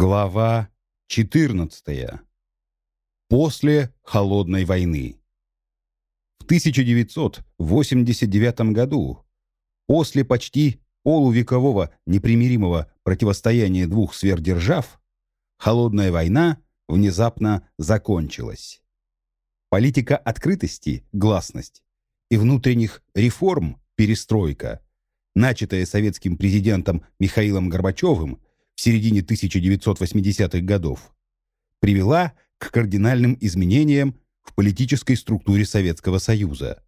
Глава 14. После Холодной войны. В 1989 году, после почти полувекового непримиримого противостояния двух сверхдержав, Холодная война внезапно закончилась. Политика открытости, гласность и внутренних реформ, перестройка, начатая советским президентом Михаилом Горбачевым – в середине 1980-х годов, привела к кардинальным изменениям в политической структуре Советского Союза.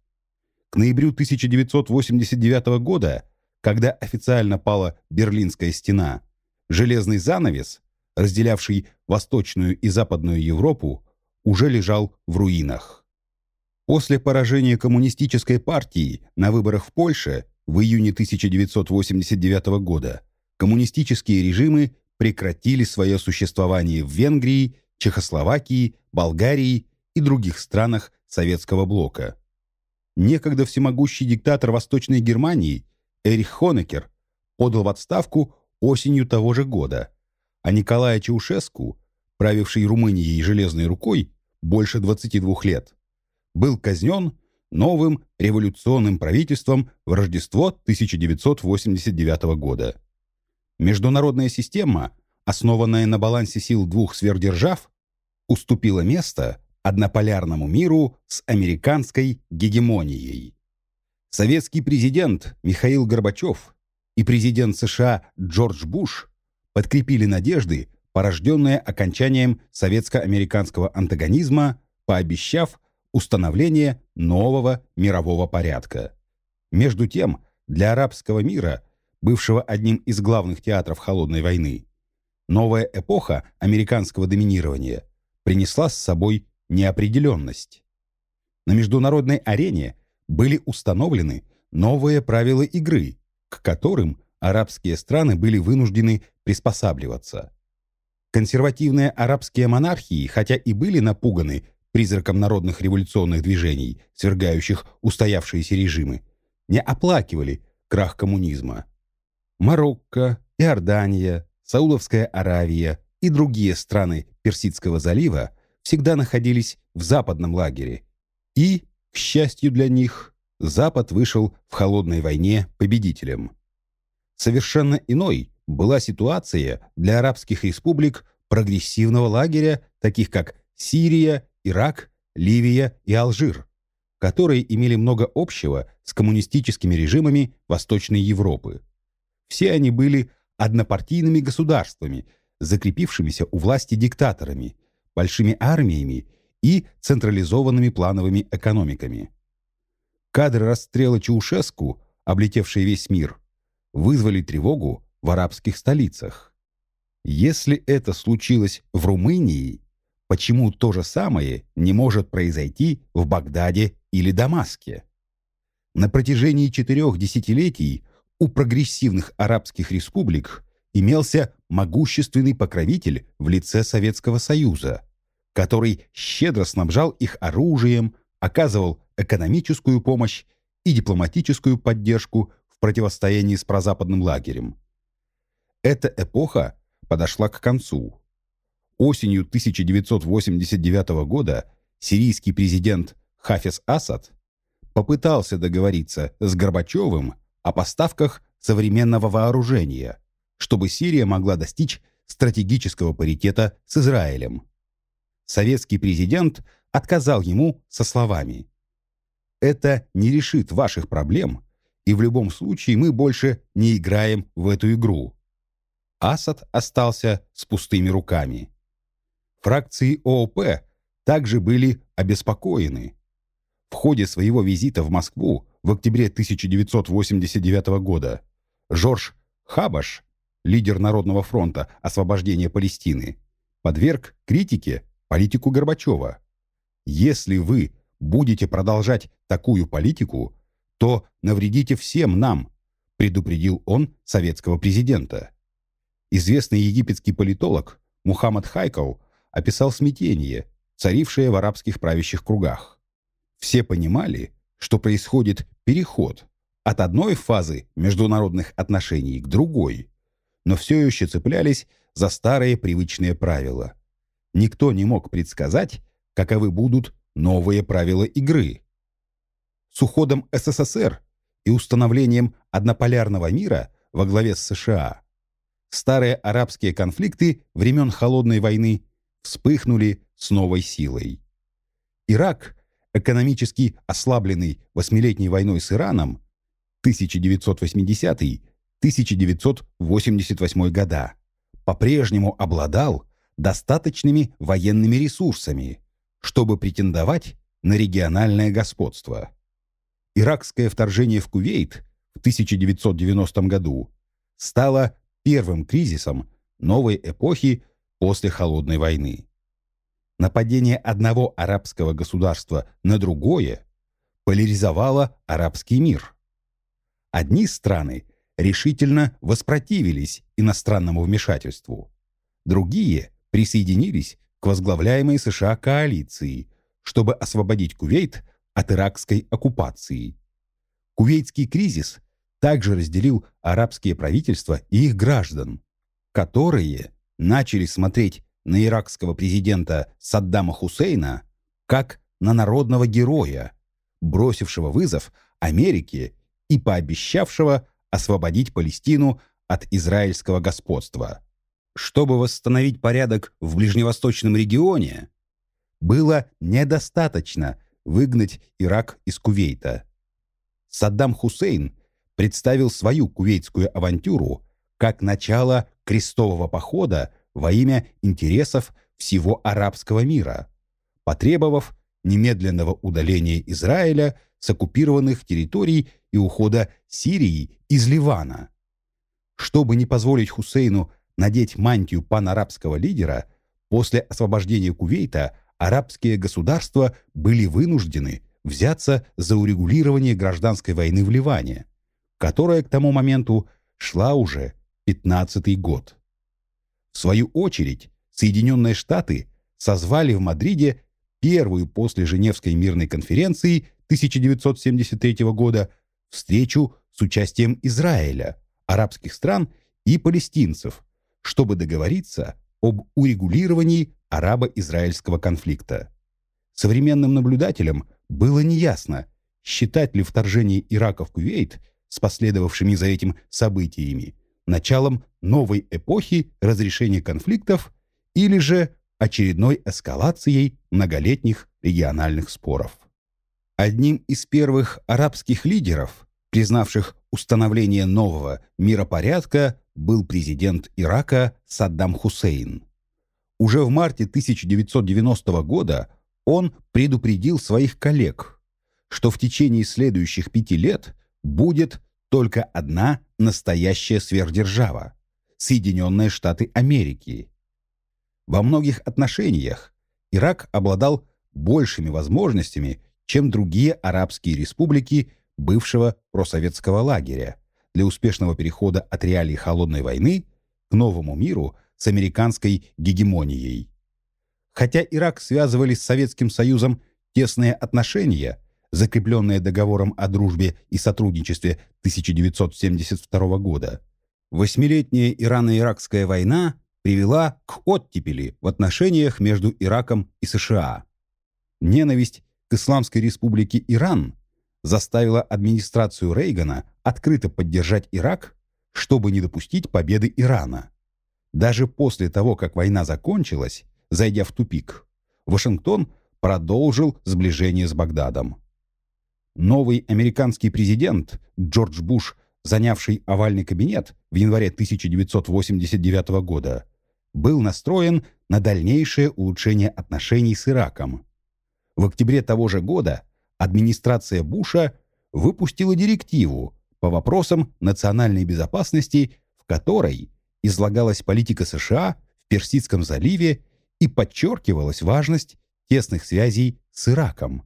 К ноябрю 1989 года, когда официально пала Берлинская стена, железный занавес, разделявший Восточную и Западную Европу, уже лежал в руинах. После поражения коммунистической партии на выборах в Польше в июне 1989 года коммунистические режимы прекратили свое существование в Венгрии, Чехословакии, Болгарии и других странах Советского блока. Некогда всемогущий диктатор Восточной Германии Эрих Хонекер подал в отставку осенью того же года, а Николай Чаушеску, правивший Румынией железной рукой больше 22 лет, был казнен новым революционным правительством в Рождество 1989 года. Международная система, основанная на балансе сил двух сверхдержав, уступила место однополярному миру с американской гегемонией. Советский президент Михаил Горбачев и президент США Джордж Буш подкрепили надежды, порожденные окончанием советско-американского антагонизма, пообещав установление нового мирового порядка. Между тем, для арабского мира – бывшего одним из главных театров Холодной войны, новая эпоха американского доминирования принесла с собой неопределенность. На международной арене были установлены новые правила игры, к которым арабские страны были вынуждены приспосабливаться. Консервативные арабские монархии, хотя и были напуганы призраком народных революционных движений, свергающих устоявшиеся режимы, не оплакивали крах коммунизма. Марокко, Иордания, Саудовская Аравия и другие страны Персидского залива всегда находились в западном лагере. И, к счастью для них, Запад вышел в холодной войне победителем. Совершенно иной была ситуация для арабских республик прогрессивного лагеря, таких как Сирия, Ирак, Ливия и Алжир, которые имели много общего с коммунистическими режимами Восточной Европы. Все они были однопартийными государствами, закрепившимися у власти диктаторами, большими армиями и централизованными плановыми экономиками. Кадры расстрела Чаушеску, облетевшие весь мир, вызвали тревогу в арабских столицах. Если это случилось в Румынии, почему то же самое не может произойти в Багдаде или Дамаске? На протяжении четырех десятилетий у прогрессивных арабских республик имелся могущественный покровитель в лице Советского Союза, который щедро снабжал их оружием, оказывал экономическую помощь и дипломатическую поддержку в противостоянии с прозападным лагерем. Эта эпоха подошла к концу. Осенью 1989 года сирийский президент Хафиз Асад попытался договориться с Горбачевым о поставках современного вооружения, чтобы Сирия могла достичь стратегического паритета с Израилем. Советский президент отказал ему со словами «Это не решит ваших проблем, и в любом случае мы больше не играем в эту игру». Асад остался с пустыми руками. Фракции ООП также были обеспокоены. В ходе своего визита в Москву в октябре 1989 года Жорж Хабаш, лидер Народного фронта освобождения Палестины, подверг критике политику Горбачева. Если вы будете продолжать такую политику, то навредите всем нам, предупредил он советского президента. Известный египетский политолог Мухаммад Хайкал описал смятение, царившее в арабских правящих кругах. Все понимали, что происходит переход от одной фазы международных отношений к другой, но все еще цеплялись за старые привычные правила. Никто не мог предсказать, каковы будут новые правила игры. С уходом СССР и установлением однополярного мира во главе с США старые арабские конфликты времен Холодной войны вспыхнули с новой силой. Ирак, экономически ослабленный восьмилетней войной с Ираном 1980-1988 года, по-прежнему обладал достаточными военными ресурсами, чтобы претендовать на региональное господство. Иракское вторжение в Кувейт в 1990 году стало первым кризисом новой эпохи после Холодной войны. Нападение одного арабского государства на другое поляризовало арабский мир. Одни страны решительно воспротивились иностранному вмешательству, другие присоединились к возглавляемой США коалиции, чтобы освободить Кувейт от иракской оккупации. Кувейтский кризис также разделил арабские правительства и их граждан, которые начали смотреть на иракского президента Саддама Хусейна как на народного героя, бросившего вызов Америке и пообещавшего освободить Палестину от израильского господства. Чтобы восстановить порядок в ближневосточном регионе, было недостаточно выгнать Ирак из Кувейта. Саддам Хусейн представил свою кувейтскую авантюру как начало крестового похода во имя интересов всего арабского мира, потребовав немедленного удаления Израиля с оккупированных территорий и ухода Сирии из Ливана. Чтобы не позволить Хусейну надеть мантию панарабского лидера, после освобождения Кувейта арабские государства были вынуждены взяться за урегулирование гражданской войны в Ливане, которая к тому моменту шла уже 15-й год. В свою очередь, Соединенные Штаты созвали в Мадриде первую после Женевской мирной конференции 1973 года встречу с участием Израиля, арабских стран и палестинцев, чтобы договориться об урегулировании арабо-израильского конфликта. Современным наблюдателям было неясно, считать ли вторжение Ирака в Кувейт с последовавшими за этим событиями началом новой эпохи разрешения конфликтов или же очередной эскалацией многолетних региональных споров. Одним из первых арабских лидеров, признавших установление нового миропорядка, был президент Ирака Саддам Хусейн. Уже в марте 1990 года он предупредил своих коллег, что в течение следующих пяти лет будет только одна настоящая сверхдержава – Соединенные Штаты Америки. Во многих отношениях Ирак обладал большими возможностями, чем другие арабские республики бывшего просоветского лагеря для успешного перехода от реалий холодной войны к новому миру с американской гегемонией. Хотя Ирак связывали с Советским Союзом тесные отношения, закрепленные договором о дружбе и сотрудничестве 1972 года, восьмилетняя Ирано-Иракская война привела к оттепели в отношениях между Ираком и США. Ненависть к Исламской республике Иран заставила администрацию Рейгана открыто поддержать Ирак, чтобы не допустить победы Ирана. Даже после того, как война закончилась, зайдя в тупик, Вашингтон продолжил сближение с Багдадом. Новый американский президент Джордж Буш, занявший овальный кабинет в январе 1989 года, был настроен на дальнейшее улучшение отношений с Ираком. В октябре того же года администрация Буша выпустила директиву по вопросам национальной безопасности, в которой излагалась политика США в Персидском заливе и подчеркивалась важность тесных связей с Ираком.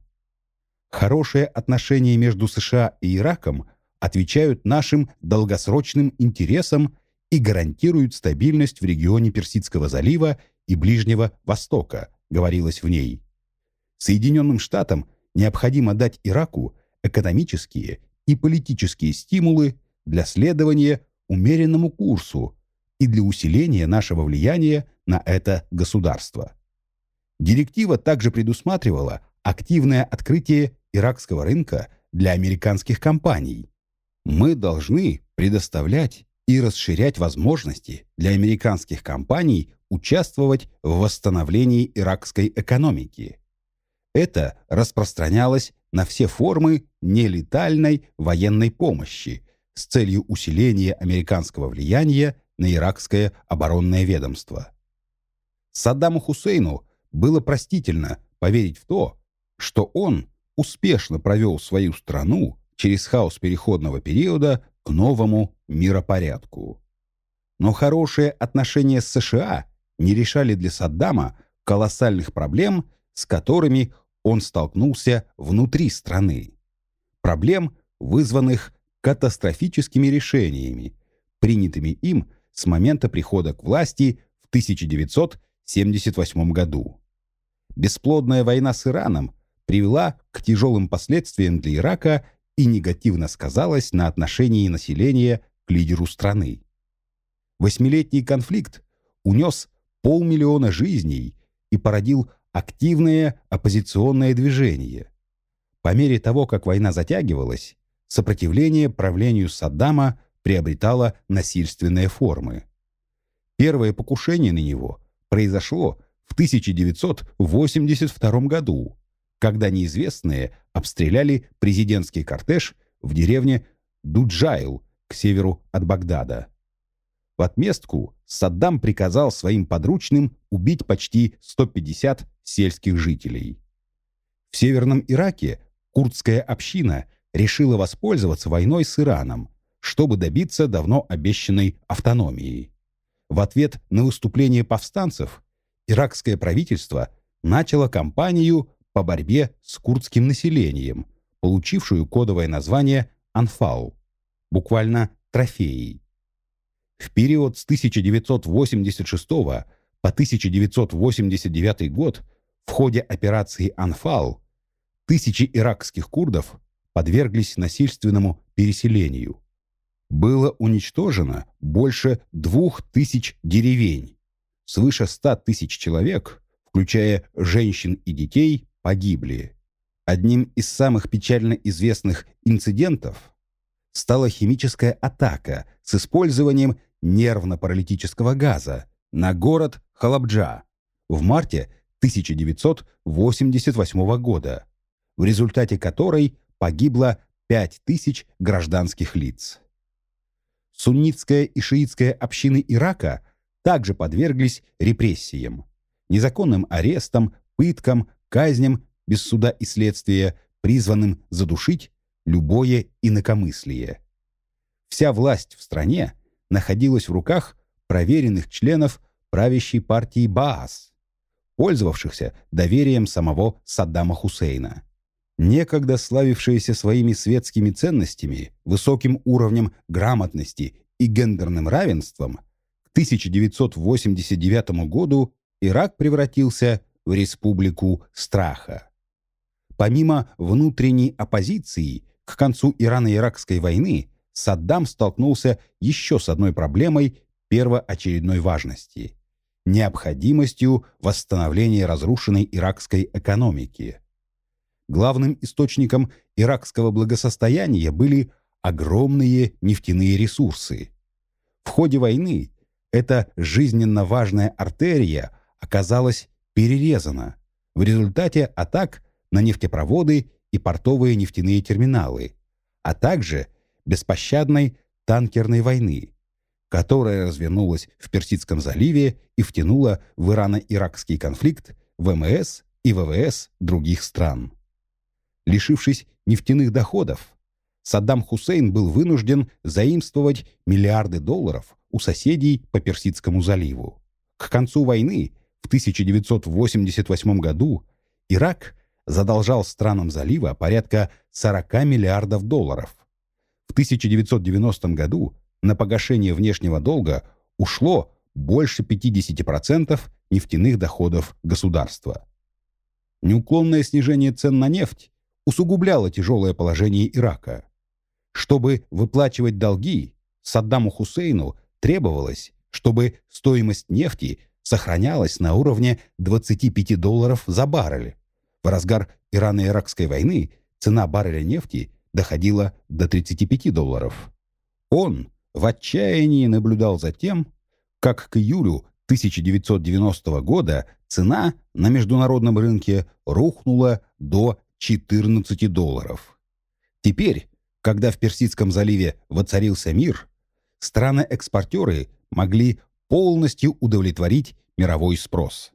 Хорошие отношения между США и Ираком отвечают нашим долгосрочным интересам и гарантируют стабильность в регионе Персидского залива и Ближнего Востока, говорилось в ней. Соединенным Штатам необходимо дать Ираку экономические и политические стимулы для следования умеренному курсу и для усиления нашего влияния на это государство. Директива также предусматривала активное открытие иракского рынка для американских компаний. Мы должны предоставлять и расширять возможности для американских компаний участвовать в восстановлении иракской экономики. Это распространялось на все формы нелетальной военной помощи с целью усиления американского влияния на иракское оборонное ведомство. Саддаму Хусейну было простительно поверить в то, что он успешно провел свою страну через хаос переходного периода к новому миропорядку. Но хорошие отношения с США не решали для Саддама колоссальных проблем, с которыми он столкнулся внутри страны. Проблем, вызванных катастрофическими решениями, принятыми им с момента прихода к власти в 1978 году. Бесплодная война с Ираном привела к тяжелым последствиям для Ирака и негативно сказалась на отношении населения к лидеру страны. Восьмилетний конфликт унес полмиллиона жизней и породил активное оппозиционное движение. По мере того, как война затягивалась, сопротивление правлению Саддама приобретало насильственные формы. Первое покушение на него произошло в 1982 году, когда неизвестные обстреляли президентский кортеж в деревне Дуджайл к северу от Багдада. В отместку Саддам приказал своим подручным убить почти 150 сельских жителей. В Северном Ираке курдская община решила воспользоваться войной с Ираном, чтобы добиться давно обещанной автономии. В ответ на выступление повстанцев иракское правительство начало кампанию по борьбе с курдским населением, получившую кодовое название «Анфал», буквально «трофеи». В период с 1986 по 1989 год в ходе операции «Анфал» тысячи иракских курдов подверглись насильственному переселению. Было уничтожено больше двух тысяч деревень. Свыше ста тысяч человек, включая женщин и детей, погибли. Одним из самых печально известных инцидентов стала химическая атака с использованием нервно-паралитического газа на город Халабджа в марте 1988 года, в результате которой погибло 5000 гражданских лиц. Суннитская и шиитская общины Ирака также подверглись репрессиям, незаконным арестам, пыткам, казням без суда и следствия, призванным задушить любое инакомыслие. Вся власть в стране находилась в руках проверенных членов правящей партии Баас, пользовавшихся доверием самого Саддама Хусейна. Некогда славившиеся своими светскими ценностями, высоким уровнем грамотности и гендерным равенством, к 1989 году Ирак превратился в республику страха. Помимо внутренней оппозиции, к концу Ирано-Иракской войны Саддам столкнулся еще с одной проблемой первоочередной важности – необходимостью восстановления разрушенной иракской экономики. Главным источником иракского благосостояния были огромные нефтяные ресурсы. В ходе войны эта жизненно важная артерия оказалась перерезана в результате атак на нефтепроводы и портовые нефтяные терминалы, а также беспощадной танкерной войны, которая развернулась в Персидском заливе и втянула в Ирано-Иракский конфликт ВМС и ВВС других стран. Лишившись нефтяных доходов, Саддам Хусейн был вынужден заимствовать миллиарды долларов у соседей по Персидскому заливу. К концу войны в 1988 году Ирак задолжал странам залива порядка 40 миллиардов долларов. В 1990 году на погашение внешнего долга ушло больше 50% нефтяных доходов государства. Неуклонное снижение цен на нефть усугубляло тяжелое положение Ирака. Чтобы выплачивать долги, Саддаму Хусейну требовалось, чтобы стоимость нефти сохранялась на уровне 25 долларов за баррель. В разгар Ирано-Иракской войны цена барреля нефти доходила до 35 долларов. Он в отчаянии наблюдал за тем, как к июлю 1990 года цена на международном рынке рухнула до 14 долларов. Теперь, когда в Персидском заливе воцарился мир, страны-экспортеры могли полностью удовлетворить мировой спрос.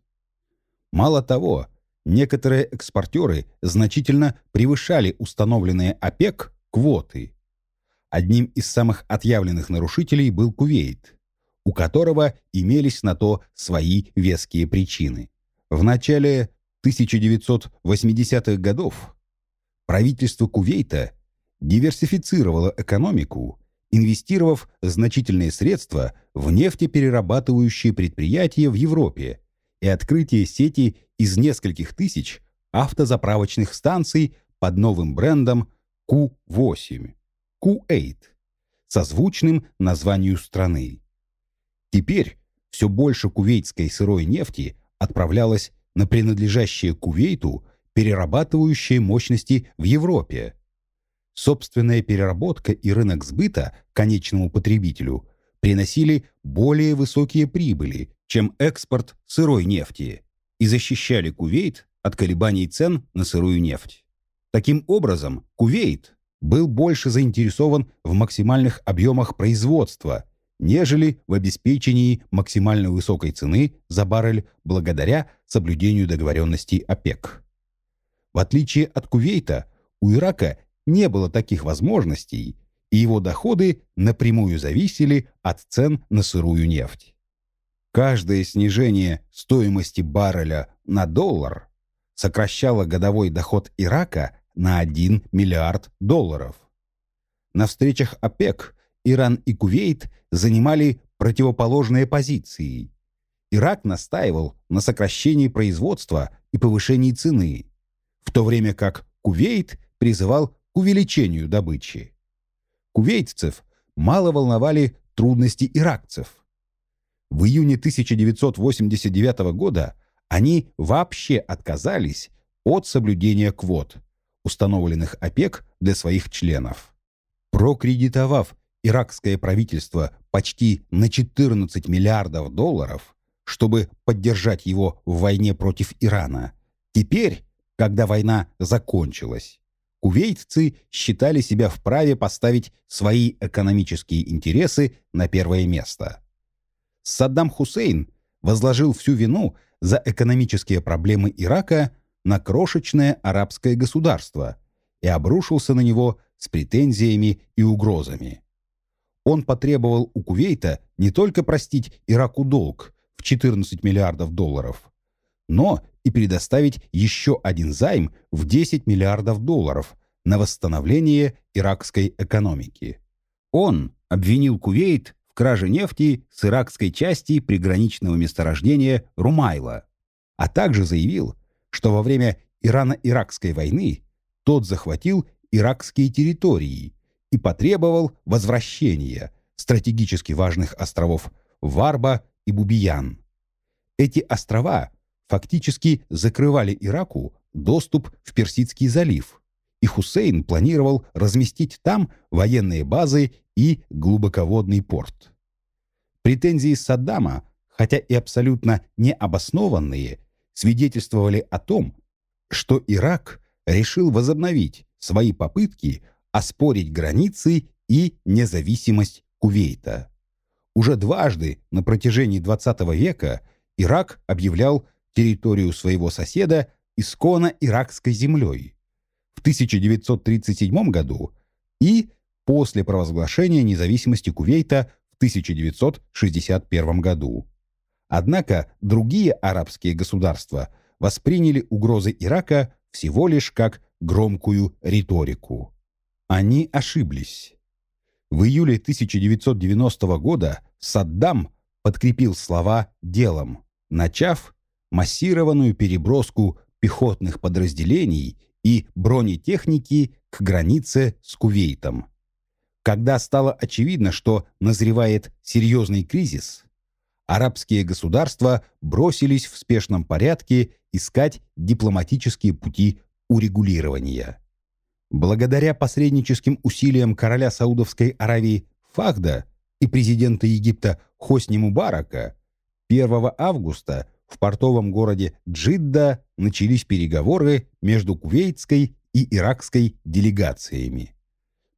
Мало того, некоторые экспортеры значительно превышали установленные ОПЕК квоты. Одним из самых отъявленных нарушителей был Кувейт, у которого имелись на то свои веские причины. В начале 1980-х годов правительство Кувейта диверсифицировало экономику, инвестировав значительные средства в нефтеперерабатывающие предприятия в Европе и открытие сети из нескольких тысяч автозаправочных станций под новым брендом Q8, Q8, созвучным названию страны. Теперь все больше кувейтской сырой нефти отправлялось на принадлежащие Кувейту перерабатывающие мощности в Европе. Собственная переработка и рынок сбыта конечному потребителю приносили более высокие прибыли, чем экспорт сырой нефти, и защищали Кувейт от колебаний цен на сырую нефть. Таким образом, Кувейт был больше заинтересован в максимальных объемах производства, нежели в обеспечении максимально высокой цены за баррель благодаря соблюдению договоренностей ОПЕК. В отличие от Кувейта, у Ирака не было таких возможностей, и его доходы напрямую зависели от цен на сырую нефть. Каждое снижение стоимости барреля на доллар сокращало годовой доход Ирака на 1 миллиард долларов. На встречах ОПЕК Иран и Кувейт занимали противоположные позиции. Ирак настаивал на сокращении производства и повышении цены, в то время как Кувейт призывал к увеличению добычи. Кувейтцев мало волновали трудности иракцев. В июне 1989 года они вообще отказались от соблюдения квот, установленных ОПЕК для своих членов. Прокредитовав иракское правительство почти на 14 миллиардов долларов, чтобы поддержать его в войне против Ирана, теперь, когда война закончилась, кувейтцы считали себя вправе поставить свои экономические интересы на первое место. Саддам Хусейн возложил всю вину за экономические проблемы Ирака на крошечное арабское государство и обрушился на него с претензиями и угрозами. Он потребовал у Кувейта не только простить Ираку долг в 14 миллиардов долларов, но и предоставить еще один займ в 10 миллиардов долларов на восстановление иракской экономики. Он обвинил Кувейт в краже нефти с иракской части приграничного месторождения Румайла, а также заявил, что во время Ирано-Иракской войны тот захватил иракские территории и потребовал возвращения стратегически важных островов Варба и Бубиян. Эти острова фактически закрывали Ираку доступ в Персидский залив, и Хусейн планировал разместить там военные базы и глубоководный порт. Претензии Саддама, хотя и абсолютно необоснованные, свидетельствовали о том, что Ирак решил возобновить свои попытки оспорить границы и независимость Кувейта. Уже дважды на протяжении XX века Ирак объявлял территорию своего соседа исконно иракской землей. В 1937 году и после провозглашения независимости Кувейта в 1961 году. Однако другие арабские государства восприняли угрозы Ирака всего лишь как громкую риторику. Они ошиблись. В июле 1990 года Саддам подкрепил слова делом, начав массированную переброску пехотных подразделений и бронетехники к границе с Кувейтом. Когда стало очевидно, что назревает серьезный кризис, арабские государства бросились в спешном порядке искать дипломатические пути урегулирования. Благодаря посредническим усилиям короля Саудовской Аравии Фахда и президента Египта Хосни Мубарака 1 августа в портовом городе Джидда начались переговоры между кувейтской и иракской делегациями.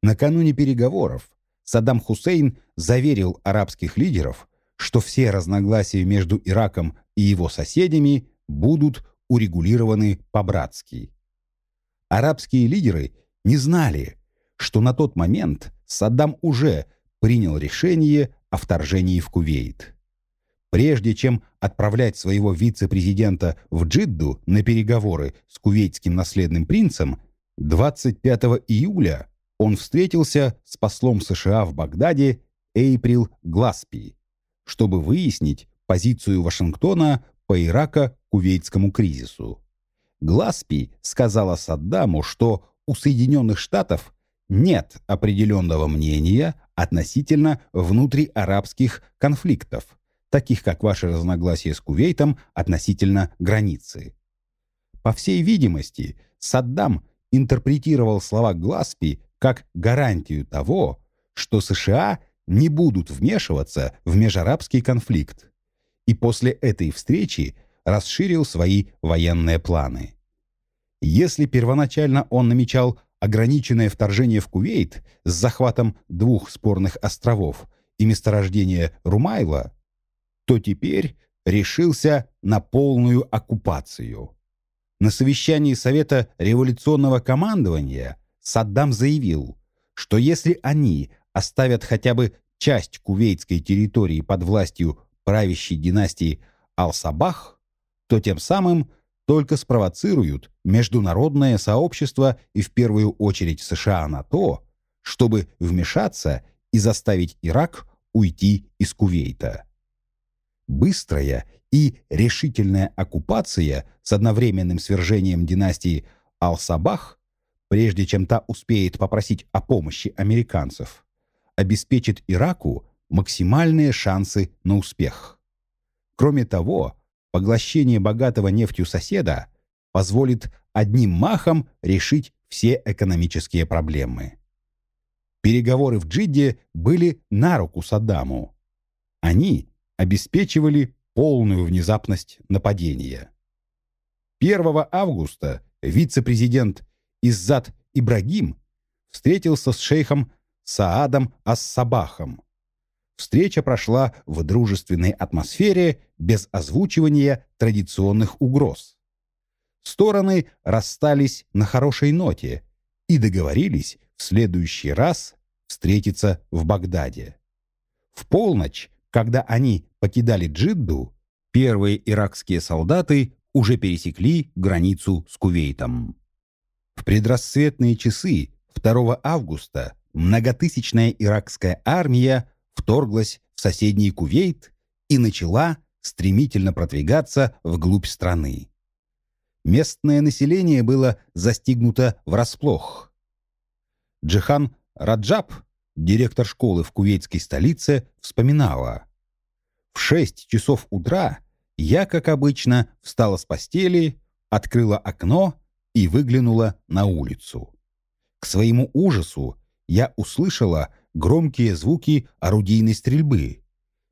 Накануне переговоров Саддам Хусейн заверил арабских лидеров, что все разногласия между Ираком и его соседями будут урегулированы по-братски. Арабские лидеры не знали, что на тот момент Саддам уже принял решение о вторжении в Кувейт. Прежде чем отправлять своего вице-президента в Джидду на переговоры с кувейтским наследным принцем, 25 июля он встретился с послом США в Багдаде Эйприл Гласпи, чтобы выяснить позицию Вашингтона по Ирако-Кувейтскому кризису. Гласпи сказала Саддаму, что у Соединенных Штатов нет определенного мнения относительно внутриарабских конфликтов, таких как ваши разногласия с Кувейтом относительно границы. По всей видимости, Саддам интерпретировал слова Гласпи как гарантию того, что США не будут вмешиваться в межарабский конфликт, и после этой встречи расширил свои военные планы. Если первоначально он намечал ограниченное вторжение в Кувейт с захватом двух спорных островов и месторождения Румайла, то теперь решился на полную оккупацию. На совещании Совета революционного командования Саддам заявил, что если они оставят хотя бы часть кувейтской территории под властью правящей династии Ал-Сабах, то тем самым только спровоцируют международное сообщество и в первую очередь США на то, чтобы вмешаться и заставить Ирак уйти из Кувейта. Быстрая и решительная оккупация с одновременным свержением династии Ал-Сабах, прежде чем та успеет попросить о помощи американцев, обеспечит Ираку максимальные шансы на успех. Кроме того, поглощение богатого нефтью соседа позволит одним махом решить все экономические проблемы. Переговоры в Джидде были на руку Саддаму. Они обеспечивали полную внезапность нападения. 1 августа вице-президент Иззат Ибрагим встретился с шейхом Саадом Ас-Сабахом. Встреча прошла в дружественной атмосфере без озвучивания традиционных угроз. Стороны расстались на хорошей ноте и договорились в следующий раз встретиться в Багдаде. В полночь когда они покидали Джидду, первые иракские солдаты уже пересекли границу с Кувейтом. В предрассветные часы 2 августа многотысячная иракская армия вторглась в соседний Кувейт и начала стремительно продвигаться вглубь страны. Местное население было застигнуто врасплох. Джихан Раджаб директор школы в кувейтской столице, вспоминала. «В шесть часов утра я, как обычно, встала с постели, открыла окно и выглянула на улицу. К своему ужасу я услышала громкие звуки орудийной стрельбы.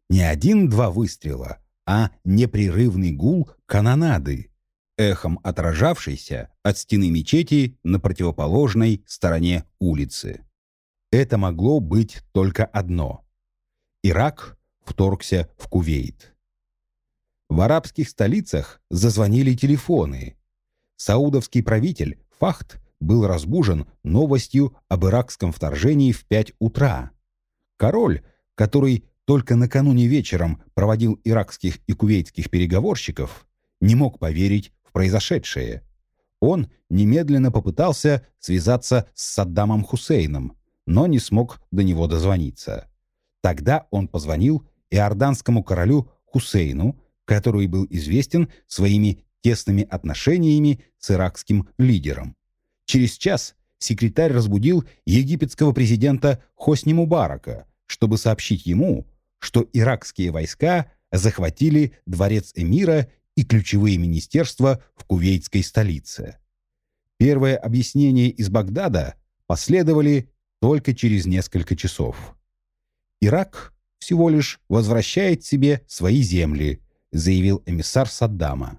Не один-два выстрела, а непрерывный гул канонады, эхом отражавшийся от стены мечети на противоположной стороне улицы. Это могло быть только одно. Ирак вторгся в Кувейт. В арабских столицах зазвонили телефоны. Саудовский правитель Фахт был разбужен новостью об иракском вторжении в 5 утра. Король, который только накануне вечером проводил иракских и кувейтских переговорщиков, не мог поверить в произошедшее. Он немедленно попытался связаться с Саддамом Хусейном, но не смог до него дозвониться. Тогда он позвонил иорданскому королю Хусейну, который был известен своими тесными отношениями с иракским лидером. Через час секретарь разбудил египетского президента Хосни Мубарака, чтобы сообщить ему, что иракские войска захватили дворец эмира и ключевые министерства в кувейтской столице. Первое объяснение из Багдада последовали только через несколько часов. Ирак всего лишь возвращает себе свои земли, заявил эмиссар Саддама.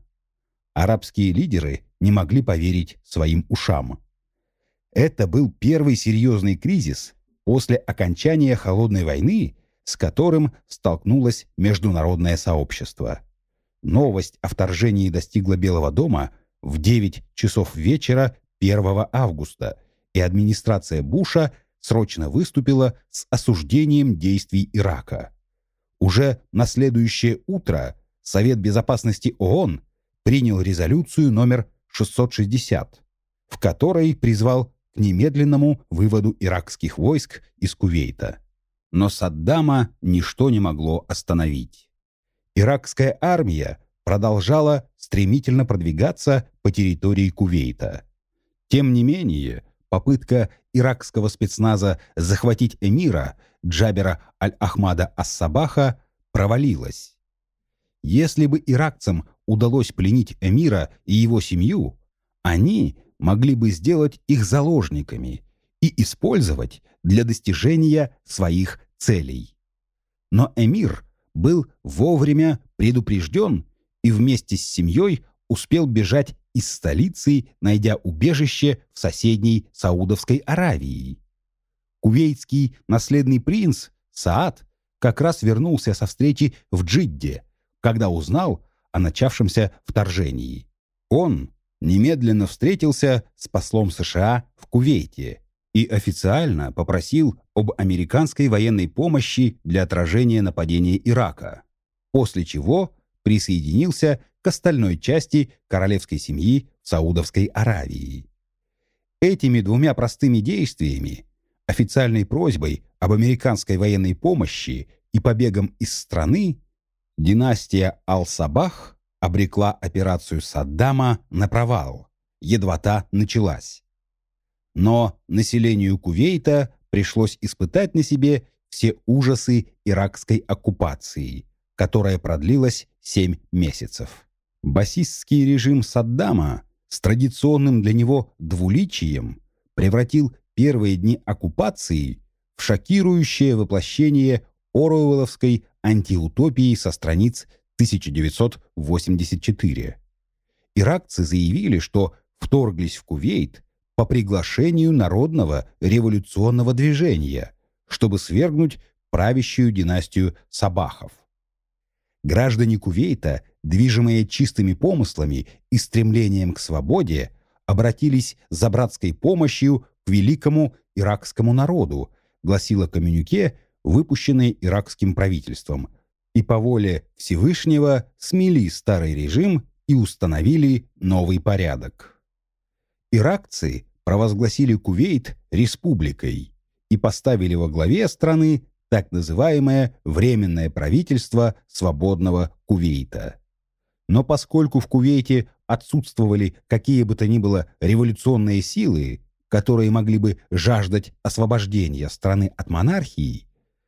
Арабские лидеры не могли поверить своим ушам. Это был первый серьезный кризис после окончания Холодной войны, с которым столкнулось международное сообщество. Новость о вторжении достигла Белого дома в 9 часов вечера 1 августа, и администрация Буша срочно выступила с осуждением действий Ирака. Уже на следующее утро Совет безопасности ООН принял резолюцию номер 660, в которой призвал к немедленному выводу иракских войск из Кувейта. Но Саддама ничто не могло остановить. Иракская армия продолжала стремительно продвигаться по территории Кувейта. Тем не менее, попытка иракского спецназа захватить эмира Джабера Аль-Ахмада Ас-Сабаха провалилась. Если бы иракцам удалось пленить эмира и его семью, они могли бы сделать их заложниками и использовать для достижения своих целей. Но эмир был вовремя предупрежден и вместе с семьей успел бежать из столицы, найдя убежище в соседней Саудовской Аравии. Кувейтский наследный принц Саад как раз вернулся со встречи в Джидде, когда узнал о начавшемся вторжении. Он немедленно встретился с послом США в Кувейте и официально попросил об американской военной помощи для отражения нападения Ирака, после чего присоединился к остальной части королевской семьи Саудовской Аравии. Этими двумя простыми действиями, официальной просьбой об американской военной помощи и побегом из страны, династия Ал-Сабах обрекла операцию Саддама на провал, едва та началась. Но населению Кувейта пришлось испытать на себе все ужасы иракской оккупации, которая продлилась 7 месяцев. Басистский режим Саддама с традиционным для него двуличием превратил первые дни оккупации в шокирующее воплощение Оруэлловской антиутопии со страниц 1984. Иракцы заявили, что вторглись в Кувейт по приглашению народного революционного движения, чтобы свергнуть правящую династию Сабахов. Граждане Кувейта, движимые чистыми помыслами и стремлением к свободе, обратились за братской помощью к великому иракскому народу, гласило коммюнике, выпущенное иракским правительством, и по воле Всевышнего смели старый режим и установили новый порядок. Иракцы провозгласили Кувейт республикой и поставили во главе страны так называемое Временное правительство свободного Кувейта. Но поскольку в Кувейте отсутствовали какие бы то ни было революционные силы, которые могли бы жаждать освобождения страны от монархии,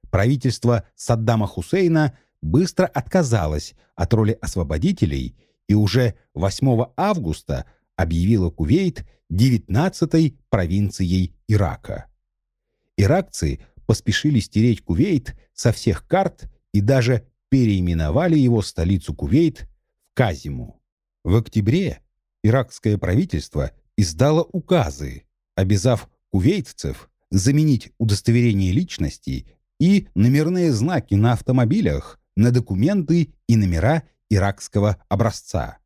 правительство Саддама Хусейна быстро отказалось от роли освободителей и уже 8 августа объявило Кувейт 19-й провинцией Ирака. Иракцы – поспешили стереть Кувейт со всех карт и даже переименовали его столицу Кувейт в Казиму. В октябре иракское правительство издало указы, обязав кувейтцев заменить удостоверение личности и номерные знаки на автомобилях на документы и номера иракского образца.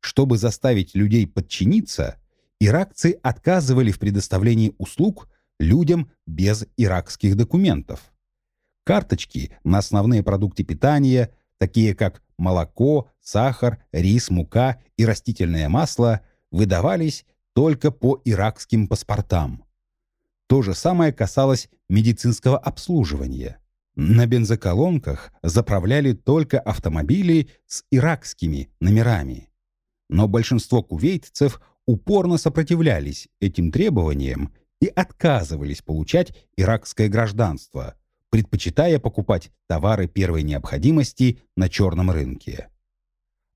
Чтобы заставить людей подчиниться, иракцы отказывали в предоставлении услуг людям без иракских документов. Карточки на основные продукты питания, такие как молоко, сахар, рис, мука и растительное масло, выдавались только по иракским паспортам. То же самое касалось медицинского обслуживания. На бензоколонках заправляли только автомобили с иракскими номерами. Но большинство кувейтцев упорно сопротивлялись этим требованиям и отказывались получать иракское гражданство, предпочитая покупать товары первой необходимости на черном рынке.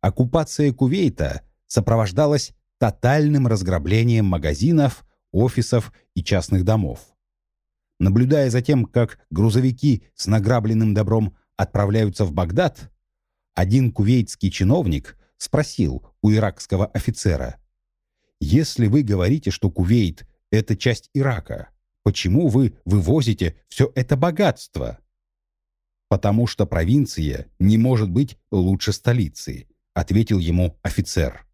Оккупация Кувейта сопровождалась тотальным разграблением магазинов, офисов и частных домов. Наблюдая за тем, как грузовики с награбленным добром отправляются в Багдад, один кувейтский чиновник спросил у иракского офицера, «Если вы говорите, что Кувейт – это часть Ирака, почему вы вывозите все это богатство?» «Потому что провинция не может быть лучше столицы», – ответил ему офицер.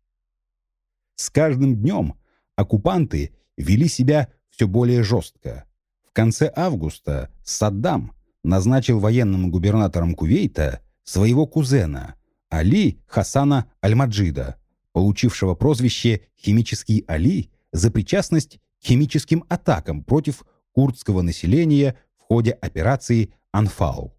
С каждым днем оккупанты вели себя все более жестко. В конце августа Саддам назначил военным губернатором Кувейта своего кузена Али Хасана Аль-Маджида, получившего прозвище «Химический Али» за причастность химическим атакам против курдского населения в ходе операции «Анфал».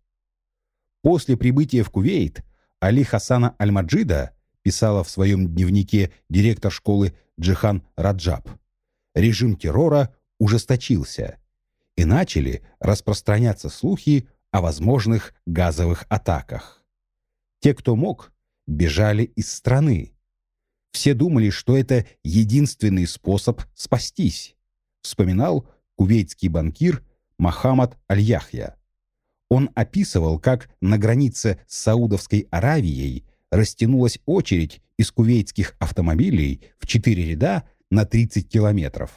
После прибытия в Кувейт Али Хасана Аль-Маджида писала в своем дневнике директор школы Джихан Раджаб. Режим террора ужесточился, и начали распространяться слухи о возможных газовых атаках. Те, кто мог, бежали из страны. Все думали, что это единственный способ спастись, вспоминал кувейтский банкир Мохаммад Аль-Яхья. Он описывал, как на границе с Саудовской Аравией растянулась очередь из кувейтских автомобилей в четыре ряда на 30 километров.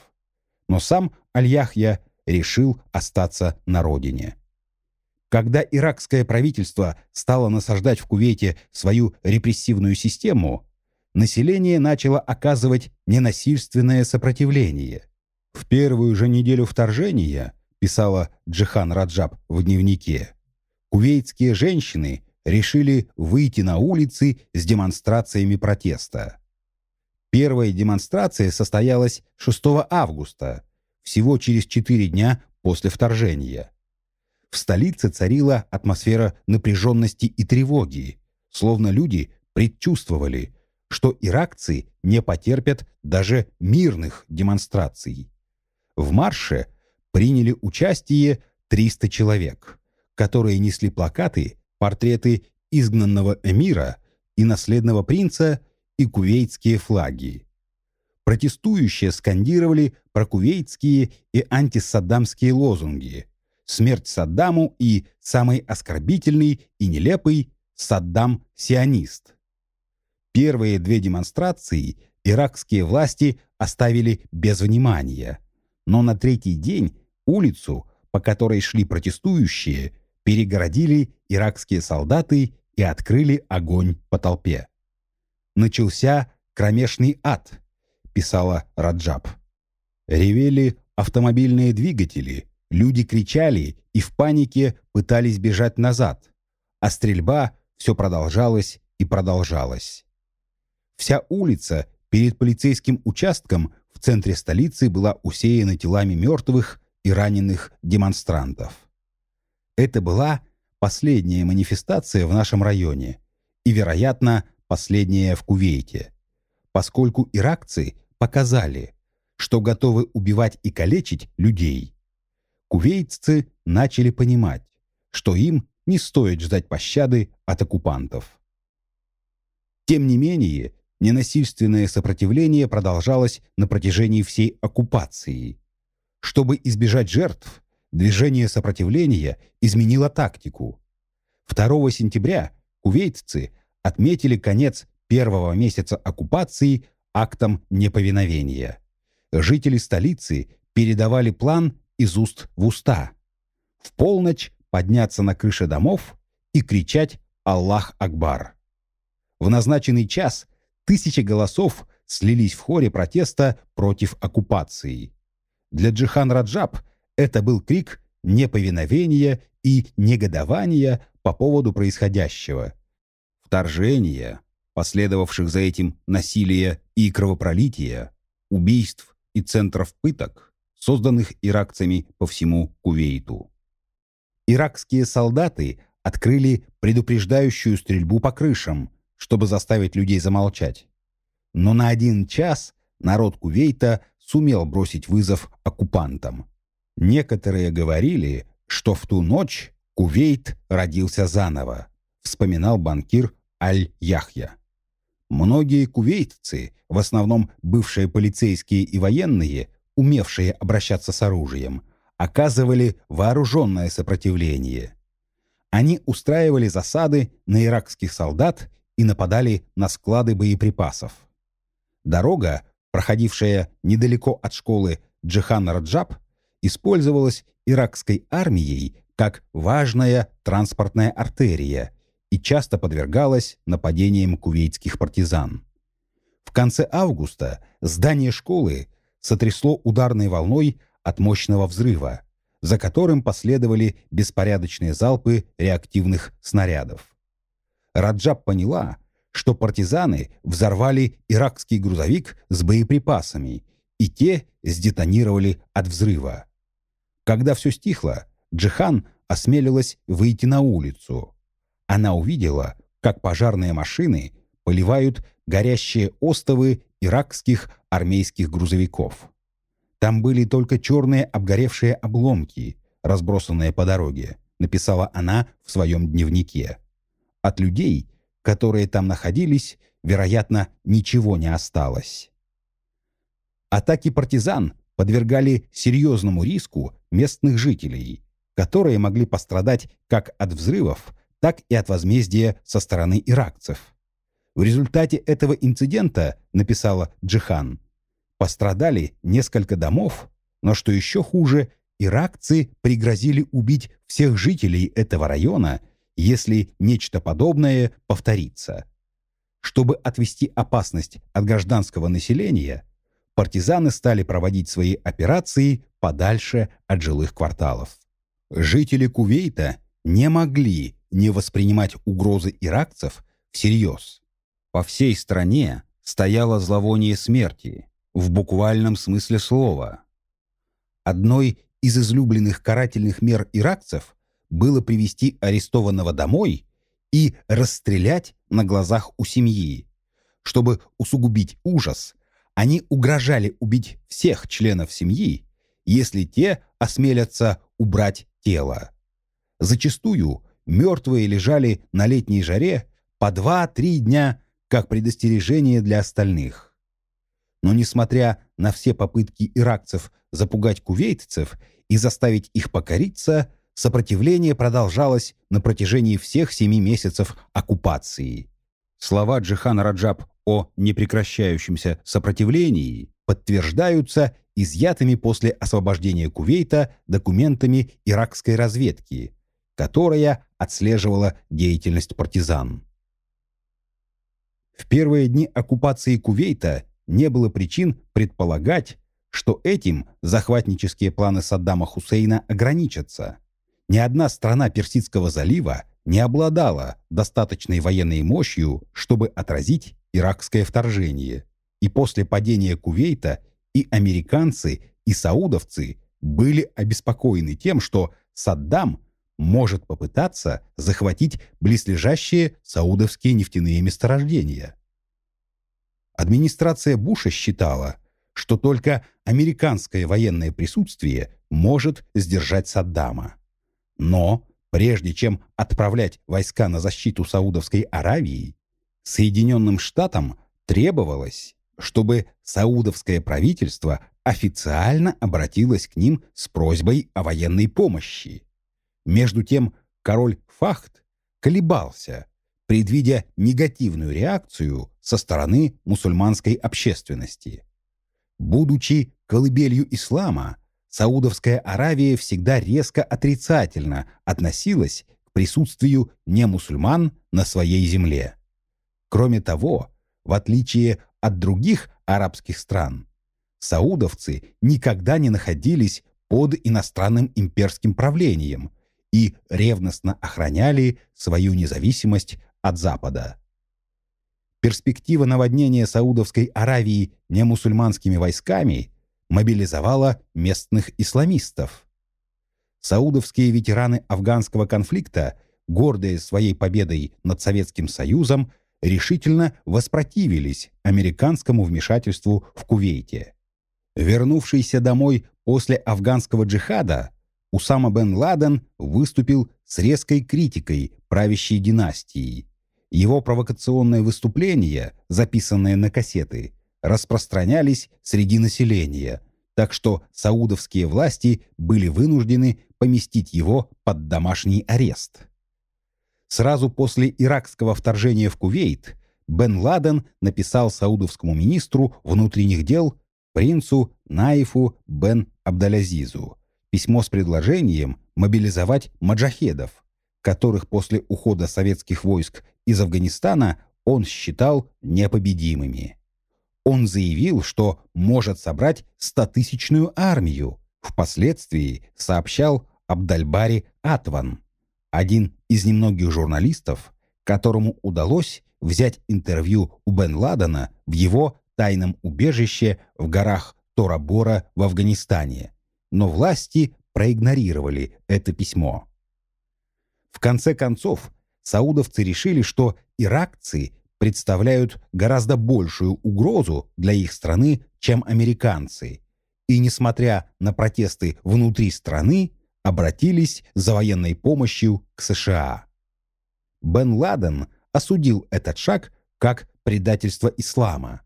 Но сам Аль-Яхья решил остаться на родине. Когда иракское правительство стало насаждать в Кувейте свою репрессивную систему, население начало оказывать ненасильственное сопротивление. В первую же неделю вторжения, писала Джихан Раджаб в дневнике, кувейтские женщины решили выйти на улицы с демонстрациями протеста. Первая демонстрация состоялась 6 августа, всего через четыре дня после вторжения. В столице царила атмосфера напряженности и тревоги, словно люди предчувствовали, что иракцы не потерпят даже мирных демонстраций. В марше приняли участие 300 человек, которые несли плакаты портреты изгнанного эмира и наследного принца и кувейтские флаги. Протестующие скандировали прокувейтские и антисаддамские лозунги «Смерть Саддаму» и «Самый оскорбительный и нелепый Саддам-сионист». Первые две демонстрации иракские власти оставили без внимания, но на третий день улицу, по которой шли протестующие, перегородили иракские солдаты и открыли огонь по толпе. «Начался кромешный ад», — писала Раджаб. Ревели автомобильные двигатели, люди кричали и в панике пытались бежать назад, а стрельба все продолжалась и продолжалась. Вся улица перед полицейским участком в центре столицы была усеяна телами мертвых и раненых демонстрантов. Это была последняя манифестация в нашем районе и, вероятно, последняя в Кувейте, поскольку иракцы показали, что готовы убивать и калечить людей. Кувейтцы начали понимать, что им не стоит ждать пощады от оккупантов. Тем не менее, ненасильственное сопротивление продолжалось на протяжении всей оккупации. Чтобы избежать жертв, Движение сопротивления изменило тактику. 2 сентября кувейтцы отметили конец первого месяца оккупации актом неповиновения. Жители столицы передавали план из уст в уста. В полночь подняться на крыши домов и кричать «Аллах Акбар». В назначенный час тысячи голосов слились в хоре протеста против оккупации. Для Джихан Раджаб – это был крик неповиновения и негодования по поводу происходящего. Вторжения, последовавших за этим насилия и кровопролития, убийств и центров пыток, созданных иракцами по всему Кувейту. Иракские солдаты открыли предупреждающую стрельбу по крышам, чтобы заставить людей замолчать. Но на один час народ Кувейта сумел бросить вызов оккупантам. Некоторые говорили, что в ту ночь Кувейт родился заново, вспоминал банкир Аль-Яхья. Многие кувейтцы, в основном бывшие полицейские и военные, умевшие обращаться с оружием, оказывали вооруженное сопротивление. Они устраивали засады на иракских солдат и нападали на склады боеприпасов. Дорога, проходившая недалеко от школы Джихан Раджаб, использовалась иракской армией как важная транспортная артерия и часто подвергалась нападениям кувейтских партизан. В конце августа здание школы сотрясло ударной волной от мощного взрыва, за которым последовали беспорядочные залпы реактивных снарядов. Раджаб поняла, что партизаны взорвали иракский грузовик с боеприпасами, и те сдетонировали от взрыва. Когда все стихло, Джихан осмелилась выйти на улицу. Она увидела, как пожарные машины поливают горящие остовы иракских армейских грузовиков. Там были только черные обгоревшие обломки, разбросанные по дороге, написала она в своем дневнике. От людей, которые там находились, вероятно, ничего не осталось. Атаки партизан подвергали серьезному риску местных жителей, которые могли пострадать как от взрывов, так и от возмездия со стороны иракцев. В результате этого инцидента, написала Джихан, пострадали несколько домов, но что еще хуже, иракцы пригрозили убить всех жителей этого района, если нечто подобное повторится. Чтобы отвести опасность от гражданского населения, партизаны стали проводить свои операции подальше от жилых кварталов. Жители Кувейта не могли не воспринимать угрозы иракцев всерьез. По всей стране стояло зловоние смерти, в буквальном смысле слова. Одной из излюбленных карательных мер иракцев было привести арестованного домой и расстрелять на глазах у семьи. Чтобы усугубить ужас, они угрожали убить всех членов семьи, если те осмелятся убрать тело. Зачастую мертвые лежали на летней жаре по два-три дня как предостережение для остальных. Но несмотря на все попытки иракцев запугать кувейтцев и заставить их покориться, сопротивление продолжалось на протяжении всех семи месяцев оккупации. Слова Джихана Раджаб о непрекращающемся сопротивлении подтверждаются изъятыми после освобождения Кувейта документами иракской разведки, которая отслеживала деятельность партизан. В первые дни оккупации Кувейта не было причин предполагать, что этим захватнические планы Саддама Хусейна ограничатся. Ни одна страна Персидского залива не обладала достаточной военной мощью, чтобы отразить иракское вторжение. И после падения Кувейта и американцы, и саудовцы были обеспокоены тем, что Саддам может попытаться захватить близлежащие саудовские нефтяные месторождения. Администрация Буша считала, что только американское военное присутствие может сдержать Саддама. Но прежде чем отправлять войска на защиту Саудовской Аравии, Соединенным Штатам требовалось, чтобы саудовское правительство официально обратилось к ним с просьбой о военной помощи. Между тем король Фахт колебался, предвидя негативную реакцию со стороны мусульманской общественности. Будучи колыбелью ислама, Саудовская Аравия всегда резко отрицательно относилась к присутствию немусульман на своей земле. Кроме того, в отличие от других арабских стран, саудовцы никогда не находились под иностранным имперским правлением и ревностно охраняли свою независимость от Запада. Перспектива наводнения Саудовской Аравии немусульманскими войсками мобилизовала местных исламистов. Саудовские ветераны афганского конфликта, гордые своей победой над Советским Союзом, решительно воспротивились американскому вмешательству в Кувейте. Вернувшийся домой после афганского джихада, Усама бен Ладен выступил с резкой критикой правящей династии. Его провокационные выступления, записанные на кассеты, распространялись среди населения, так что саудовские власти были вынуждены поместить его под домашний арест. Сразу после иракского вторжения в Кувейт Бен Ладен написал саудовскому министру внутренних дел принцу Наифу бен Абдалязизу письмо с предложением мобилизовать маджахедов, которых после ухода советских войск из Афганистана он считал непобедимыми. Он заявил, что может собрать стотысячную армию, впоследствии сообщал Абдальбари Атван, один из немногих журналистов, которому удалось взять интервью у Бен Ладена в его тайном убежище в горах Тора-Бора в Афганистане, но власти проигнорировали это письмо. В конце концов, саудовцы решили, что иракцы представляют гораздо большую угрозу для их страны, чем американцы, и, несмотря на протесты внутри страны, обратились за военной помощью к США. Бен Ладен осудил этот шаг как предательство ислама.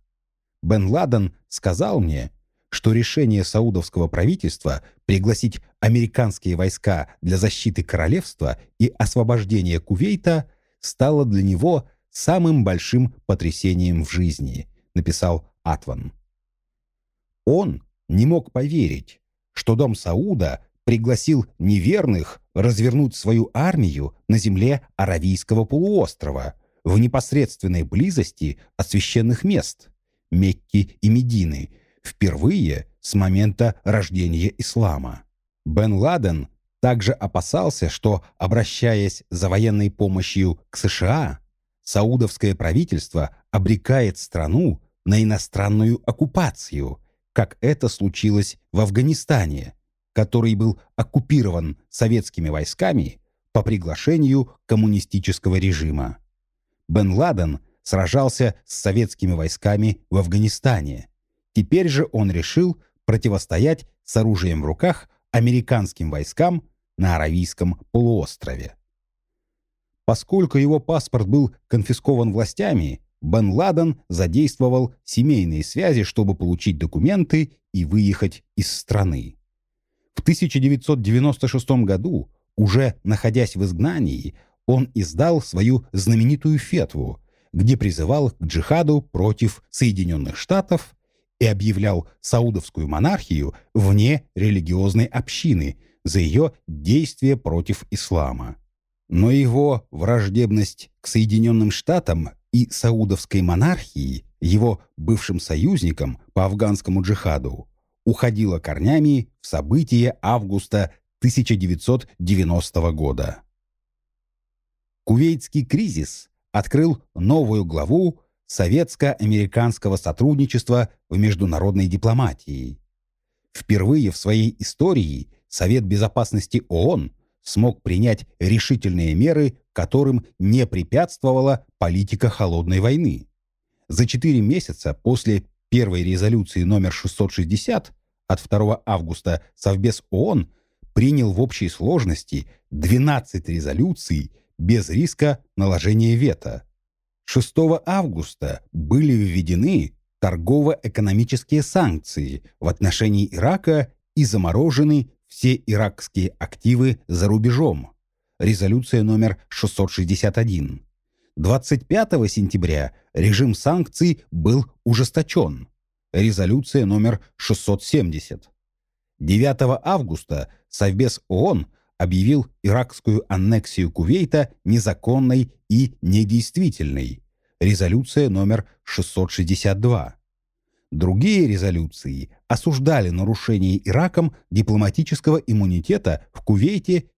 Бен Ладен сказал мне, что решение саудовского правительства пригласить американские войска для защиты королевства и освобождения Кувейта стало для него самым большим потрясением в жизни, написал Атван. Он не мог поверить, что дом Сауда пригласил неверных развернуть свою армию на земле Аравийского полуострова в непосредственной близости от священных мест Мекки и Медины впервые с момента рождения ислама. Бен Ладен также опасался, что, обращаясь за военной помощью к США, саудовское правительство обрекает страну на иностранную оккупацию, как это случилось в Афганистане, который был оккупирован советскими войсками по приглашению коммунистического режима. Бен Ладен сражался с советскими войсками в Афганистане. Теперь же он решил противостоять с оружием в руках американским войскам на Аравийском полуострове. Поскольку его паспорт был конфискован властями, Бен Ладен задействовал семейные связи, чтобы получить документы и выехать из страны. В 1996 году, уже находясь в изгнании, он издал свою знаменитую фетву, где призывал к джихаду против Соединенных Штатов и объявлял саудовскую монархию вне религиозной общины за ее действия против ислама. Но его враждебность к Соединенным Штатам и саудовской монархии, его бывшим союзникам по афганскому джихаду, уходила корнями в события августа 1990 года. Кувейтский кризис открыл новую главу советско-американского сотрудничества в международной дипломатии. Впервые в своей истории Совет Безопасности ООН смог принять решительные меры, которым не препятствовала политика холодной войны. За четыре месяца после первой резолюции номер 660 от 2 августа Совбез ООН принял в общей сложности 12 резолюций без риска наложения вето. 6 августа были введены торгово-экономические санкции в отношении Ирака и заморожены все иракские активы за рубежом. Резолюция номер 661. 25 сентября режим санкций был ужесточен резолюция номер 670. 9 августа Совбез ООН объявил иракскую аннексию Кувейта незаконной и недействительной. Резолюция номер 662. Другие резолюции осуждали нарушение Ираком дипломатического иммунитета в Кувейте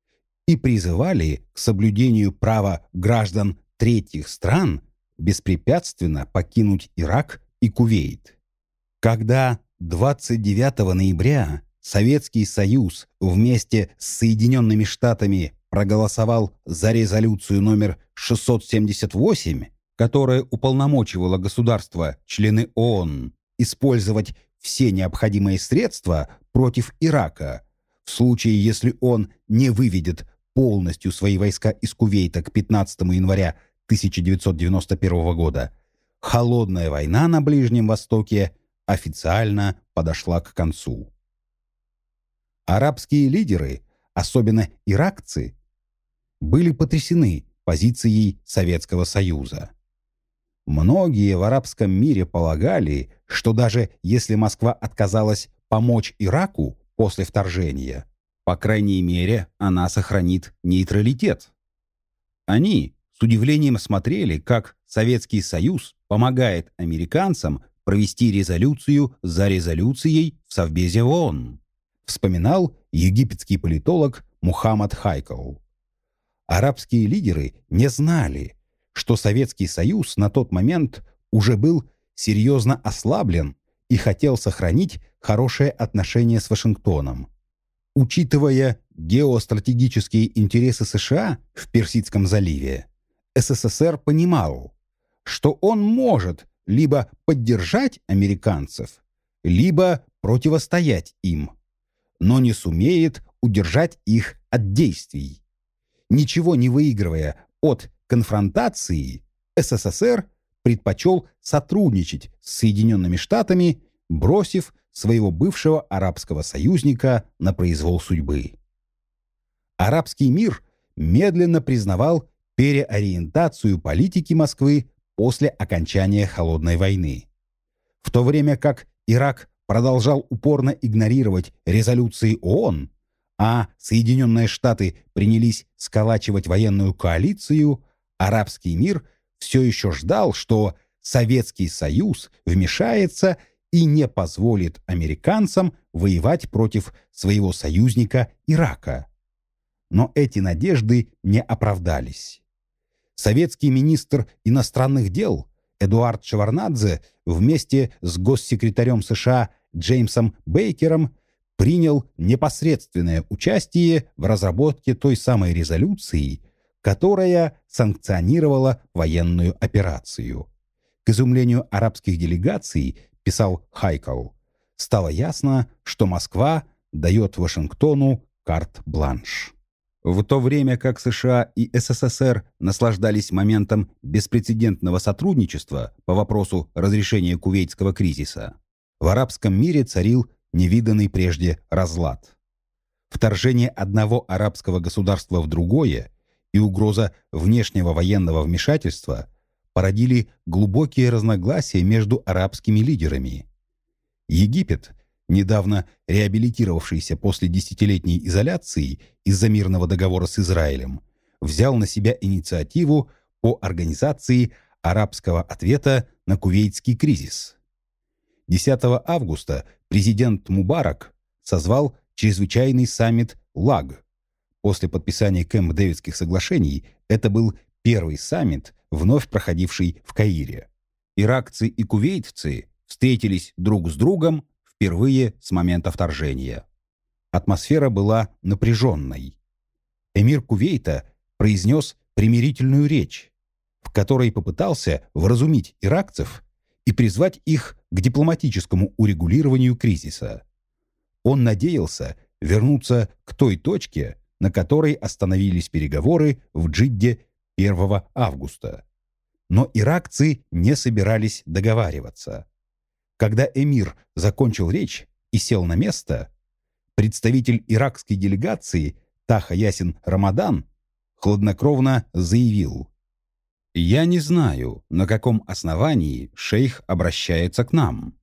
и призывали к соблюдению права граждан третьих стран беспрепятственно покинуть Ирак и Кувейт. Когда 29 ноября Советский Союз вместе с Соединенными Штатами проголосовал за резолюцию номер 678, которая уполномочивала государства, члены ООН, использовать все необходимые средства против Ирака, В случае, если он не выведет полностью свои войска из Кувейта к 15 января 1991 года, холодная война на Ближнем Востоке официально подошла к концу. Арабские лидеры, особенно иракцы, были потрясены позицией Советского Союза. Многие в арабском мире полагали, что даже если Москва отказалась помочь Ираку после вторжения, по крайней мере, она сохранит нейтралитет. Они с удивлением смотрели, как Советский Союз помогает американцам провести резолюцию за резолюцией в Совбезе ООН, вспоминал египетский политолог Мухаммад Хайкл. Арабские лидеры не знали, что Советский Союз на тот момент уже был серьезно ослаблен и хотел сохранить хорошие отношения с Вашингтоном. Учитывая геостратегические интересы США в Персидском заливе, СССР понимал, что он может либо поддержать американцев, либо противостоять им, но не сумеет удержать их от действий. Ничего не выигрывая от конфронтации, СССР предпочел сотрудничать с Соединенными Штатами, бросив своего бывшего арабского союзника на произвол судьбы. Арабский мир медленно признавал переориентацию политики Москвы после окончания Холодной войны. В то время как Ирак продолжал упорно игнорировать резолюции ООН, а Соединенные Штаты принялись сколачивать военную коалицию, арабский мир все еще ждал, что Советский Союз вмешается и не позволит американцам воевать против своего союзника Ирака. Но эти надежды не оправдались советский министр иностранных дел Эдуард Шеварнадзе вместе с госсекретарем США Джеймсом Бейкером принял непосредственное участие в разработке той самой резолюции, которая санкционировала военную операцию. К изумлению арабских делегаций, писал Хайкл, стало ясно, что Москва дает Вашингтону карт-бланш. В то время как США и СССР наслаждались моментом беспрецедентного сотрудничества по вопросу разрешения кувейтского кризиса, в арабском мире царил невиданный прежде разлад. Вторжение одного арабского государства в другое и угроза внешнего военного вмешательства породили глубокие разногласия между арабскими лидерами. Египет недавно реабилитировавшийся после десятилетней изоляции из-за мирного договора с Израилем, взял на себя инициативу по организации арабского ответа на кувейтский кризис. 10 августа президент Мубарак созвал чрезвычайный саммит ЛАГ. После подписания Кэмп-Дэвидских соглашений это был первый саммит, вновь проходивший в Каире. Иракцы и кувейтцы встретились друг с другом впервые с момента вторжения. Атмосфера была напряженной. Эмир Кувейта произнес примирительную речь, в которой попытался вразумить иракцев и призвать их к дипломатическому урегулированию кризиса. Он надеялся вернуться к той точке, на которой остановились переговоры в Джидде 1 августа. Но иракцы не собирались договариваться. Когда эмир закончил речь и сел на место, представитель иракской делегации Таха Ясин Рамадан хладнокровно заявил «Я не знаю, на каком основании шейх обращается к нам.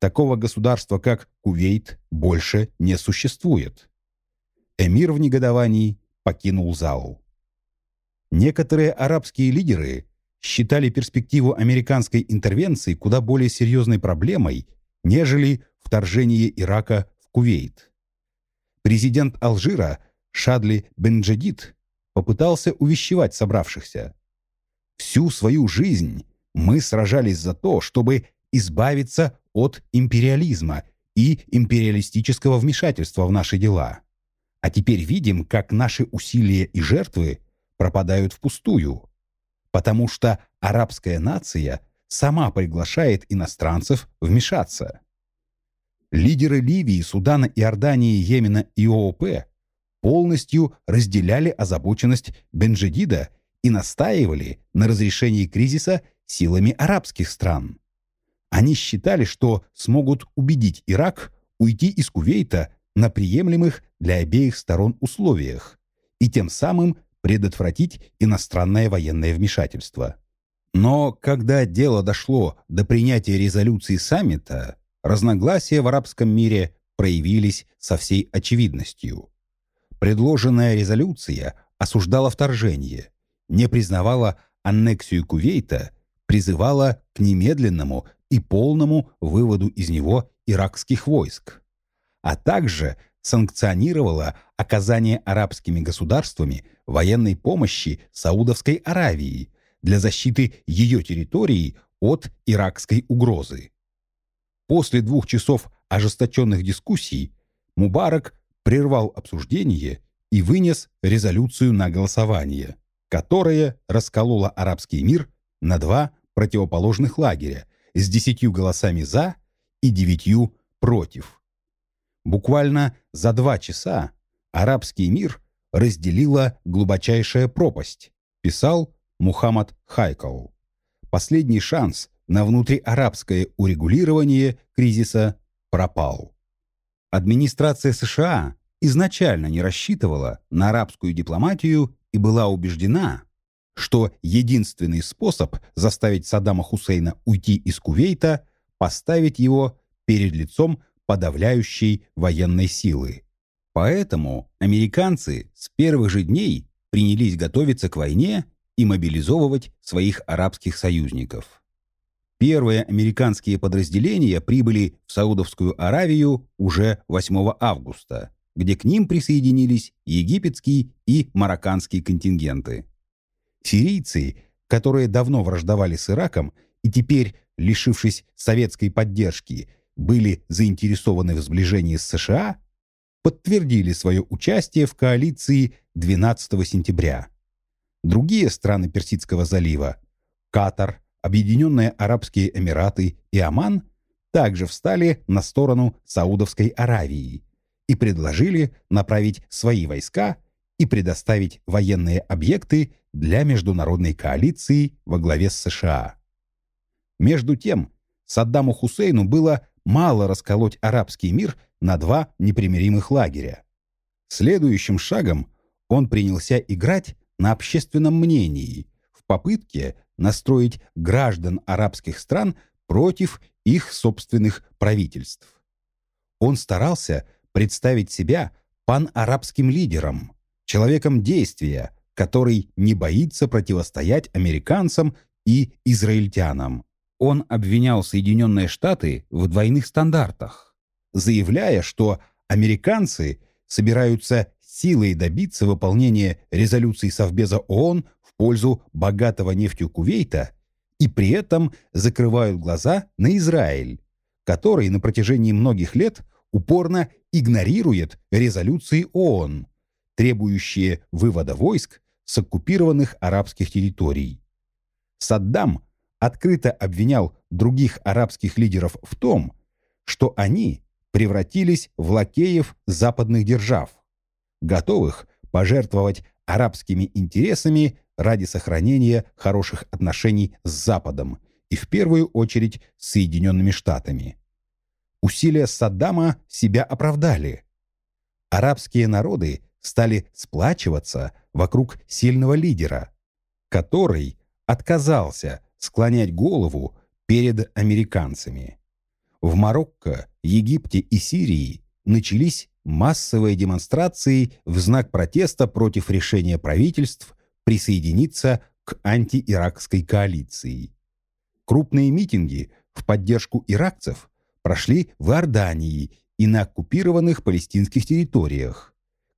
Такого государства, как Кувейт, больше не существует». Эмир в негодовании покинул зал. Некоторые арабские лидеры считали перспективу американской интервенции куда более серьезной проблемой, нежели вторжение Ирака в Кувейт. Президент Алжира Шадли Бенджедид попытался увещевать собравшихся. Всю свою жизнь мы сражались за то, чтобы избавиться от империализма и империалистического вмешательства в наши дела. А теперь видим, как наши усилия и жертвы пропадают впустую потому что арабская нация сама приглашает иностранцев вмешаться. Лидеры Ливии, Судана, Иордании, Йемена и ООП полностью разделяли озабоченность Бенджедида и настаивали на разрешении кризиса силами арабских стран. Они считали, что смогут убедить Ирак уйти из Кувейта на приемлемых для обеих сторон условиях и тем самым предотвратить иностранное военное вмешательство. Но когда дело дошло до принятия резолюции саммита, разногласия в арабском мире проявились со всей очевидностью. Предложенная резолюция осуждала вторжение, не признавала аннексию Кувейта, призывала к немедленному и полному выводу из него иракских войск, а также санкционировала оказание арабскими государствами военной помощи Саудовской Аравии для защиты ее территории от иракской угрозы. После двух часов ожесточенных дискуссий Мубарак прервал обсуждение и вынес резолюцию на голосование, которая расколола арабский мир на два противоположных лагеря с десятью голосами «за» и девятью «против». Буквально за два часа арабский мир разделила глубочайшая пропасть, писал Мухаммад Хайкал. Последний шанс на внутриарабское урегулирование кризиса пропал. Администрация США изначально не рассчитывала на арабскую дипломатию и была убеждена, что единственный способ заставить Саддама Хусейна уйти из Кувейта – поставить его перед лицом подавляющей военной силы. Поэтому американцы с первых же дней принялись готовиться к войне и мобилизовывать своих арабских союзников. Первые американские подразделения прибыли в Саудовскую Аравию уже 8 августа, где к ним присоединились египетские и марокканские контингенты. Сирийцы, которые давно враждовали с Ираком и теперь, лишившись советской поддержки, были заинтересованы в сближении с США, подтвердили свое участие в коалиции 12 сентября. Другие страны Персидского залива – Катар, Объединенные Арабские Эмираты и Оман – также встали на сторону Саудовской Аравии и предложили направить свои войска и предоставить военные объекты для международной коалиции во главе с США. Между тем, Саддаму Хусейну было мало расколоть арабский мир на два непримиримых лагеря. Следующим шагом он принялся играть на общественном мнении в попытке настроить граждан арабских стран против их собственных правительств. Он старался представить себя панарабским лидером, человеком действия, который не боится противостоять американцам и израильтянам. Он обвинял Соединенные Штаты в двойных стандартах, заявляя, что американцы собираются силой добиться выполнения резолюции Совбеза ООН в пользу богатого нефтью Кувейта и при этом закрывают глаза на Израиль, который на протяжении многих лет упорно игнорирует резолюции ООН, требующие вывода войск с оккупированных арабских территорий. Саддам открыто обвинял других арабских лидеров в том, что они превратились в лакеев западных держав, готовых пожертвовать арабскими интересами ради сохранения хороших отношений с Западом и в первую очередь с Соединенными Штатами. Усилия Саддама себя оправдали. Арабские народы стали сплачиваться вокруг сильного лидера, который отказался склонять голову перед американцами. В Марокко, Египте и Сирии начались массовые демонстрации в знак протеста против решения правительств присоединиться к антииракской коалиции. Крупные митинги в поддержку иракцев прошли в Иордании и на оккупированных палестинских территориях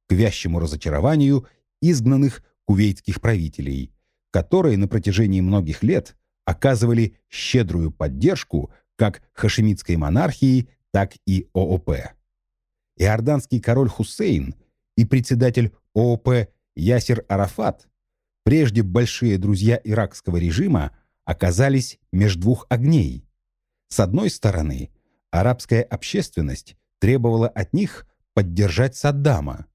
к вящему разочарованию изгнанных кувейтских правителей, которые на протяжении многих лет оказывали щедрую поддержку как хашемитской монархии, так и ООП. Иорданский король Хусейн и председатель ООП Ясер Арафат, прежде большие друзья иракского режима, оказались между двух огней. С одной стороны, арабская общественность требовала от них поддержать Саддама.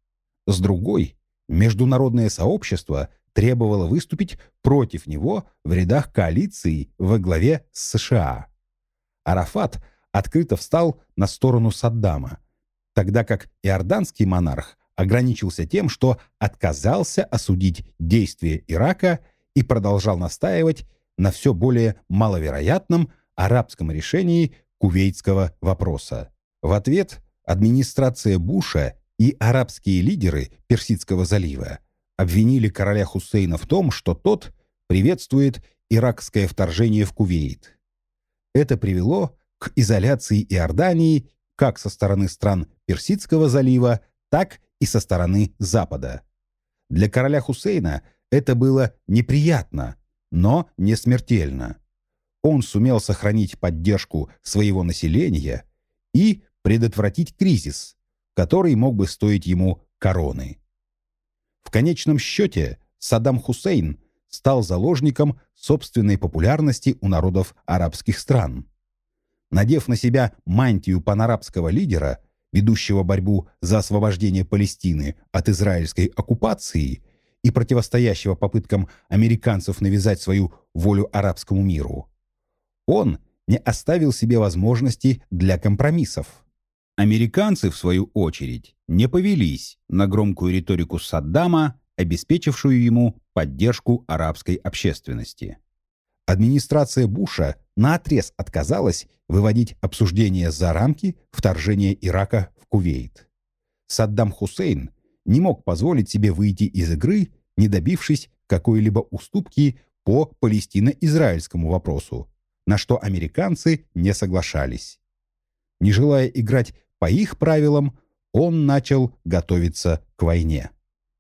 С другой, международное сообщество требовало выступить против него в рядах коалиции во главе с США. Арафат открыто встал на сторону Саддама, тогда как иорданский монарх ограничился тем, что отказался осудить действия Ирака и продолжал настаивать на все более маловероятном арабском решении кувейтского вопроса. В ответ администрация Буша и арабские лидеры Персидского залива обвинили короля Хусейна в том, что тот приветствует иракское вторжение в Кувейт. Это привело к изоляции Иордании как со стороны стран Персидского залива, так и со стороны Запада. Для короля Хусейна это было неприятно, но не смертельно. Он сумел сохранить поддержку своего населения и предотвратить кризис, который мог бы стоить ему короны. В конечном счете Саддам Хусейн стал заложником собственной популярности у народов арабских стран. Надев на себя мантию панарабского лидера, ведущего борьбу за освобождение Палестины от израильской оккупации и противостоящего попыткам американцев навязать свою волю арабскому миру, он не оставил себе возможности для компромиссов. Американцы, в свою очередь, не повелись на громкую риторику Саддама, обеспечившую ему поддержку арабской общественности. Администрация Буша наотрез отказалась выводить обсуждение за рамки вторжения Ирака в Кувейт. Саддам Хусейн не мог позволить себе выйти из игры, не добившись какой-либо уступки по палестино-израильскому вопросу, на что американцы не соглашались. Не желая играть по их правилам, он начал готовиться к войне.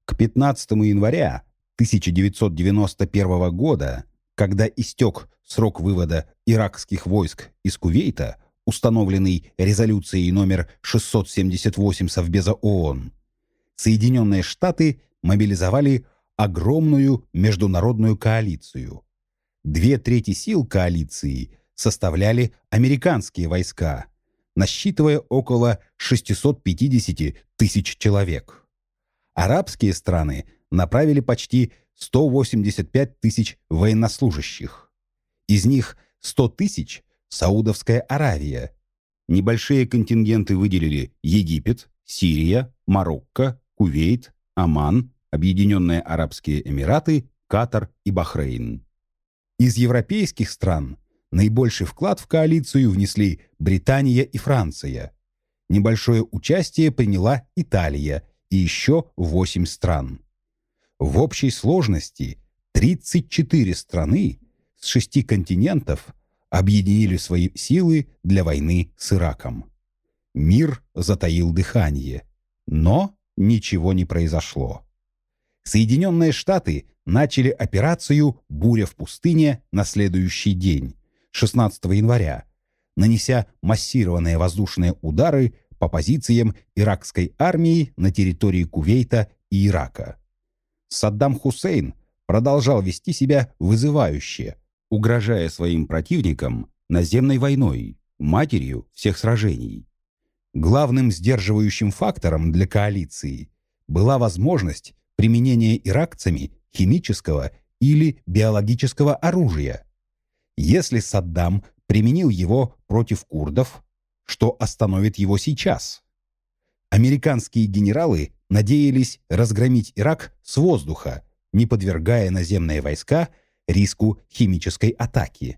К 15 января 1991 года, когда истек срок вывода иракских войск из Кувейта, установленный резолюцией номер 678 Совбеза ООН, Соединенные Штаты мобилизовали огромную международную коалицию. Две трети сил коалиции составляли американские войска, насчитывая около 650 тысяч человек. Арабские страны направили почти 185 тысяч военнослужащих. Из них 100 тысяч – Саудовская Аравия. Небольшие контингенты выделили Египет, Сирия, Марокко, Кувейт, Оман, Объединенные Арабские Эмираты, Катар и Бахрейн. Из европейских стран наибольший вклад в коалицию внесли Британия и Франция. Небольшое участие приняла Италия и еще 8 стран. В общей сложности 34 страны с шести континентов объединили свои силы для войны с Ираком. Мир затаил дыхание, но ничего не произошло. Соединенные Штаты начали операцию «Буря в пустыне» на следующий день, 16 января, нанеся массированные воздушные удары по позициям иракской армии на территории Кувейта и Ирака. Саддам Хусейн продолжал вести себя вызывающе, угрожая своим противникам наземной войной, матерью всех сражений. Главным сдерживающим фактором для коалиции была возможность применения иракцами химического или биологического оружия. Если Саддам применил его против курдов, что остановит его сейчас? Американские генералы надеялись разгромить Ирак с воздуха, не подвергая наземные войска риску химической атаки.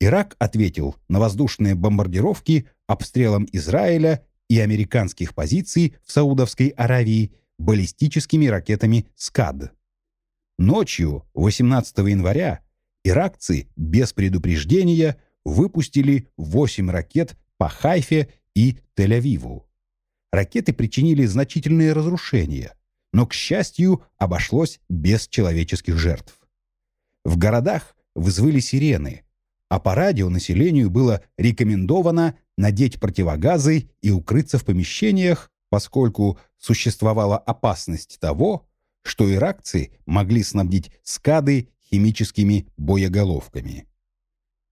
Ирак ответил на воздушные бомбардировки обстрелом Израиля и американских позиций в Саудовской Аравии баллистическими ракетами «Скад». Ночью 18 января иракцы без предупреждения выпустили 8 ракет по Хайфе и Тель-Авиву. Ракеты причинили значительные разрушения, но, к счастью, обошлось без человеческих жертв. В городах вызвали сирены, а по радио населению было рекомендовано надеть противогазы и укрыться в помещениях, поскольку существовала опасность того, что иракцы могли снабдить скады химическими боеголовками.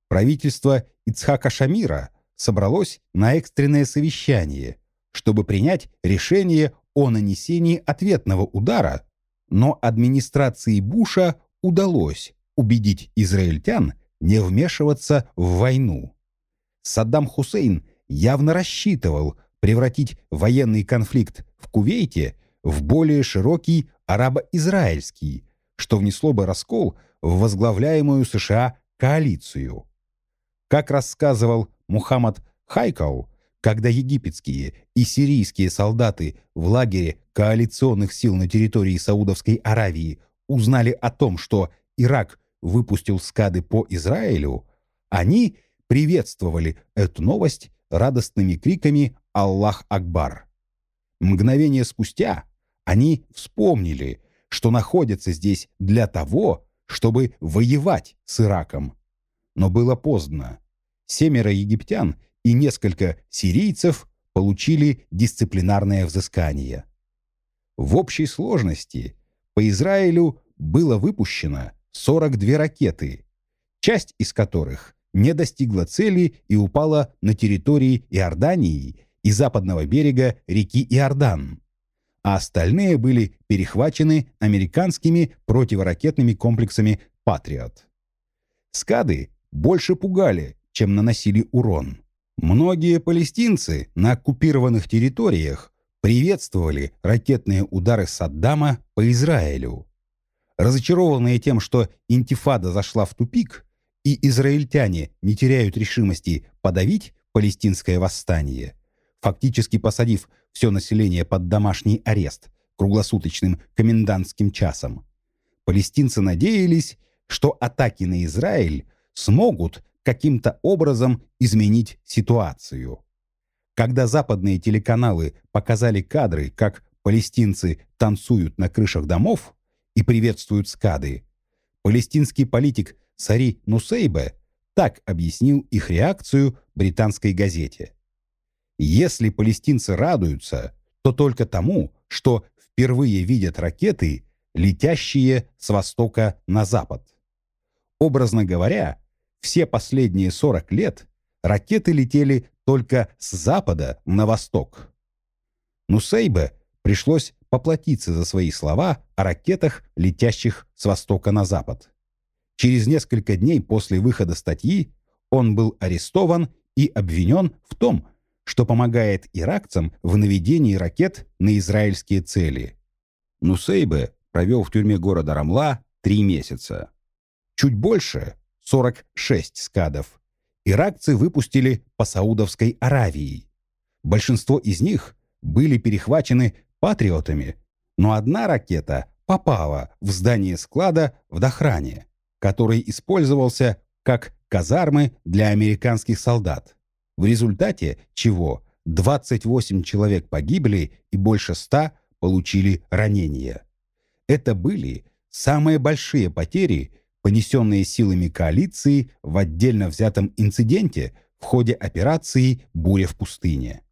Правительство Ицхака Шамира собралось на экстренное совещание, чтобы принять решение о нанесении ответного удара, но администрации Буша удалось убедить израильтян не вмешиваться в войну. Саддам Хусейн явно рассчитывал превратить военный конфликт в Кувейте в более широкий арабо-израильский, что внесло бы раскол в возглавляемую США коалицию. Как рассказывал Мухаммад Хайкау, когда египетские и сирийские солдаты в лагере коалиционных сил на территории Саудовской Аравии узнали о том, что Ирак выпустил скады по Израилю, они приветствовали эту новость радостными криками «Аллах Акбар!». Мгновение спустя они вспомнили, что находятся здесь для того, чтобы воевать с Ираком. Но было поздно. Семеро египтян и несколько сирийцев получили дисциплинарное взыскание. В общей сложности по Израилю было выпущено 42 ракеты, часть из которых не достигла цели и упала на территории Иордании и западного берега реки Иордан, а остальные были перехвачены американскими противоракетными комплексами «Патриот». Скады больше пугали, чем наносили урон. Многие палестинцы на оккупированных территориях приветствовали ракетные удары Саддама по Израилю. Разочарованные тем, что интифада зашла в тупик, и израильтяне не теряют решимости подавить палестинское восстание, фактически посадив все население под домашний арест круглосуточным комендантским часом, палестинцы надеялись, что атаки на Израиль смогут каким-то образом изменить ситуацию. Когда западные телеканалы показали кадры, как палестинцы танцуют на крышах домов и приветствуют скады, палестинский политик Сари Нусейбе так объяснил их реакцию британской газете. Если палестинцы радуются, то только тому, что впервые видят ракеты, летящие с востока на запад. Образно говоря, все последние 40 лет ракеты летели только с запада на восток. Нусейбе пришлось поплатиться за свои слова о ракетах, летящих с востока на запад. Через несколько дней после выхода статьи он был арестован и обвинен в том, что помогает иракцам в наведении ракет на израильские цели. Нусейбе провел в тюрьме города Рамла три месяца. Чуть больше 46 скадов, иракцы выпустили по Саудовской Аравии. Большинство из них были перехвачены патриотами, но одна ракета попала в здание склада в Дахране, который использовался как казармы для американских солдат, в результате чего 28 человек погибли и больше 100 получили ранения. Это были самые большие потери понесенные силами коалиции в отдельно взятом инциденте в ходе операции «Буря в пустыне».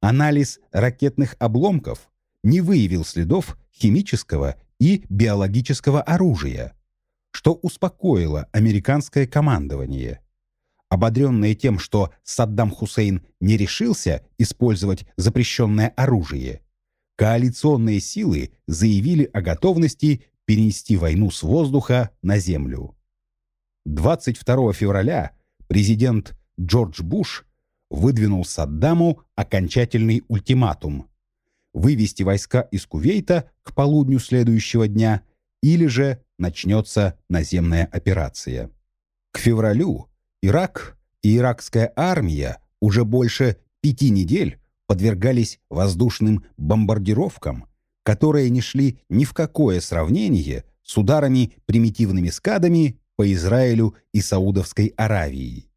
Анализ ракетных обломков не выявил следов химического и биологического оружия, что успокоило американское командование. Ободренное тем, что Саддам Хусейн не решился использовать запрещенное оружие, коалиционные силы заявили о готовности перенести войну с воздуха на землю. 22 февраля президент Джордж Буш выдвинул Саддаму окончательный ультиматум – вывести войска из Кувейта к полудню следующего дня или же начнется наземная операция. К февралю Ирак и иракская армия уже больше пяти недель подвергались воздушным бомбардировкам – которые не шли ни в какое сравнение с ударами примитивными скадами по Израилю и Саудовской Аравии.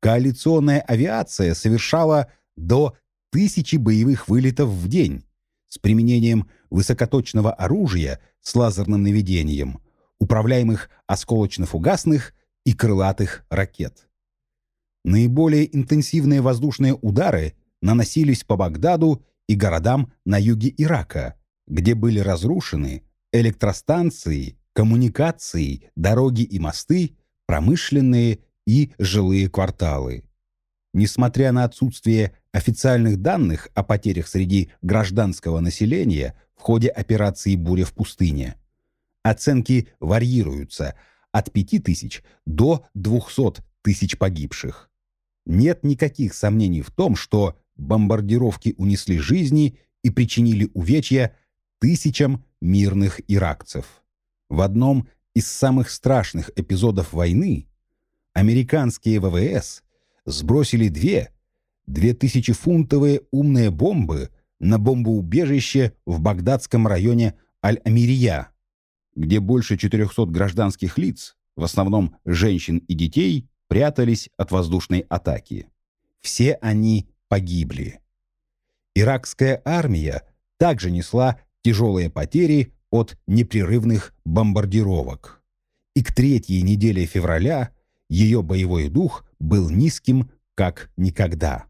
Коалиционная авиация совершала до тысячи боевых вылетов в день с применением высокоточного оружия с лазерным наведением, управляемых осколочно-фугасных и крылатых ракет. Наиболее интенсивные воздушные удары наносились по Багдаду и городам на юге Ирака – где были разрушены электростанции, коммуникации, дороги и мосты, промышленные и жилые кварталы. несмотря на отсутствие официальных данных о потерях среди гражданского населения в ходе операции «Буря в пустыне», оценки варьируются от 5 тысяч до 200 тысяч погибших. Нет никаких сомнений в том, что бомбардировки унесли жизни и причинили увечья тысячам мирных иракцев. В одном из самых страшных эпизодов войны американские ВВС сбросили две 2000-фунтовые умные бомбы на бомбоубежище в багдадском районе Аль-Амирия, где больше 400 гражданских лиц, в основном женщин и детей, прятались от воздушной атаки. Все они погибли. Иракская армия также несла тяжелые потери от непрерывных бомбардировок. И к третьей неделе февраля ее боевой дух был низким, как никогда.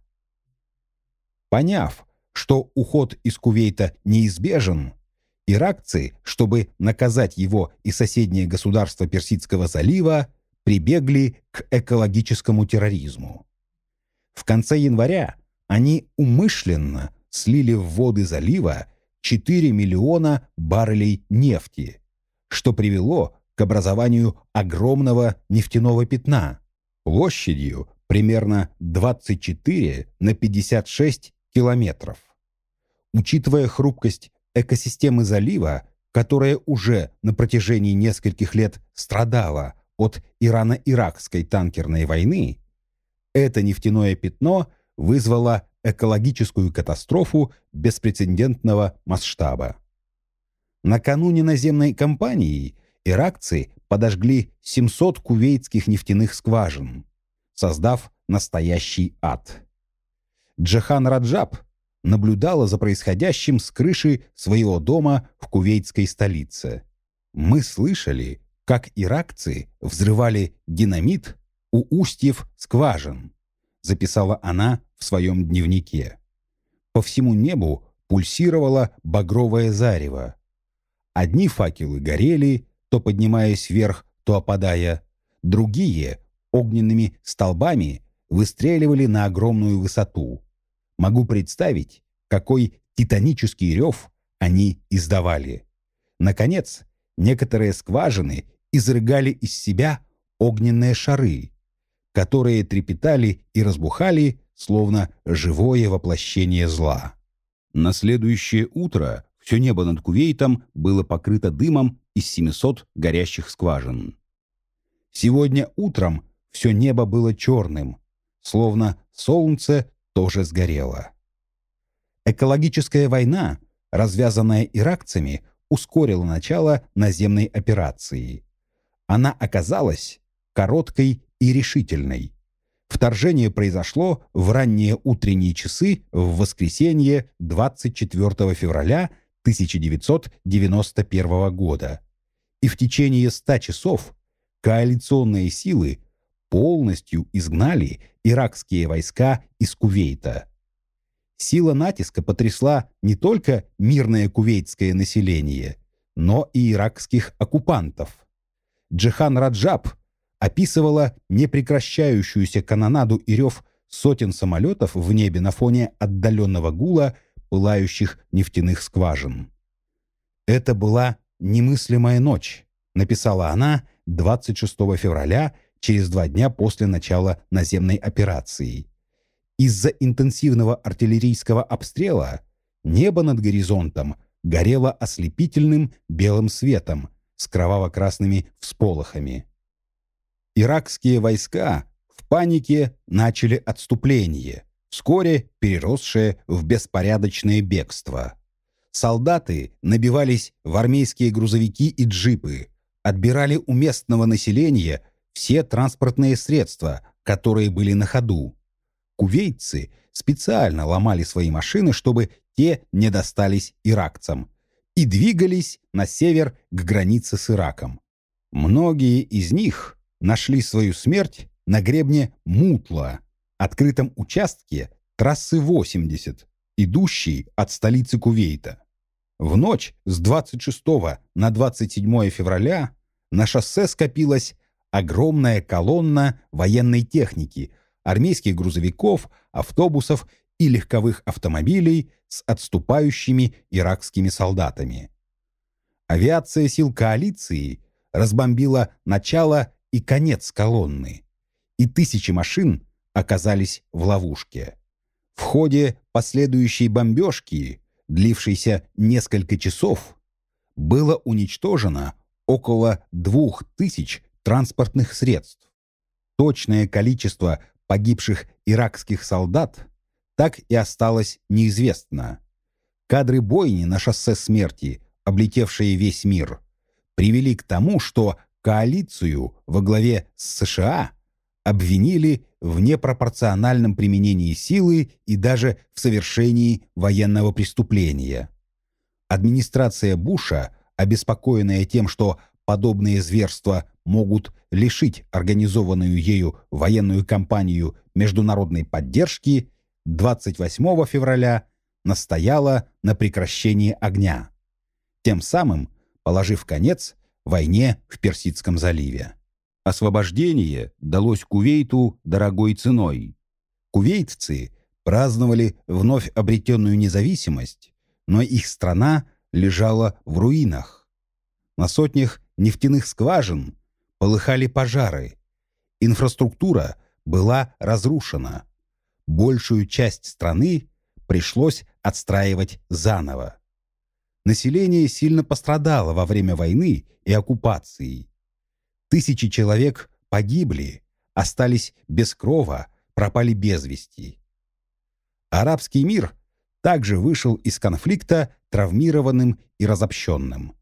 Поняв, что уход из Кувейта неизбежен, иракцы, чтобы наказать его и соседние государства Персидского залива, прибегли к экологическому терроризму. В конце января они умышленно слили в воды залива 4 миллиона баррелей нефти, что привело к образованию огромного нефтяного пятна площадью примерно 24 на 56 километров. Учитывая хрупкость экосистемы залива, которая уже на протяжении нескольких лет страдала от Ирано-Иракской танкерной войны, это нефтяное пятно вызвало экологическую катастрофу беспрецедентного масштаба. Накануне наземной кампании иракцы подожгли 700 кувейтских нефтяных скважин, создав настоящий ад. Джахан Раджаб наблюдала за происходящим с крыши своего дома в кувейтской столице. Мы слышали, как иракцы взрывали динамит у устьев скважин, записала она в своем дневнике. По всему небу пульсировало багровое зарево. Одни факелы горели, то поднимаясь вверх, то опадая. Другие огненными столбами выстреливали на огромную высоту. Могу представить, какой титанический рев они издавали. Наконец, некоторые скважины изрыгали из себя огненные шары, которые трепетали и разбухали, словно живое воплощение зла. На следующее утро все небо над Кувейтом было покрыто дымом из 700 горящих скважин. Сегодня утром все небо было черным, словно солнце тоже сгорело. Экологическая война, развязанная иракцами, ускорила начало наземной операции. Она оказалась короткой и решительной. Вторжение произошло в ранние утренние часы в воскресенье 24 февраля 1991 года. И в течение 100 часов коалиционные силы полностью изгнали иракские войска из Кувейта. Сила натиска потрясла не только мирное кувейтское население, но и иракских оккупантов. Джихан Раджаб описывала непрекращающуюся канонаду и рев сотен самолетов в небе на фоне отдаленного гула пылающих нефтяных скважин. «Это была немыслимая ночь», — написала она 26 февраля, через два дня после начала наземной операции. Из-за интенсивного артиллерийского обстрела небо над горизонтом горело ослепительным белым светом с кроваво-красными всполохами. Иракские войска в панике начали отступление, вскоре переросшее в беспорядочное бегство. Солдаты набивались в армейские грузовики и джипы, отбирали у местного населения все транспортные средства, которые были на ходу. Кувейцы специально ломали свои машины, чтобы те не достались иракцам, и двигались на север к границе с Ираком. Многие из них нашли свою смерть на гребне Мутла, открытом участке трассы 80, идущей от столицы Кувейта. В ночь с 26 на 27 февраля на шоссе скопилась огромная колонна военной техники, армейских грузовиков, автобусов и легковых автомобилей с отступающими иракскими солдатами. Авиация сил коалиции разбомбила начало и конец колонны, и тысячи машин оказались в ловушке. В ходе последующей бомбежки, длившейся несколько часов, было уничтожено около двух тысяч транспортных средств. Точное количество погибших иракских солдат так и осталось неизвестно. Кадры бойни на шоссе смерти, облетевшие весь мир, привели к тому, что коалицию во главе с США обвинили в непропорциональном применении силы и даже в совершении военного преступления. Администрация Буша, обеспокоенная тем, что подобные зверства могут лишить организованную ею военную кампанию международной поддержки, 28 февраля настояла на прекращении огня, тем самым положив конец войне в Персидском заливе. Освобождение далось Кувейту дорогой ценой. Кувейтцы праздновали вновь обретенную независимость, но их страна лежала в руинах. На сотнях нефтяных скважин полыхали пожары. Инфраструктура была разрушена. Большую часть страны пришлось отстраивать заново. Население сильно пострадало во время войны и оккупации. Тысячи человек погибли, остались без крова, пропали без вести. Арабский мир также вышел из конфликта травмированным и разобщенным.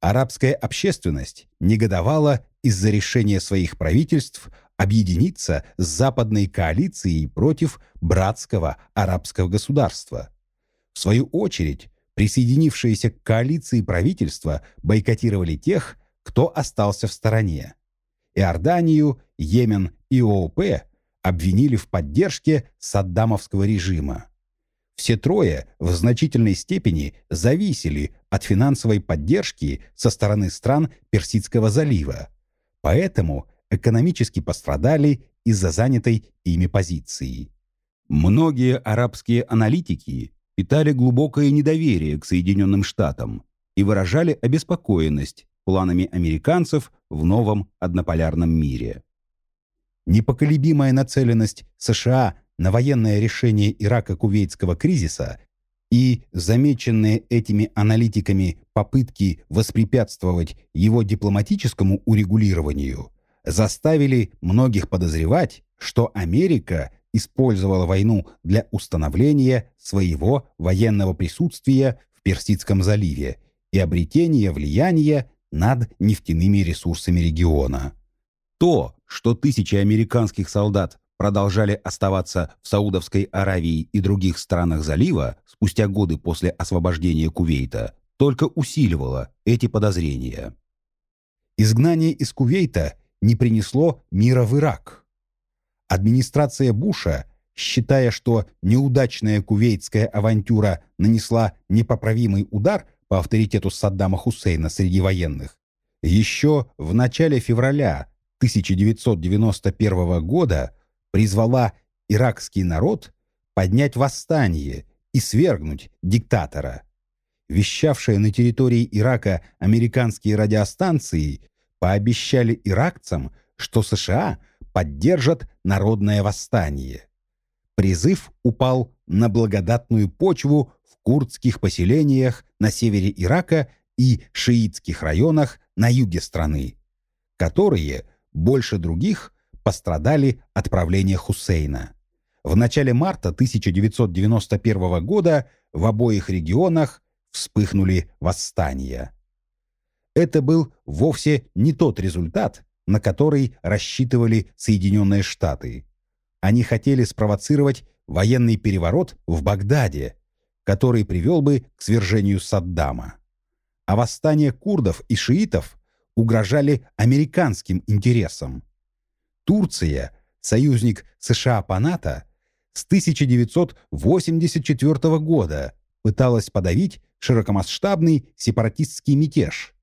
Арабская общественность негодовала из-за решения своих правительств объединиться с западной коалицией против братского арабского государства. В свою очередь, присоединившиеся к коалиции правительства бойкотировали тех, кто остался в стороне. Иорданию, Йемен и ООП обвинили в поддержке саддамовского режима. Все трое в значительной степени зависели от финансовой поддержки со стороны стран Персидского залива, поэтому экономически пострадали из-за занятой ими позиции. Многие арабские аналитики питали глубокое недоверие к Соединенным Штатам и выражали обеспокоенность планами американцев в новом однополярном мире. Непоколебимая нацеленность США на военное решение Ирако-Кувейтского кризиса и замеченные этими аналитиками попытки воспрепятствовать его дипломатическому урегулированию заставили многих подозревать, что Америка использовала войну для установления своего военного присутствия в Персидском заливе и обретения влияния над нефтяными ресурсами региона. То, что тысячи американских солдат продолжали оставаться в Саудовской Аравии и других странах залива спустя годы после освобождения Кувейта, только усиливало эти подозрения. Изгнание из Кувейта не принесло мира в Ирак. Администрация Буша, считая, что неудачная кувейтская авантюра нанесла непоправимый удар по авторитету Саддама Хусейна среди военных, еще в начале февраля 1991 года призвала иракский народ поднять восстание и свергнуть диктатора. Вещавшие на территории Ирака американские радиостанции пообещали иракцам, что США поддержат народное восстание. Призыв упал на благодатную почву курдских поселениях на севере Ирака и шиитских районах на юге страны, которые больше других пострадали от правления Хусейна. В начале марта 1991 года в обоих регионах вспыхнули восстания. Это был вовсе не тот результат, на который рассчитывали Соединенные Штаты. Они хотели спровоцировать военный переворот в Багдаде, который привел бы к свержению Саддама. А восстания курдов и шиитов угрожали американским интересам. Турция, союзник США по НАТО, с 1984 года пыталась подавить широкомасштабный сепаратистский мятеж,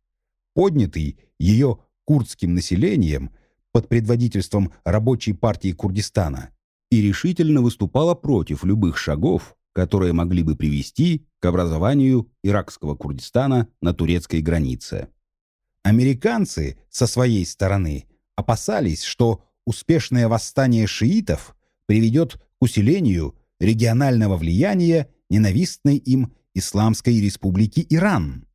поднятый ее курдским населением под предводительством Рабочей партии Курдистана и решительно выступала против любых шагов, которые могли бы привести к образованию иракского Курдистана на турецкой границе. Американцы со своей стороны опасались, что успешное восстание шиитов приведет к усилению регионального влияния ненавистной им Исламской республики Иран.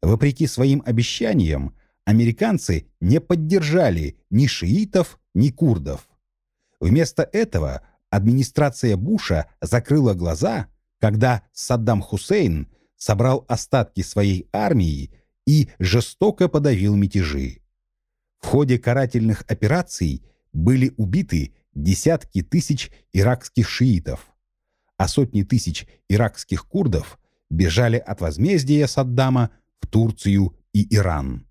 Вопреки своим обещаниям, американцы не поддержали ни шиитов, ни курдов. Вместо этого администрация Буша закрыла глаза, когда Саддам Хусейн собрал остатки своей армии и жестоко подавил мятежи. В ходе карательных операций были убиты десятки тысяч иракских шиитов, а сотни тысяч иракских курдов бежали от возмездия Саддама в Турцию и Иран.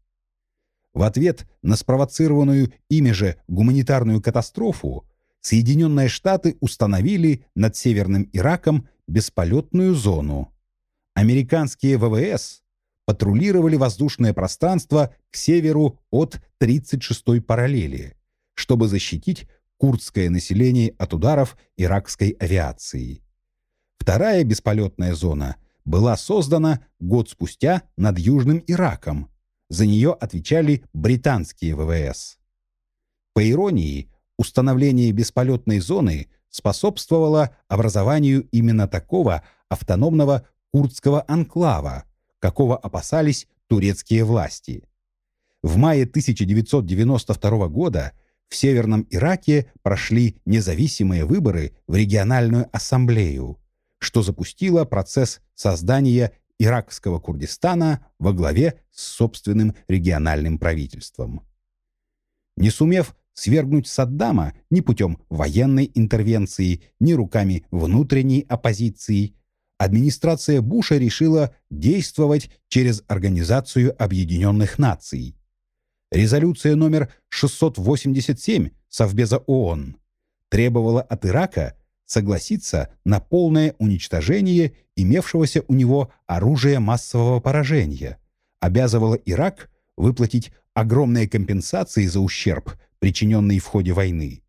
В ответ на спровоцированную ими же гуманитарную катастрофу Соединенные Штаты установили над Северным Ираком бесполетную зону. Американские ВВС патрулировали воздушное пространство к северу от 36-й параллели, чтобы защитить курдское население от ударов иракской авиации. Вторая бесполетная зона была создана год спустя над Южным Ираком. За нее отвечали британские ВВС. По иронии, установление бесполетной зоны способствовало образованию именно такого автономного курдского анклава, какого опасались турецкие власти. В мае 1992 года в Северном Ираке прошли независимые выборы в региональную ассамблею, что запустило процесс создания иракского Курдистана во главе с собственным региональным правительством. Не сумев свергнуть Саддама ни путем военной интервенции, ни руками внутренней оппозиции, администрация Буша решила действовать через Организацию Объединенных Наций. Резолюция номер 687 Совбеза ООН требовала от Ирака согласиться на полное уничтожение имевшегося у него оружия массового поражения, обязывала Ирак выплатить огромные компенсации за ущерб, причиненный в ходе войны,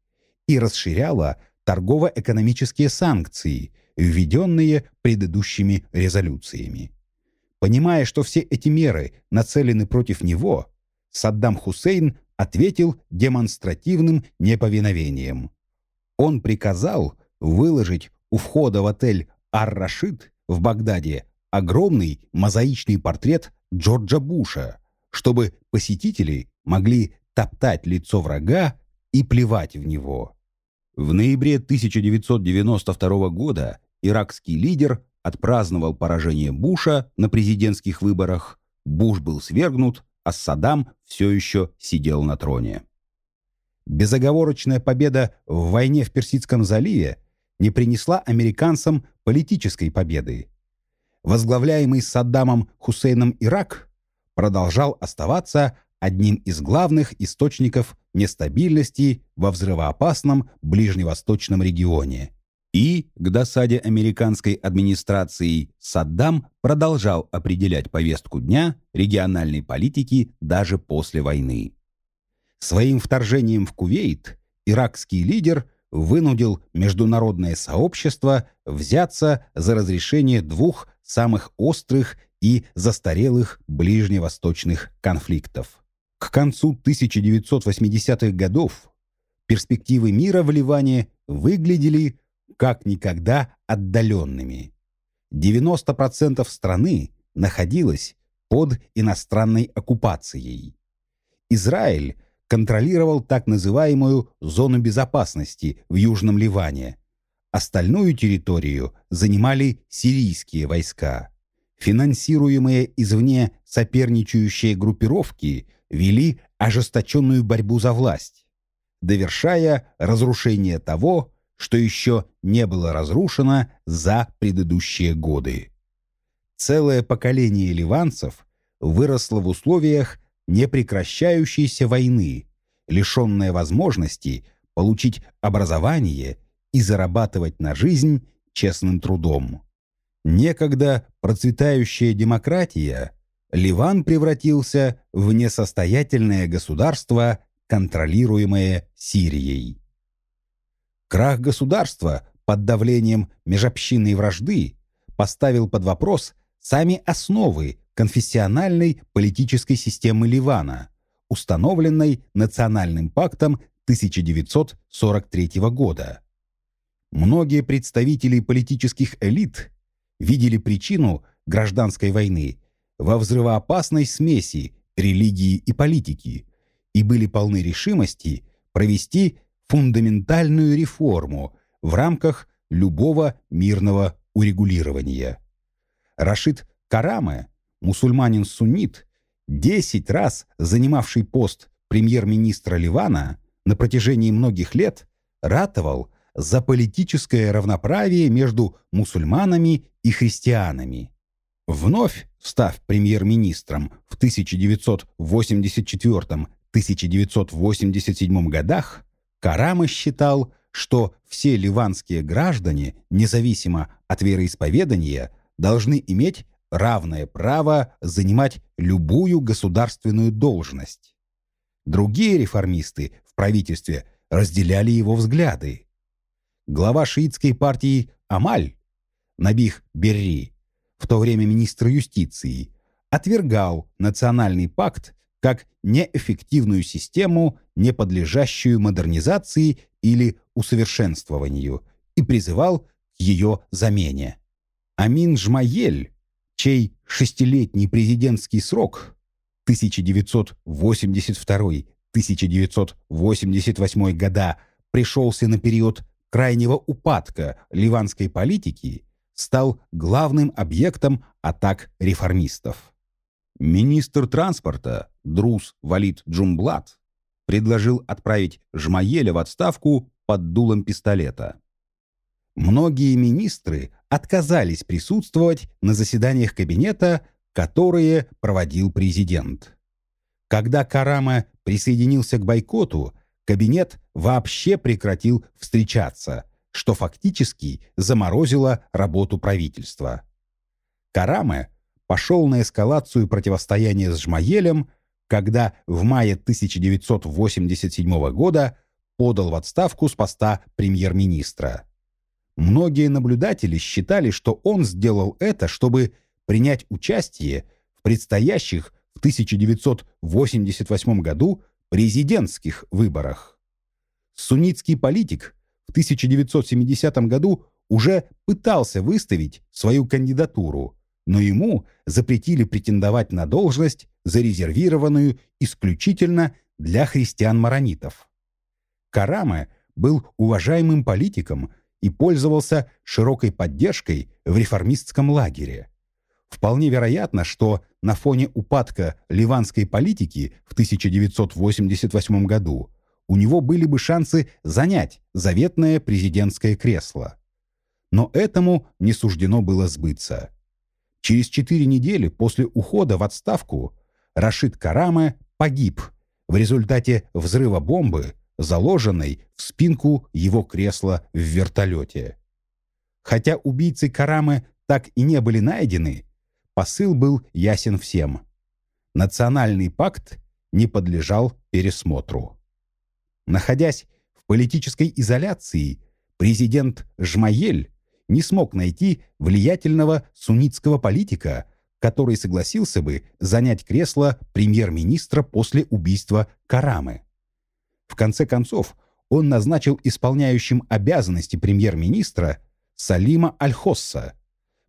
и расширяла торгово-экономические санкции, введенные предыдущими резолюциями. Понимая, что все эти меры нацелены против него, Саддам Хусейн ответил демонстративным неповиновением. Он приказал выложить у входа в отель «Ар-Рашид» в Багдаде огромный мозаичный портрет Джорджа Буша, чтобы посетители могли топтать лицо врага и плевать в него. В ноябре 1992 года иракский лидер отпраздновал поражение Буша на президентских выборах, Буш был свергнут, а Саддам все еще сидел на троне. Безоговорочная победа в войне в Персидском заливе не принесла американцам политической победы. Возглавляемый Саддамом Хусейном Ирак продолжал оставаться одним из главных источников нестабильности во взрывоопасном ближневосточном регионе. И, к досаде американской администрации, Саддам продолжал определять повестку дня региональной политики даже после войны. Своим вторжением в Кувейт иракский лидер вынудил международное сообщество взяться за разрешение двух самых острых и застарелых ближневосточных конфликтов. К концу 1980-х годов перспективы мира в Ливане выглядели как никогда отдаленными. 90% страны находилось под иностранной оккупацией. Израиль контролировал так называемую зону безопасности в Южном Ливане. Остальную территорию занимали сирийские войска. Финансируемые извне соперничающие группировки вели ожесточенную борьбу за власть, довершая разрушение того, что еще не было разрушено за предыдущие годы. Целое поколение ливанцев выросло в условиях непрекращающейся войны, лишенное возможности получить образование и зарабатывать на жизнь честным трудом. Некогда процветающая демократия, Ливан превратился в несостоятельное государство, контролируемое Сирией. Крах государства под давлением межобщинной вражды поставил под вопрос сами основы конфессиональной политической системы Ливана, установленной Национальным пактом 1943 года. Многие представители политических элит видели причину гражданской войны во взрывоопасной смеси религии и политики и были полны решимости провести фундаментальную реформу в рамках любого мирного урегулирования. Рашид Караме, мусульманин-суннит, 10 раз занимавший пост премьер-министра Ливана на протяжении многих лет, ратовал за политическое равноправие между мусульманами и христианами. Вновь став премьер-министром в 1984-1987 годах, Карама считал, что все ливанские граждане, независимо от вероисповедания, должны иметь равное право занимать любую государственную должность. Другие реформисты в правительстве разделяли его взгляды. Глава шиитской партии Амаль, Набих Берри, в то время министр юстиции, отвергал национальный пакт как неэффективную систему, не подлежащую модернизации или усовершенствованию, и призывал к ее замене. Амин Жмаель, чей шестилетний президентский срок 1982-1988 года пришелся на период крайнего упадка ливанской политики, стал главным объектом атак реформистов. Министр транспорта Друз Валид Джумблат предложил отправить Жмаеля в отставку под дулом пистолета. Многие министры отказались присутствовать на заседаниях кабинета, которые проводил президент. Когда Карама присоединился к бойкоту, кабинет вообще прекратил встречаться, что фактически заморозило работу правительства. Караме пошел на эскалацию противостояния с Жмаелем, когда в мае 1987 года подал в отставку с поста премьер-министра. Многие наблюдатели считали, что он сделал это, чтобы принять участие в предстоящих в 1988 году президентских выборах. Суннитский политик в 1970 году уже пытался выставить свою кандидатуру, но ему запретили претендовать на должность, зарезервированную исключительно для христиан-маронитов. Караме был уважаемым политиком и пользовался широкой поддержкой в реформистском лагере. Вполне вероятно, что на фоне упадка ливанской политики в 1988 году у него были бы шансы занять заветное президентское кресло. Но этому не суждено было сбыться. Через четыре недели после ухода в отставку Рашид Караме погиб в результате взрыва бомбы, заложенной в спинку его кресла в вертолете. Хотя убийцы Карамы так и не были найдены, посыл был ясен всем. Национальный пакт не подлежал пересмотру. Находясь в политической изоляции, президент Жмаель не смог найти влиятельного суннитского политика, который согласился бы занять кресло премьер-министра после убийства Карамы. В конце концов, он назначил исполняющим обязанности премьер-министра Салима Аль-Хосса,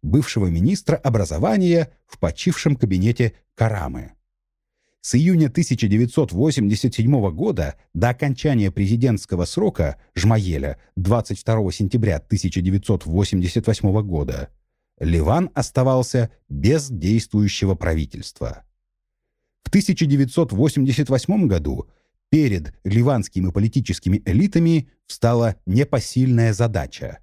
бывшего министра образования в почившем кабинете Карамы. С июня 1987 года до окончания президентского срока Жмаеля 22 сентября 1988 года Ливан оставался без действующего правительства. В 1988 году перед ливанскими политическими элитами встала непосильная задача.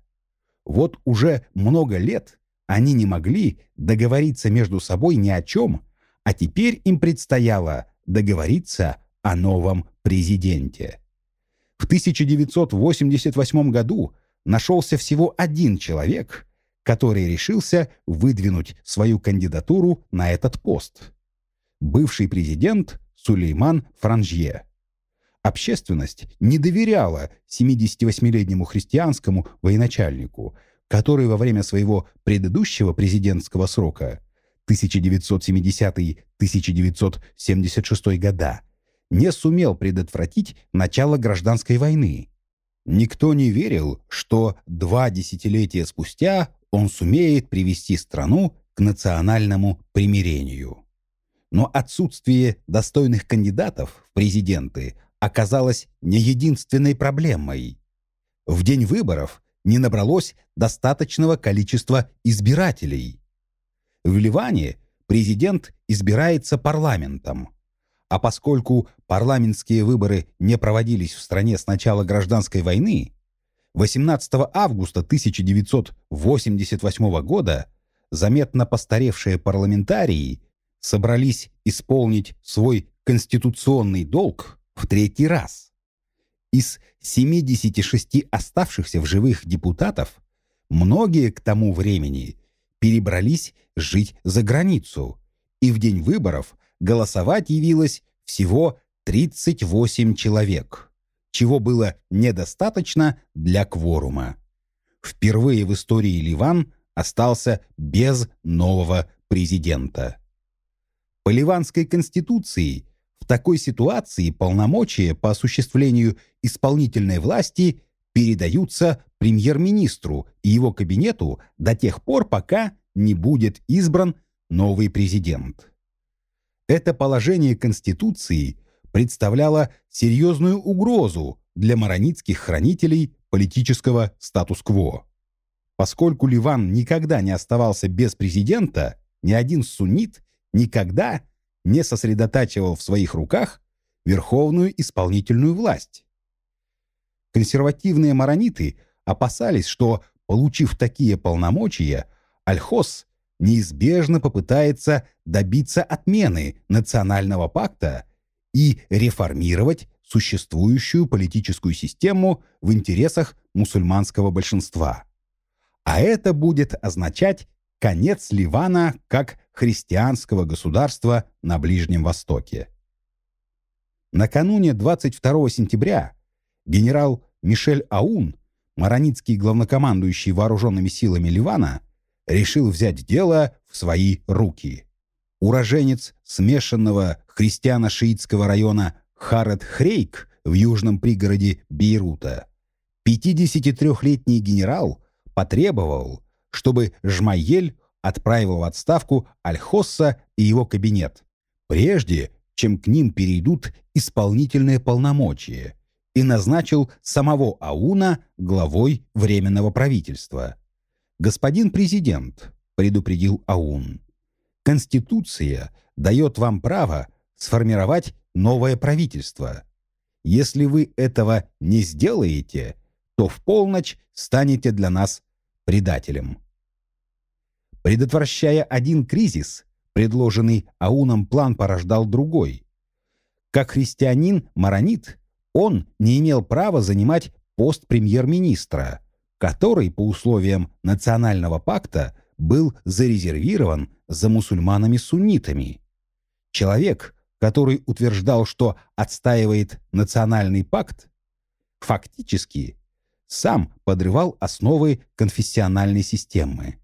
Вот уже много лет они не могли договориться между собой ни о чем, а теперь им предстояло договориться о новом президенте. В 1988 году нашелся всего один человек, который решился выдвинуть свою кандидатуру на этот пост. Бывший президент Сулейман Франжье. Общественность не доверяла 78-летнему христианскому военачальнику, который во время своего предыдущего президентского срока 1970-1976 года не сумел предотвратить начало гражданской войны. Никто не верил, что два десятилетия спустя он сумеет привести страну к национальному примирению. Но отсутствие достойных кандидатов в президенты оказалось не единственной проблемой. В день выборов не набралось достаточного количества избирателей. В Ливане президент избирается парламентом. А поскольку парламентские выборы не проводились в стране с начала гражданской войны, 18 августа 1988 года заметно постаревшие парламентарии собрались исполнить свой конституционный долг в третий раз. Из 76 оставшихся в живых депутатов многие к тому времени перебрались жить за границу, и в день выборов голосовать явилось всего 38 человек, чего было недостаточно для кворума. Впервые в истории Ливан остался без нового президента. По Ливанской конституции в такой ситуации полномочия по осуществлению исполнительной власти передаются премьер-министру и его кабинету до тех пор, пока не будет избран новый президент. Это положение Конституции представляло серьезную угрозу для маронитских хранителей политического статус-кво. Поскольку Ливан никогда не оставался без президента, ни один суннит никогда не сосредотачивал в своих руках верховную исполнительную власть. Консервативные марониты опасались, что, получив такие полномочия, Альхос неизбежно попытается добиться отмены национального пакта и реформировать существующую политическую систему в интересах мусульманского большинства. А это будет означать конец Ливана как христианского государства на Ближнем Востоке. Накануне 22 сентября генерал Мишель Аун, маронитский главнокомандующий вооруженными силами Ливана, решил взять дело в свои руки. Уроженец смешанного христиано-шиитского района Харед Хрейк в южном пригороде Бейрута, 53-летний генерал потребовал, чтобы Жмайель отправил в отставку Альхосса и его кабинет, прежде чем к ним перейдут исполнительные полномочия, и назначил самого Ауна главой Временного правительства. «Господин президент», — предупредил Аун, — «Конституция дает вам право сформировать новое правительство. Если вы этого не сделаете, то в полночь станете для нас предателем». Предотвращая один кризис, предложенный Ауном план порождал другой. Как христианин-маронит, он не имел права занимать пост премьер-министра — который по условиям национального пакта был зарезервирован за мусульманами-суннитами. Человек, который утверждал, что отстаивает национальный пакт, фактически сам подрывал основы конфессиональной системы.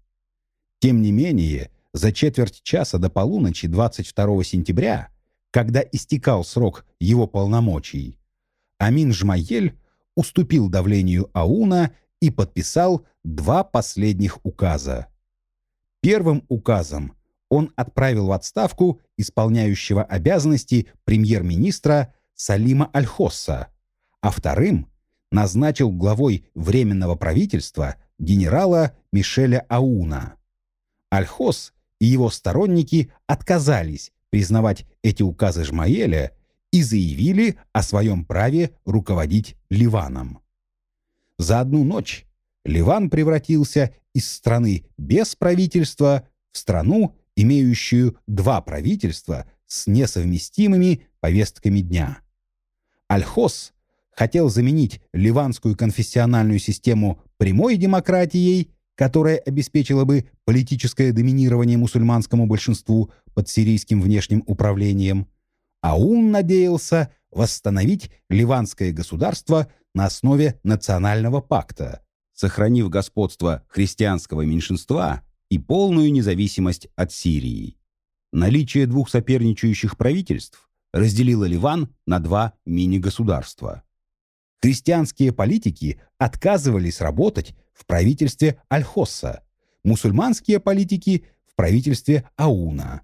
Тем не менее, за четверть часа до полуночи 22 сентября, когда истекал срок его полномочий, Амин Жмаель уступил давлению Ауна и подписал два последних указа. Первым указом он отправил в отставку исполняющего обязанности премьер-министра Салима Аль-Хосса, а вторым назначил главой Временного правительства генерала Мишеля Ауна. Аль-Хосс и его сторонники отказались признавать эти указы Жмаэля и заявили о своем праве руководить Ливаном. За одну ночь Ливан превратился из страны без правительства в страну, имеющую два правительства с несовместимыми повестками дня. Альхос хотел заменить ливанскую конфессиональную систему прямой демократией, которая обеспечила бы политическое доминирование мусульманскому большинству под сирийским внешним управлением, а он надеялся восстановить ливанское государство на основе национального пакта, сохранив господство христианского меньшинства и полную независимость от Сирии. Наличие двух соперничающих правительств разделило Ливан на два мини-государства. Христианские политики отказывались работать в правительстве Аль-Хосса, мусульманские политики – в правительстве Ауна.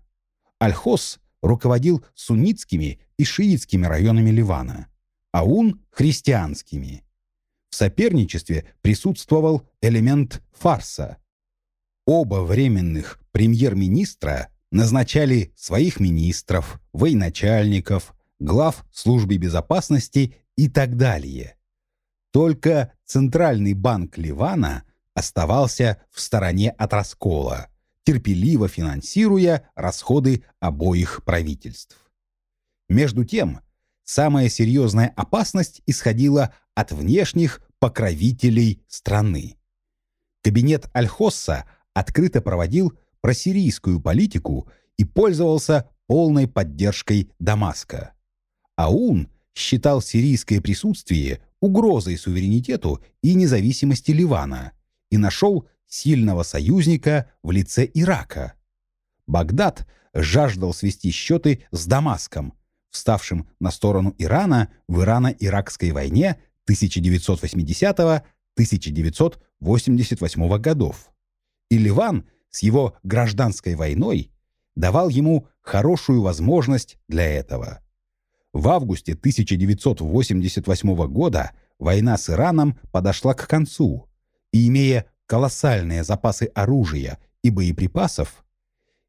Аль-Хосс руководил суннитскими и шиитскими районами Ливана, Аун – христианскими. В соперничестве присутствовал элемент фарса. Оба временных премьер-министра назначали своих министров, военачальников, глав службы безопасности и так далее. Только Центральный банк Ливана оставался в стороне от раскола, терпеливо финансируя расходы обоих правительств. Между тем, самая серьезная опасность исходила от внешних покровителей страны. Кабинет Аль-Хосса открыто проводил просирийскую политику и пользовался полной поддержкой Дамаска. Аун считал сирийское присутствие угрозой суверенитету и независимости Ливана и нашел сильного союзника в лице Ирака. Багдад жаждал свести счеты с Дамаском, вставшим на сторону Ирана в Ирано-Иракской войне 1980-1988 годов. И Ливан с его гражданской войной давал ему хорошую возможность для этого. В августе 1988 года война с Ираном подошла к концу, и, имея колоссальные запасы оружия и боеприпасов,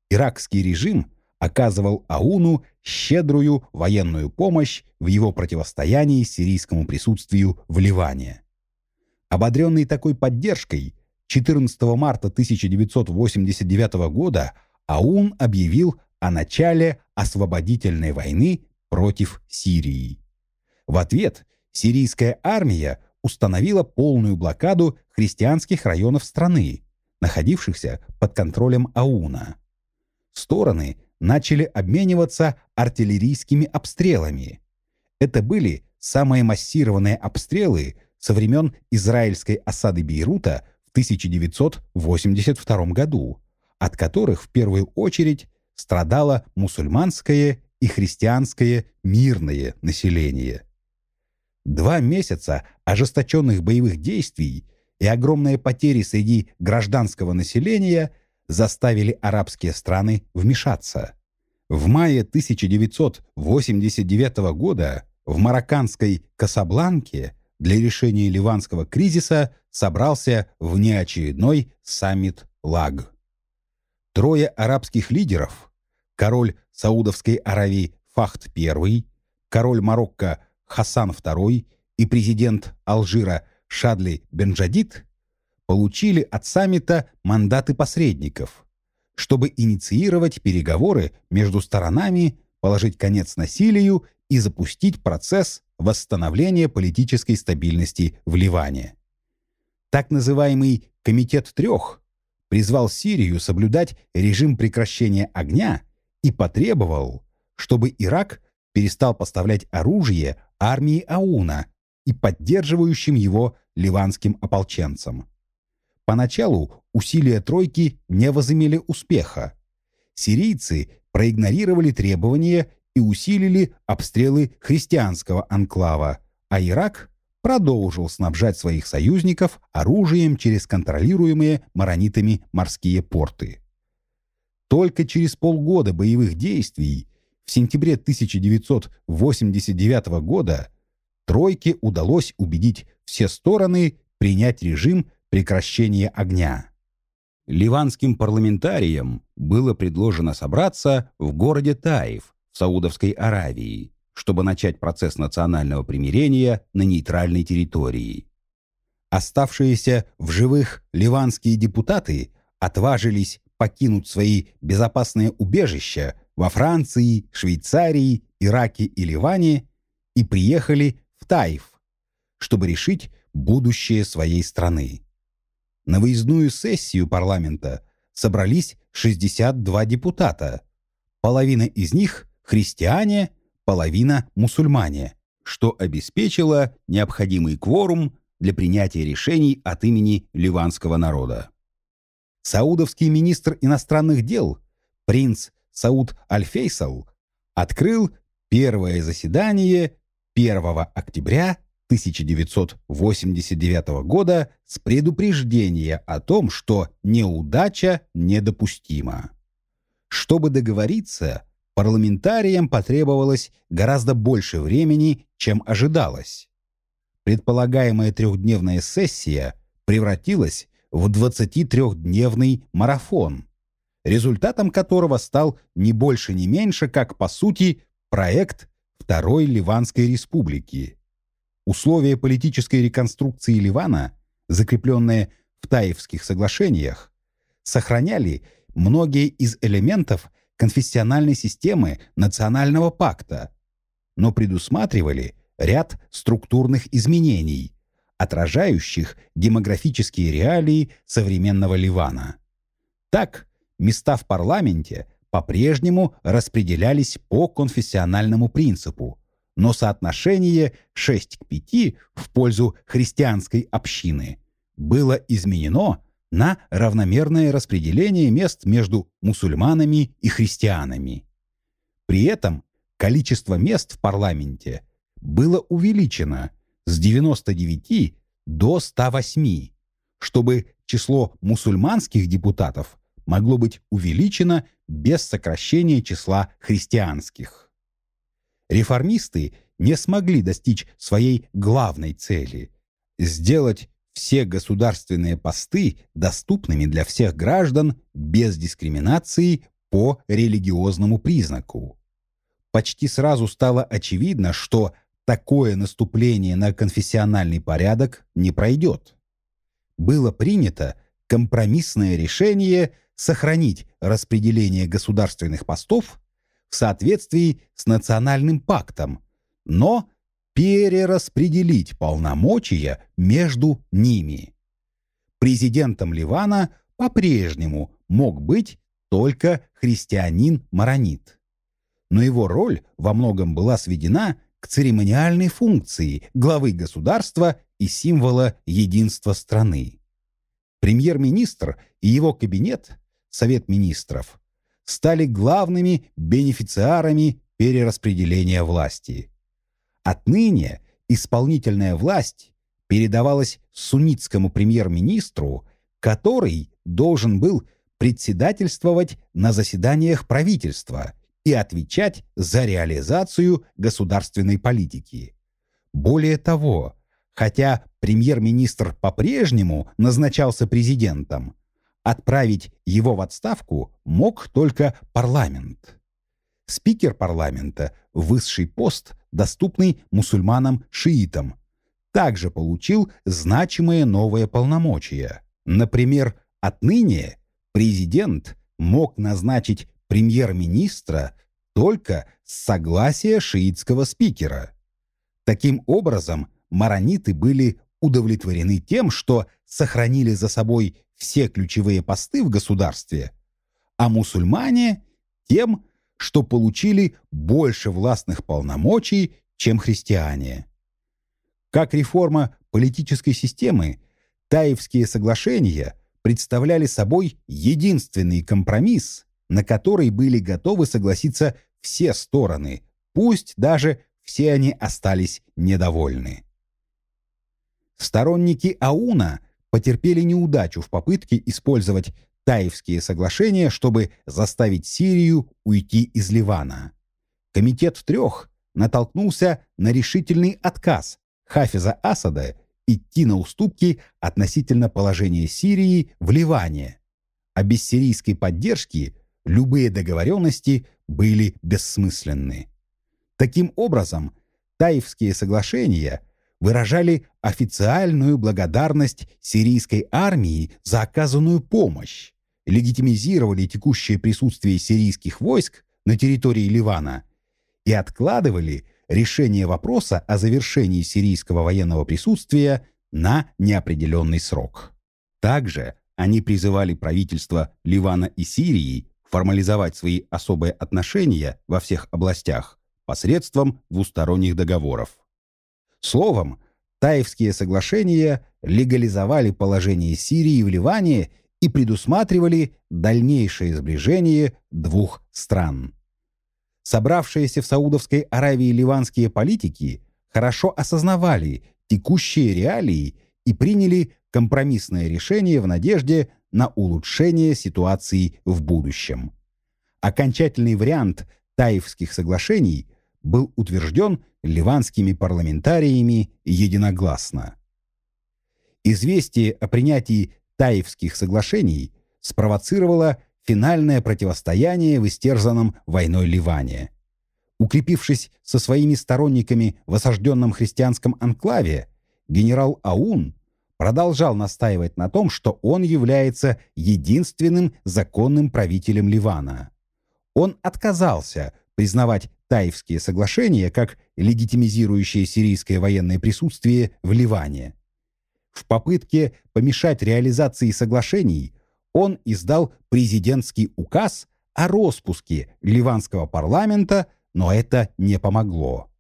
иракский режим оказывал Ауну щедрую военную помощь в его противостоянии сирийскому присутствию в Ливане. Ободренный такой поддержкой, 14 марта 1989 года Аун объявил о начале освободительной войны против Сирии. В ответ сирийская армия установила полную блокаду христианских районов страны, находившихся под контролем Ауна. Стороны начали обмениваться артиллерийскими обстрелами. Это были самые массированные обстрелы со времен израильской осады Бейрута в 1982 году, от которых в первую очередь страдало мусульманское и христианское мирное население. Два месяца ожесточенных боевых действий и огромные потери среди гражданского населения заставили арабские страны вмешаться. В мае 1989 года в марокканской Касабланке для решения ливанского кризиса собрался внеочередной саммит ЛАГ. Трое арабских лидеров – король Саудовской Аравии Фахд I, король Марокко Хасан II и президент Алжира Шадли Бенджадид получили от саммита мандаты посредников, чтобы инициировать переговоры между сторонами, положить конец насилию и запустить процесс восстановления политической стабильности в Ливане. Так называемый «Комитет трех» призвал Сирию соблюдать режим прекращения огня и потребовал, чтобы Ирак перестал поставлять оружие армии Ауна и поддерживающим его ливанским ополченцам. Поначалу усилия тройки не возымели успеха. Сирийцы проигнорировали требования и усилили обстрелы христианского анклава, а Ирак продолжил снабжать своих союзников оружием через контролируемые маронитами морские порты. Только через полгода боевых действий в сентябре 1989 года тройке удалось убедить все стороны принять режим прекращения огня. Ливанским парламентариям было предложено собраться в городе Таиф в Саудовской Аравии, чтобы начать процесс национального примирения на нейтральной территории. Оставшиеся в живых ливанские депутаты отважились покинуть свои безопасные убежища во Франции, Швейцарии, Ираке и Ливане и приехали в Таиф, чтобы решить будущее своей страны. На выездную сессию парламента собрались 62 депутата. Половина из них – христиане, половина мусульмане, что обеспечило необходимый кворум для принятия решений от имени ливанского народа. Саудовский министр иностранных дел, принц Сауд Аль-Фейсал, открыл первое заседание 1 октября 1989 года с предупреждения о том, что неудача недопустима. Чтобы договориться, парламентариям потребовалось гораздо больше времени, чем ожидалось. Предполагаемая трехдневная сессия превратилась в 23-дневный марафон, результатом которого стал не больше, не меньше, как, по сути, проект Второй Ливанской Республики. Условия политической реконструкции Ливана, закрепленные в Таевских соглашениях, сохраняли многие из элементов конфессиональной системы национального пакта, но предусматривали ряд структурных изменений, отражающих демографические реалии современного Ливана. Так, места в парламенте по-прежнему распределялись по конфессиональному принципу, но соотношение 6 к 5 в пользу христианской общины было изменено на равномерное распределение мест между мусульманами и христианами. При этом количество мест в парламенте было увеличено с 99 до 108, чтобы число мусульманских депутатов могло быть увеличено без сокращения числа христианских. Реформисты не смогли достичь своей главной цели – сделать все государственные посты доступными для всех граждан без дискриминации по религиозному признаку. Почти сразу стало очевидно, что такое наступление на конфессиональный порядок не пройдет. Было принято компромиссное решение сохранить распределение государственных постов в соответствии с национальным пактом, но перераспределить полномочия между ними. Президентом Ливана по-прежнему мог быть только христианин-маронит. Но его роль во многом была сведена к церемониальной функции главы государства и символа единства страны. Премьер-министр и его кабинет, Совет министров, стали главными бенефициарами перераспределения власти. Отныне исполнительная власть передавалась суннитскому премьер-министру, который должен был председательствовать на заседаниях правительства и отвечать за реализацию государственной политики. Более того, хотя премьер-министр по-прежнему назначался президентом, отправить его в отставку мог только парламент. Спикер парламента, высший пост, доступный мусульманам-шиитам, также получил значимые новые полномочия. Например, отныне президент мог назначить премьер-министра только с согласия шиитского спикера. Таким образом, марониты были удовлетворены тем, что сохранили за собой все ключевые посты в государстве, а мусульмане – тем, что получили больше властных полномочий, чем христиане. Как реформа политической системы, Таевские соглашения представляли собой единственный компромисс, на который были готовы согласиться все стороны, пусть даже все они остались недовольны. Сторонники Ауна потерпели неудачу в попытке использовать Таевские соглашения, чтобы заставить Сирию уйти из Ливана. Комитет трех натолкнулся на решительный отказ Хафиза Асада идти на уступки относительно положения Сирии в Ливане. А без сирийской поддержки любые договоренности были бессмысленны. Таким образом, Таевские соглашения выражали официальную благодарность сирийской армии за оказанную помощь, легитимизировали текущее присутствие сирийских войск на территории Ливана и откладывали решение вопроса о завершении сирийского военного присутствия на неопределенный срок. Также они призывали правительства Ливана и Сирии формализовать свои особые отношения во всех областях посредством двусторонних договоров. Словом, Таевские соглашения легализовали положение Сирии в Ливане и предусматривали дальнейшее сближение двух стран. Собравшиеся в Саудовской Аравии ливанские политики хорошо осознавали текущие реалии и приняли компромиссное решение в надежде на улучшение ситуации в будущем. Окончательный вариант Таевских соглашений был утвержден ливанскими парламентариями единогласно. Известие о принятии Таевских соглашений спровоцировало финальное противостояние в истерзанном войной Ливане. Укрепившись со своими сторонниками в осажденном христианском анклаве, генерал Аун продолжал настаивать на том, что он является единственным законным правителем Ливана. Он отказался признавать Таевские соглашения как легитимизирующее сирийское военное присутствие в Ливане. В попытке помешать реализации соглашений он издал президентский указ о распуске ливанского парламента, но это не помогло.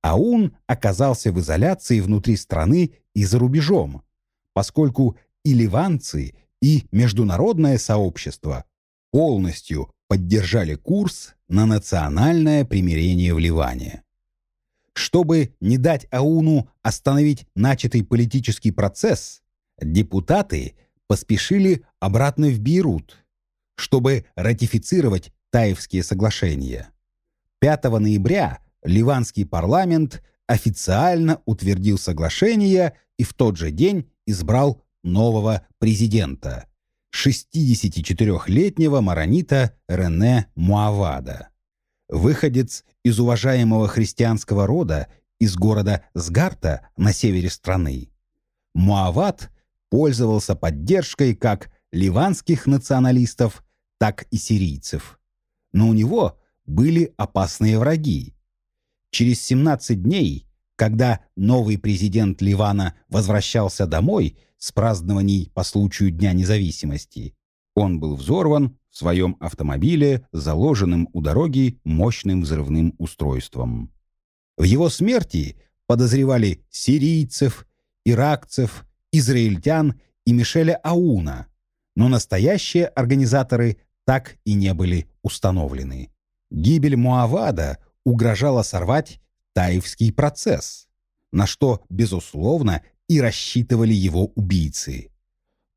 Аун оказался в изоляции внутри страны и за рубежом, поскольку и ливанцы, и международное сообщество полностью поддержали курс на национальное примирение в Ливане. Чтобы не дать Ауну остановить начатый политический процесс, депутаты поспешили обратно в Бейрут, чтобы ратифицировать Таевские соглашения. 5 ноября ливанский парламент официально утвердил соглашение и в тот же день избрал нового президента, 64-летнего маронита Рене Муавада. Выходец из уважаемого христианского рода из города Сгарта на севере страны. Муавад пользовался поддержкой как ливанских националистов, так и сирийцев. Но у него были опасные враги. Через 17 дней, когда новый президент Ливана возвращался домой с празднований по случаю Дня независимости, он был взорван в своем автомобиле, заложенным у дороги мощным взрывным устройством. В его смерти подозревали сирийцев, иракцев израильтян и Мишеля Ауна, но настоящие организаторы так и не были установлены. Гибель Муавада угрожала сорвать Таевский процесс, на что, безусловно, и рассчитывали его убийцы.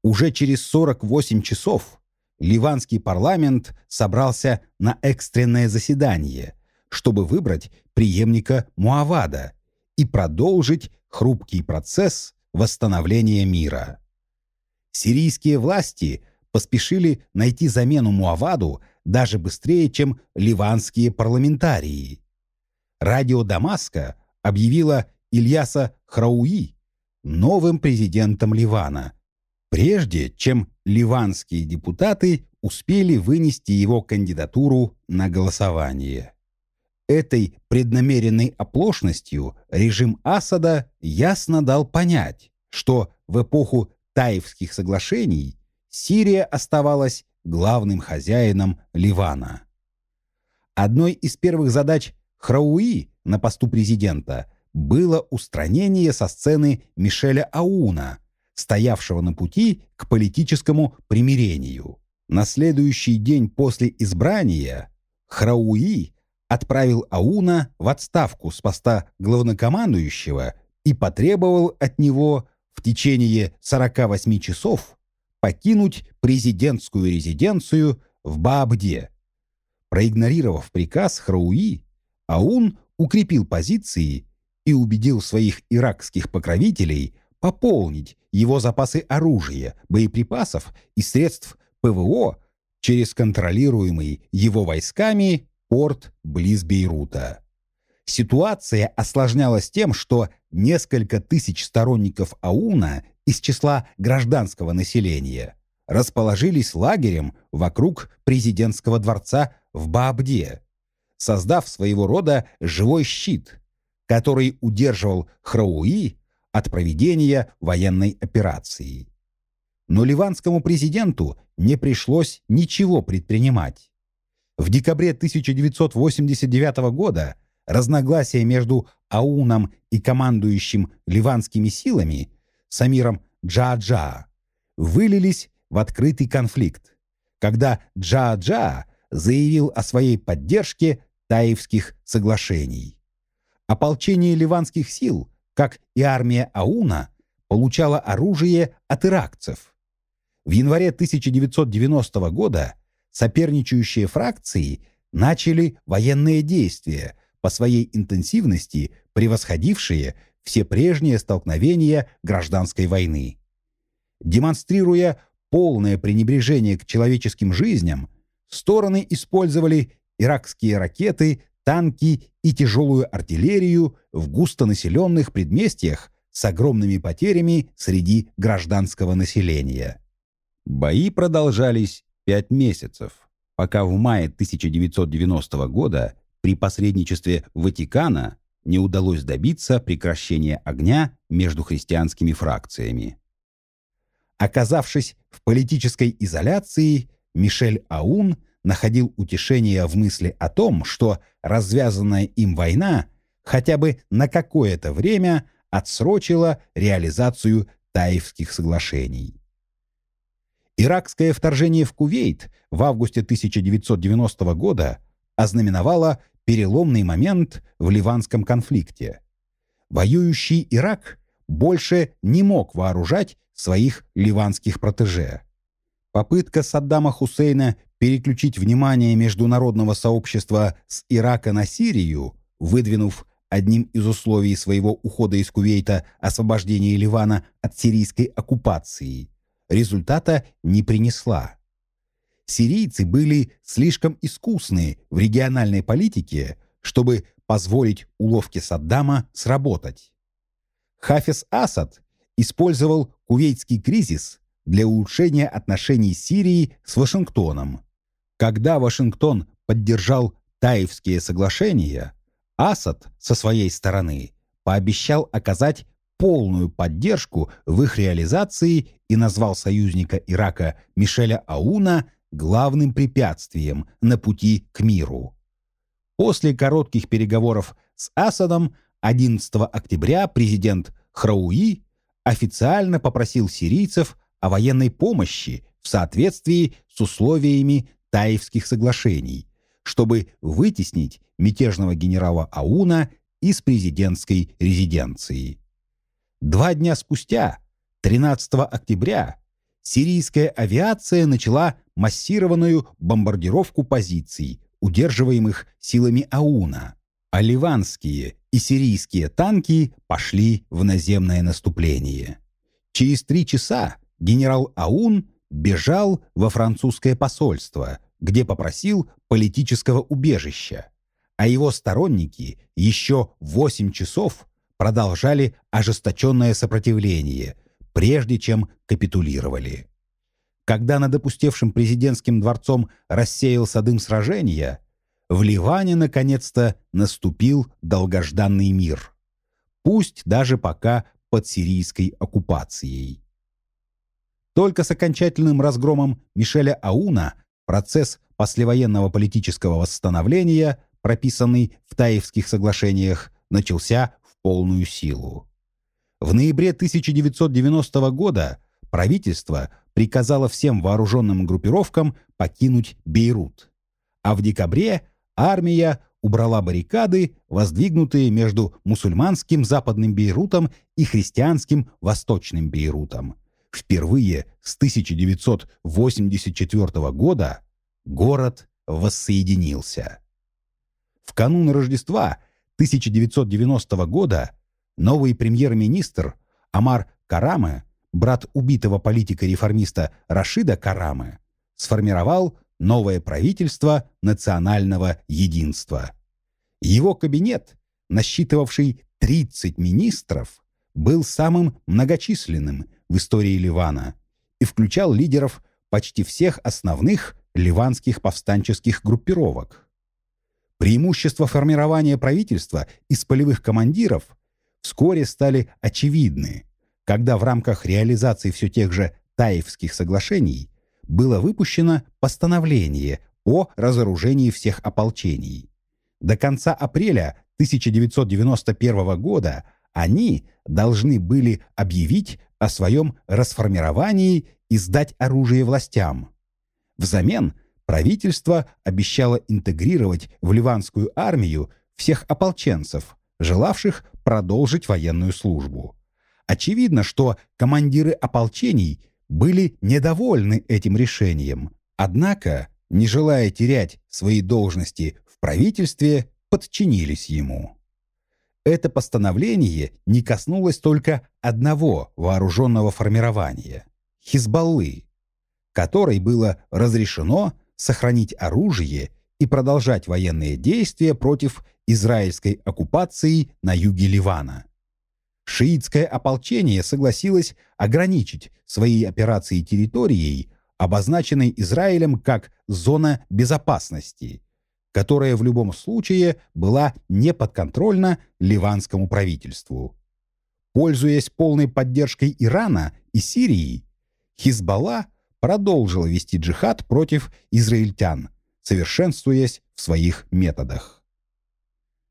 Уже через 48 часов ливанский парламент собрался на экстренное заседание, чтобы выбрать преемника Муавада и продолжить хрупкий процесс восстановления мира. Сирийские власти поспешили найти замену Муаваду даже быстрее, чем ливанские парламентарии. Радио Дамаска объявила Ильяса Храуи новым президентом Ливана, прежде чем ливанские депутаты успели вынести его кандидатуру на голосование. Этой преднамеренной оплошностью режим Асада ясно дал понять, что в эпоху Таевских соглашений Сирия оставалась главным хозяином Ливана. Одной из первых задач Храуи на посту президента было устранение со сцены Мишеля Ауна, стоявшего на пути к политическому примирению. На следующий день после избрания Храуи отправил Ауна в отставку с поста главнокомандующего и потребовал от него в течение 48 часов покинуть президентскую резиденцию в Баабде. Проигнорировав приказ Храуи, Аун укрепил позиции и убедил своих иракских покровителей пополнить его запасы оружия, боеприпасов и средств ПВО через контролируемый его войсками порт близ Бейрута. Ситуация осложнялась тем, что несколько тысяч сторонников Ауна из числа гражданского населения расположились лагерем вокруг президентского дворца в Баабде, создав своего рода живой щит, который удерживал Храуи от проведения военной операции. Но ливанскому президенту не пришлось ничего предпринимать. В декабре 1989 года разногласия между Ауном и командующим ливанскими силами Самиром Джа-Джа вылились в открытый конфликт, когда Джа-Джа заявил о своей поддержке Таевских соглашений. Ополчение ливанских сил, как и армия Ауна, получало оружие от иракцев. В январе 1990 года соперничающие фракции начали военные действия, по своей интенсивности превосходившие все прежние столкновения гражданской войны. Демонстрируя полное пренебрежение к человеческим жизням, стороны использовали иракские ракеты, танки и тяжелую артиллерию в густонаселенных предместьях с огромными потерями среди гражданского населения. Бои продолжались пять месяцев, пока в мае 1990 года при посредничестве Ватикана не удалось добиться прекращения огня между христианскими фракциями. Оказавшись в политической изоляции, Мишель Аун находил утешение в мысли о том, что развязанная им война хотя бы на какое-то время отсрочила реализацию Таевских соглашений. Иракское вторжение в Кувейт в августе 1990 года ознаменовало переломный момент в ливанском конфликте. Воюющий Ирак больше не мог вооружать своих ливанских протеже. Попытка Саддама Хусейна переключить внимание международного сообщества с Ирака на Сирию, выдвинув одним из условий своего ухода из Кувейта освобождение Ливана от сирийской оккупации, результата не принесла. Сирийцы были слишком искусны в региональной политике, чтобы позволить уловке Саддама сработать. Хафиз Асад использовал кувейтский кризис для улучшения отношений Сирии с Вашингтоном. Когда Вашингтон поддержал Таевские соглашения, Асад со своей стороны пообещал оказать полную поддержку в их реализации и назвал союзника Ирака Мишеля Ауна главным препятствием на пути к миру. После коротких переговоров с Асадом 11 октября президент Храуи официально попросил сирийцев о военной помощи в соответствии с условиями Таевских соглашений, чтобы вытеснить мятежного генерала Ауна из президентской резиденции. Два дня спустя, 13 октября, сирийская авиация начала массированную бомбардировку позиций, удерживаемых силами Ауна, а ливанские и сирийские танки пошли в наземное наступление. Через три часа генерал Аун бежал во французское посольство, где попросил политического убежища, а его сторонники еще восемь часов продолжали ожесточенное сопротивление, прежде чем капитулировали. Когда над опустевшим президентским дворцом рассеялся дым сражения, в Ливане наконец-то наступил долгожданный мир. Пусть даже пока под сирийской оккупацией. Только с окончательным разгромом Мишеля Ауна процесс послевоенного политического восстановления, прописанный в Таевских соглашениях, начался в полную силу. В ноябре 1990 года правительство приказало всем вооруженным группировкам покинуть Бейрут. А в декабре армия убрала баррикады, воздвигнутые между мусульманским западным Бейрутом и христианским восточным Бейрутом. Впервые с 1984 года город воссоединился. В канун Рождества 1990 года новый премьер-министр Амар Караме брат убитого политика-реформиста Рашида Карамы, сформировал новое правительство национального единства. Его кабинет, насчитывавший 30 министров, был самым многочисленным в истории Ливана и включал лидеров почти всех основных ливанских повстанческих группировок. Преимущества формирования правительства из полевых командиров вскоре стали очевидны когда в рамках реализации все тех же Таевских соглашений было выпущено постановление о разоружении всех ополчений. До конца апреля 1991 года они должны были объявить о своем расформировании и сдать оружие властям. Взамен правительство обещало интегрировать в ливанскую армию всех ополченцев, желавших продолжить военную службу. Очевидно, что командиры ополчений были недовольны этим решением, однако, не желая терять свои должности в правительстве, подчинились ему. Это постановление не коснулось только одного вооруженного формирования – Хизбаллы, которой было разрешено сохранить оружие и продолжать военные действия против израильской оккупации на юге Ливана. Шиитское ополчение согласилось ограничить свои операции территорией, обозначенной Израилем как «зона безопасности», которая в любом случае была не подконтрольна ливанскому правительству. Пользуясь полной поддержкой Ирана и Сирии, Хизбалла продолжила вести джихад против израильтян, совершенствуясь в своих методах.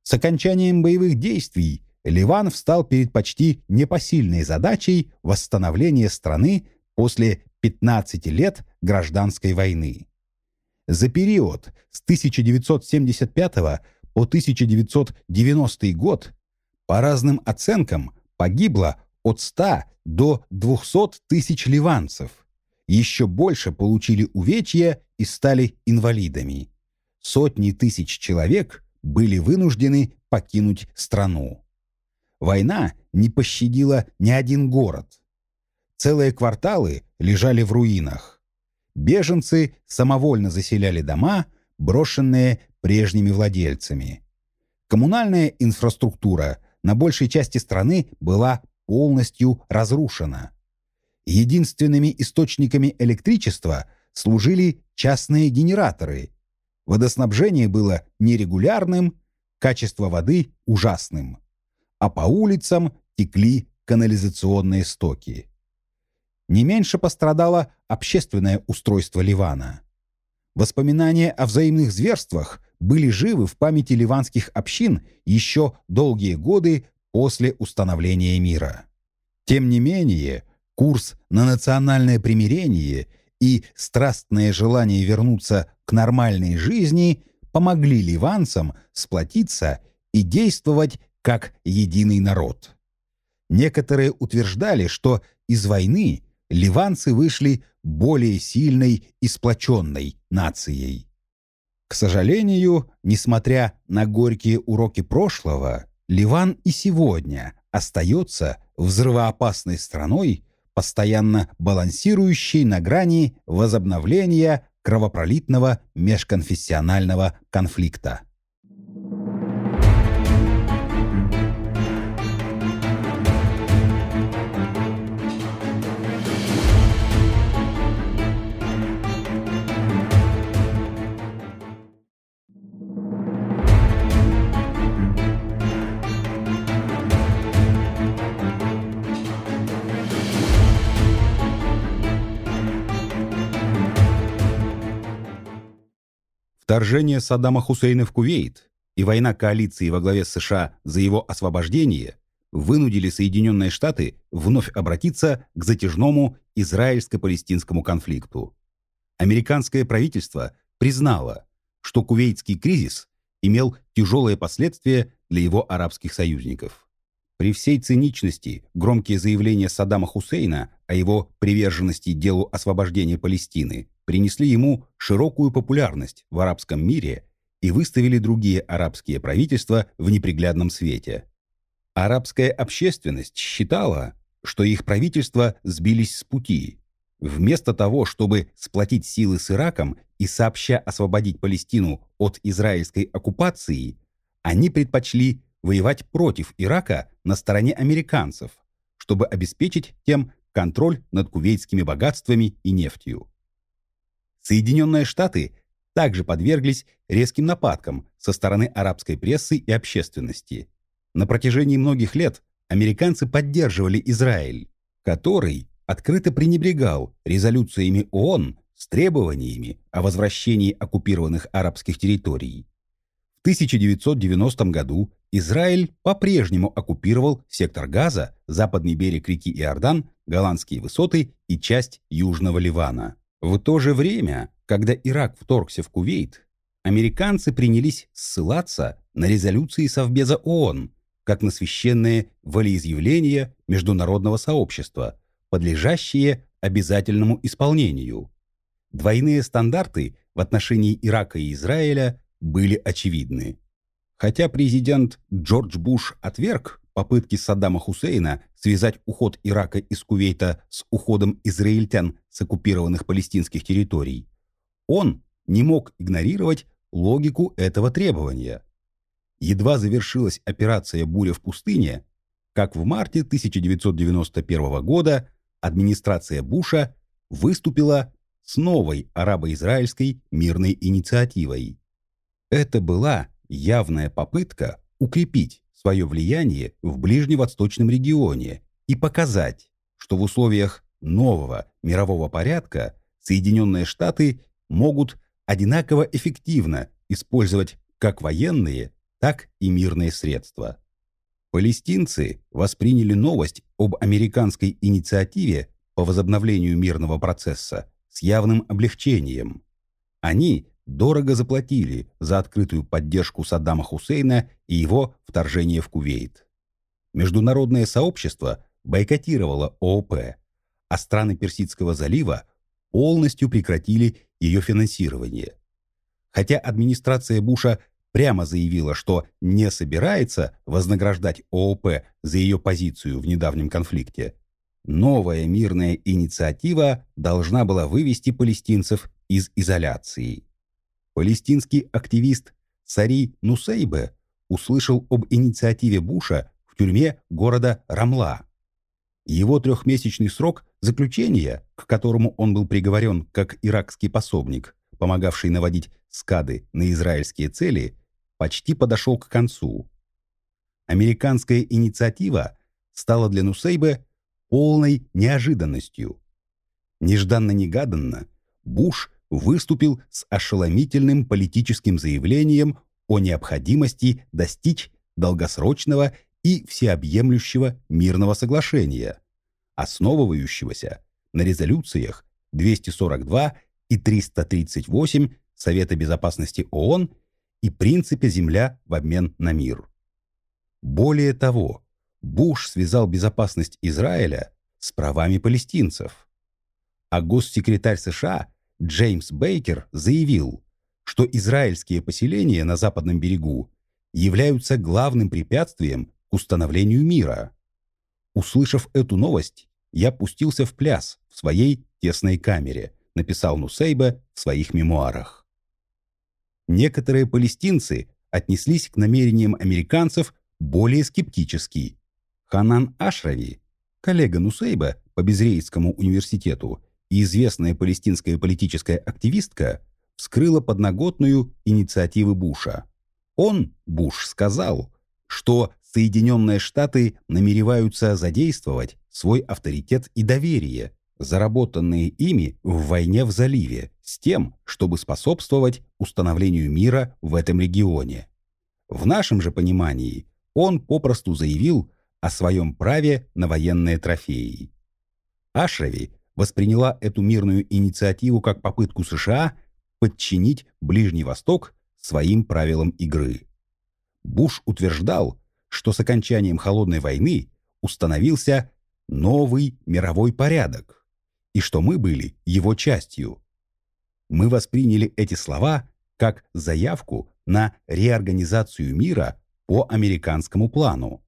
С окончанием боевых действий Ливан встал перед почти непосильной задачей восстановления страны после 15 лет гражданской войны. За период с 1975 по 1990 год по разным оценкам погибло от 100 до 200 тысяч ливанцев. Еще больше получили увечья и стали инвалидами. Сотни тысяч человек были вынуждены покинуть страну. Война не пощадила ни один город. Целые кварталы лежали в руинах. Беженцы самовольно заселяли дома, брошенные прежними владельцами. Коммунальная инфраструктура на большей части страны была полностью разрушена. Единственными источниками электричества служили частные генераторы. Водоснабжение было нерегулярным, качество воды ужасным. А по улицам текли канализационные стоки. Не меньше пострадало общественное устройство Ливана. Воспоминания о взаимных зверствах были живы в памяти ливанских общин еще долгие годы после установления мира. Тем не менее, курс на национальное примирение и страстное желание вернуться к нормальной жизни помогли ливанцам сплотиться и действовать как единый народ. Некоторые утверждали, что из войны ливанцы вышли более сильной и сплоченной нацией. К сожалению, несмотря на горькие уроки прошлого, Ливан и сегодня остается взрывоопасной страной, постоянно балансирующей на грани возобновления кровопролитного межконфессионального конфликта. Вторжение Саддама Хусейна в Кувейт и война коалиции во главе США за его освобождение вынудили Соединенные Штаты вновь обратиться к затяжному израильско-палестинскому конфликту. Американское правительство признало, что кувейтский кризис имел тяжелые последствия для его арабских союзников. При всей циничности громкие заявления Саддама Хусейна о его приверженности делу освобождения Палестины принесли ему широкую популярность в арабском мире и выставили другие арабские правительства в неприглядном свете. Арабская общественность считала, что их правительства сбились с пути. Вместо того, чтобы сплотить силы с Ираком и сообща освободить Палестину от израильской оккупации, они предпочли воевать против Ирака на стороне американцев, чтобы обеспечить тем контроль над кувейтскими богатствами и нефтью. Соединенные Штаты также подверглись резким нападкам со стороны арабской прессы и общественности. На протяжении многих лет американцы поддерживали Израиль, который открыто пренебрегал резолюциями ООН с требованиями о возвращении оккупированных арабских территорий. В 1990 году Израиль по-прежнему оккупировал сектор Газа, западный берег реки Иордан, голландские высоты и часть Южного Ливана. В то же время, когда Ирак вторгся в Кувейт, американцы принялись ссылаться на резолюции Совбеза ООН, как на священные волеизъявления международного сообщества, подлежащие обязательному исполнению. Двойные стандарты в отношении Ирака и Израиля были очевидны. Хотя президент Джордж Буш отверг попытки Саддама Хусейна связать уход Ирака из Кувейта с уходом израильтян с оккупированных палестинских территорий, он не мог игнорировать логику этого требования. Едва завершилась операция «Буря в пустыне», как в марте 1991 года администрация Буша выступила с новой арабо-израильской мирной инициативой. Это была явная попытка укрепить свое влияние в ближневосточном регионе и показать, что в условиях нового мирового порядка Соединенные Штаты могут одинаково эффективно использовать как военные, так и мирные средства. Палестинцы восприняли новость об американской инициативе по возобновлению мирного процесса с явным облегчением. Они дорого заплатили за открытую поддержку Саддама Хусейна и его вторжение в Кувейт. Международное сообщество бойкотировало ООП, а страны Персидского залива полностью прекратили ее финансирование. Хотя администрация Буша прямо заявила, что не собирается вознаграждать ООП за ее позицию в недавнем конфликте, новая мирная инициатива должна была вывести палестинцев из изоляции. Палестинский активист Сари Нусейбе услышал об инициативе Буша в тюрьме города Рамла. Его трехмесячный срок заключения, к которому он был приговорен как иракский пособник, помогавший наводить скады на израильские цели, почти подошел к концу. Американская инициатива стала для Нусейбе полной неожиданностью. Нежданно-негаданно Буш выступил с ошеломительным политическим заявлением о необходимости достичь долгосрочного и всеобъемлющего мирного соглашения, основывающегося на резолюциях 242 и 338 Совета безопасности ООН и принципе «Земля в обмен на мир». Более того, Буш связал безопасность Израиля с правами палестинцев. А госсекретарь США Джеймс Бейкер заявил, что израильские поселения на западном берегу являются главным препятствием к установлению мира. Услышав эту новость, я пустился в пляс в своей тесной камере, написал Нусейба в своих мемуарах. Некоторые палестинцы отнеслись к намерениям американцев более скептически. Ханан Ашрави, коллега Нусейба по Безрейскому университету и известная палестинская политическая активистка, вскрыла подноготную инициативы Буша. Он, Буш, сказал, что Соединенные Штаты намереваются задействовать свой авторитет и доверие, заработанные ими в войне в заливе, с тем, чтобы способствовать установлению мира в этом регионе. В нашем же понимании он попросту заявил о своем праве на военные трофеи. Ашрави восприняла эту мирную инициативу как попытку США подчинить Ближний Восток своим правилам игры. Буш утверждал, что с окончанием Холодной войны установился новый мировой порядок, и что мы были его частью. Мы восприняли эти слова как заявку на реорганизацию мира по американскому плану,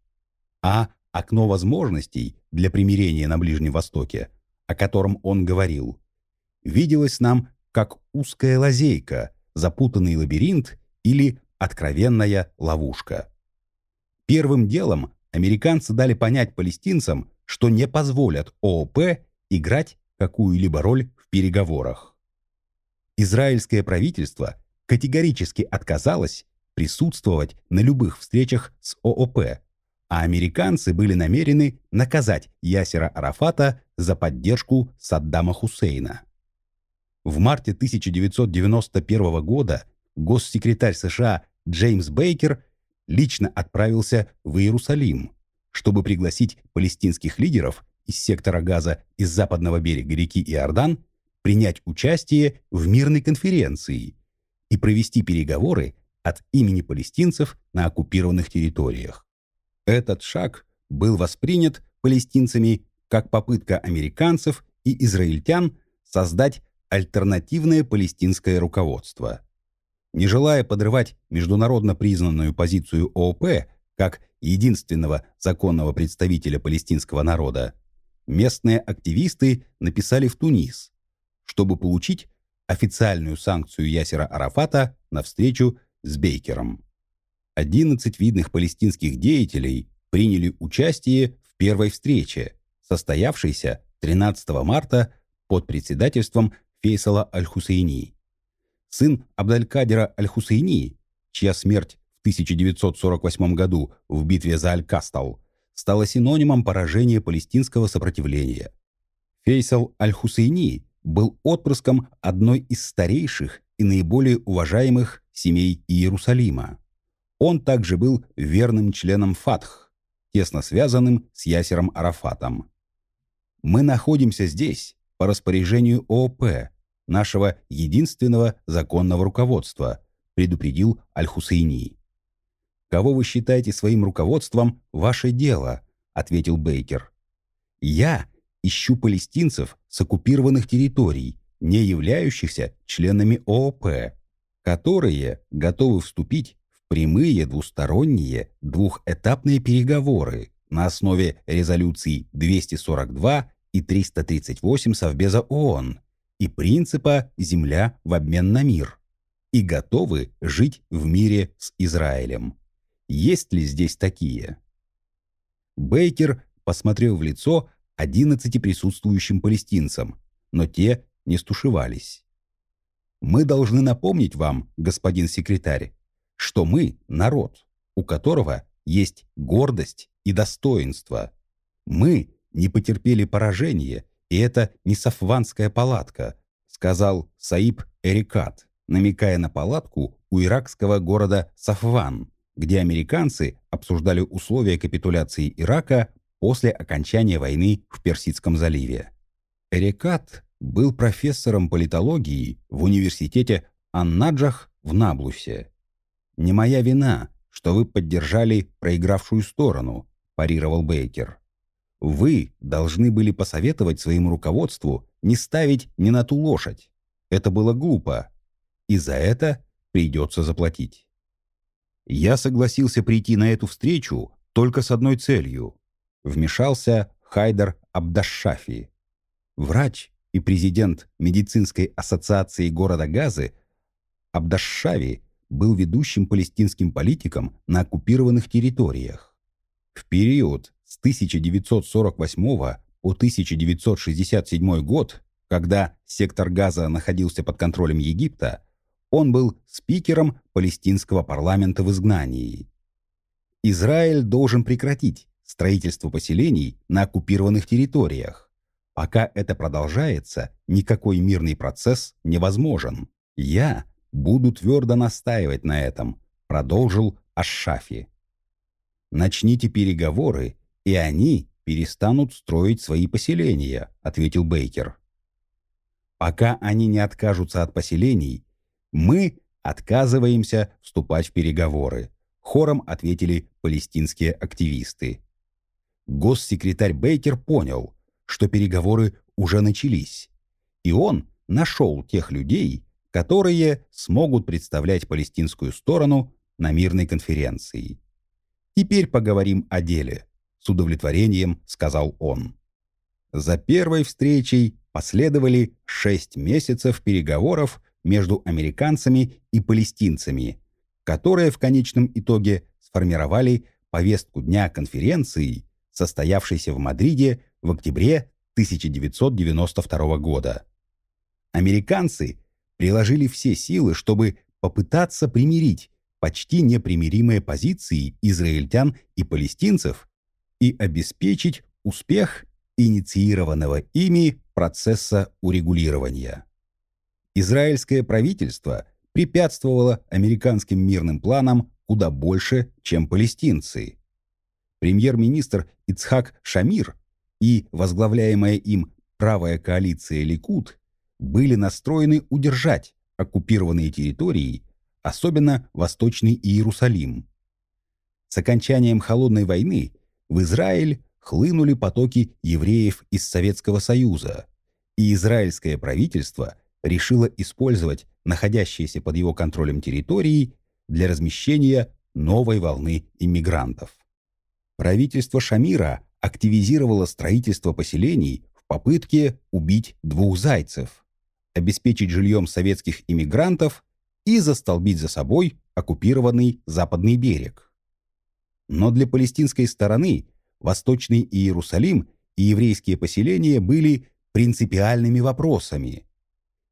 а окно возможностей для примирения на Ближнем Востоке, о котором он говорил, виделось нам как узкая лазейка, запутанный лабиринт или откровенная ловушка. Первым делом американцы дали понять палестинцам, что не позволят ООП играть какую-либо роль в переговорах. Израильское правительство категорически отказалось присутствовать на любых встречах с ООП, а американцы были намерены наказать Ясера Арафата за поддержку Саддама Хусейна. В марте 1991 года госсекретарь США Джеймс Бейкер лично отправился в Иерусалим, чтобы пригласить палестинских лидеров из сектора Газа из западного берега реки Иордан принять участие в мирной конференции и провести переговоры от имени палестинцев на оккупированных территориях. Этот шаг был воспринят палестинцами как попытка американцев и израильтян создать альтернативное палестинское руководство. Не желая подрывать международно признанную позицию ООП как единственного законного представителя палестинского народа, местные активисты написали в Тунис, чтобы получить официальную санкцию Ясера Арафата на встречу с Бейкером. 11 видных палестинских деятелей приняли участие в первой встрече, состоявшейся 13 марта под председательством Фейсала Аль-Хусейни. Сын Абдалькадера Аль-Хусейни, чья смерть в 1948 году в битве за Аль-Кастал стала синонимом поражения палестинского сопротивления. Фейсал Аль-Хусейни был отпрыском одной из старейших и наиболее уважаемых семей Иерусалима. Он также был верным членом Фатх, тесно связанным с Ясером Арафатом. Мы находимся здесь по распоряжению ООП, нашего единственного законного руководства, предупредил Аль-Хусейни. «Кого вы считаете своим руководством, ваше дело», — ответил Бейкер. «Я ищу палестинцев с оккупированных территорий, не являющихся членами ООП, которые готовы вступить прямые двусторонние двухэтапные переговоры на основе резолюций 242 и 338 Совбеза ООН и принципа «земля в обмен на мир» и готовы жить в мире с Израилем. Есть ли здесь такие? Бейкер посмотрел в лицо 11 присутствующим палестинцам, но те не стушевались. Мы должны напомнить вам, господин секретарь, что мы – народ, у которого есть гордость и достоинство. Мы не потерпели поражения, и это не сафванская палатка, сказал Саиб Эрикат, намекая на палатку у иракского города Сафван, где американцы обсуждали условия капитуляции Ирака после окончания войны в Персидском заливе. Эрикат был профессором политологии в университете Аннаджах в Наблусе. «Не моя вина, что вы поддержали проигравшую сторону», – парировал Бейкер. Вы должны были посоветовать своему руководству не ставить ни на ту лошадь. Это было глупо. И за это придется заплатить. Я согласился прийти на эту встречу только с одной целью. Вмешался Хайдар Абдашшафи. Врач и президент медицинской ассоциации города Газы Абдашшави был ведущим палестинским политиком на оккупированных территориях. В период с 1948 по 1967 год, когда сектор Газа находился под контролем Египта, он был спикером палестинского парламента в изгнании. Израиль должен прекратить строительство поселений на оккупированных территориях. Пока это продолжается, никакой мирный процесс невозможен. Я буду твердо настаивать на этом, продолжил Ашшафи. Начните переговоры и они перестанут строить свои поселения», — ответил Бейкер. «Пока они не откажутся от поселений, мы отказываемся вступать в переговоры», — хором ответили палестинские активисты. Госсекретарь Бейкер понял, что переговоры уже начались, и он нашел тех людей, которые смогут представлять палестинскую сторону на мирной конференции. Теперь поговорим о деле с удовлетворением сказал он. За первой встречей последовали шесть месяцев переговоров между американцами и палестинцами, которые в конечном итоге сформировали повестку дня конференции, состоявшейся в Мадриде в октябре 1992 года. Американцы приложили все силы, чтобы попытаться примирить почти непримиримые позиции израильтян и палестинцев и обеспечить успех инициированного ими процесса урегулирования. Израильское правительство препятствовала американским мирным планам куда больше, чем палестинцы. Премьер-министр Ицхак Шамир и возглавляемая им правая коалиция Ликут были настроены удержать оккупированные территории, особенно Восточный Иерусалим. С окончанием Холодной войны в Израиль хлынули потоки евреев из Советского Союза, и израильское правительство решило использовать находящиеся под его контролем территории для размещения новой волны иммигрантов. Правительство Шамира активизировало строительство поселений в попытке убить двух зайцев, обеспечить жильем советских иммигрантов и застолбить за собой оккупированный западный берег. Но для палестинской стороны Восточный Иерусалим и еврейские поселения были принципиальными вопросами.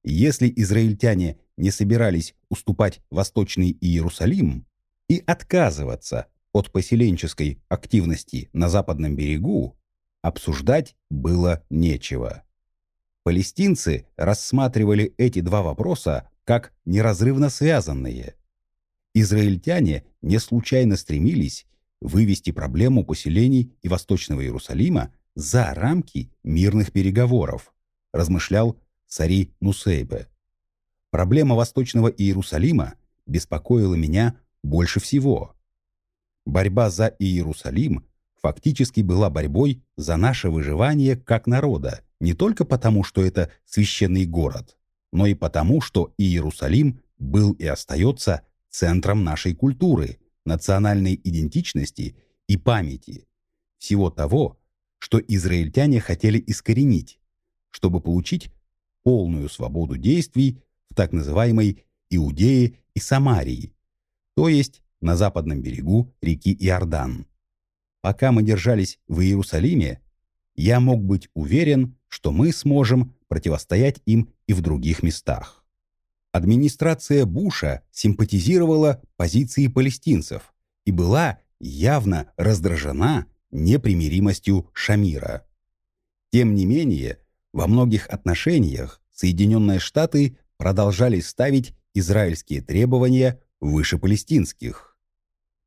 Если израильтяне не собирались уступать Восточный Иерусалим и отказываться от поселенческой активности на западном берегу, обсуждать было нечего. Палестинцы рассматривали эти два вопроса как неразрывно связанные. Израильтяне не случайно стремились вывести проблему поселений и Восточного Иерусалима за рамки мирных переговоров, размышлял Сари Нусейбе. Проблема Восточного Иерусалима беспокоила меня больше всего. Борьба за Иерусалим фактически была борьбой за наше выживание как народа, не только потому, что это священный город, но и потому, что Иерусалим был и остается центром нашей культуры, национальной идентичности и памяти, всего того, что израильтяне хотели искоренить, чтобы получить полную свободу действий в так называемой Иудее и Самарии, то есть на западном берегу реки Иордан. Пока мы держались в Иерусалиме, я мог быть уверен, что мы сможем противостоять им и в других местах. Администрация Буша симпатизировала позиции палестинцев и была явно раздражена непримиримостью Шамира. Тем не менее, во многих отношениях Соединенные Штаты продолжали ставить израильские требования выше палестинских.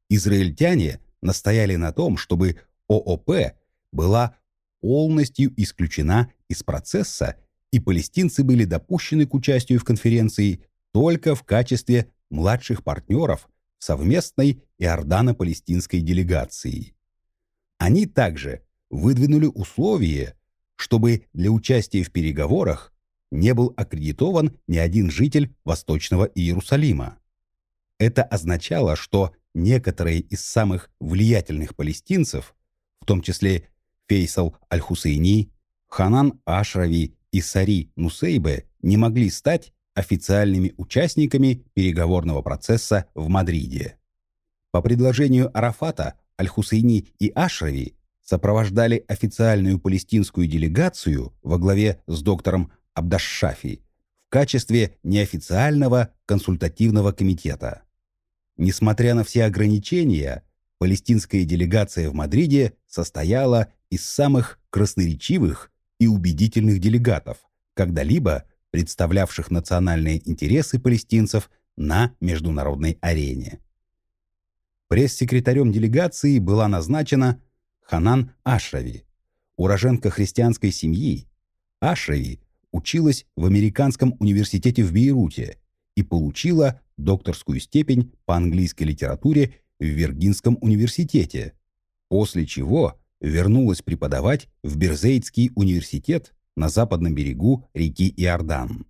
Израильтяне настояли на том, чтобы ООП была полностью исключена из процесса, и палестинцы были допущены к участию в конференции только в качестве младших партнеров совместной иордано-палестинской делегации. Они также выдвинули условие, чтобы для участия в переговорах не был аккредитован ни один житель Восточного Иерусалима. Это означало, что некоторые из самых влиятельных палестинцев, в том числе Фейсал Аль-Хусейни, Ханан Ашрави и Сари Нусейбе, не могли стать официальными участниками переговорного процесса в Мадриде. По предложению Арафата Аль-Хусейни и Ашрави сопровождали официальную палестинскую делегацию во главе с доктором Абдашшафи в качестве неофициального консультативного комитета. Несмотря на все ограничения, палестинская делегация в Мадриде состояла из самых красноречивых и убедительных делегатов, когда-либо представлявших национальные интересы палестинцев на международной арене. Пресс-секретарем делегации была назначена Ханан Ашрави, уроженка христианской семьи. Ашрави училась в Американском университете в Бейруте и получила докторскую степень по английской литературе в Виргинском университете, после чего вернулась преподавать в Берзейтский университет на западном берегу реки Иордан.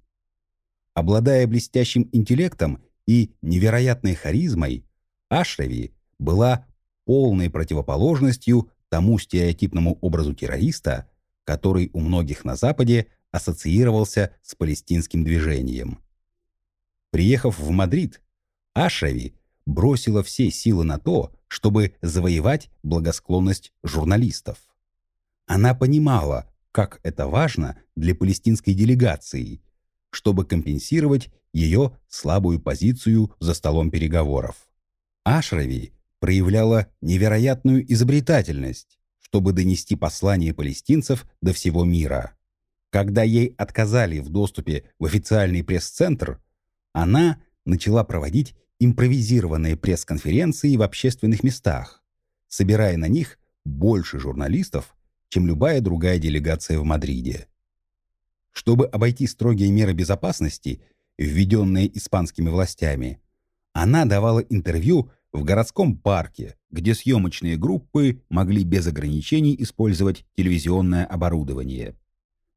Обладая блестящим интеллектом и невероятной харизмой, Ашрави была полной противоположностью тому стереотипному образу террориста, который у многих на Западе ассоциировался с палестинским движением. Приехав в Мадрид, Ашрави бросила все силы на то, чтобы завоевать благосклонность журналистов. Она понимала, как это важно для палестинской делегации, чтобы компенсировать ее слабую позицию за столом переговоров. Ашрави проявляла невероятную изобретательность, чтобы донести послание палестинцев до всего мира. Когда ей отказали в доступе в официальный пресс-центр, она начала проводить импровизированные пресс-конференции в общественных местах, собирая на них больше журналистов, чем любая другая делегация в Мадриде. Чтобы обойти строгие меры безопасности, введенные испанскими властями, она давала интервью в городском парке, где съемочные группы могли без ограничений использовать телевизионное оборудование.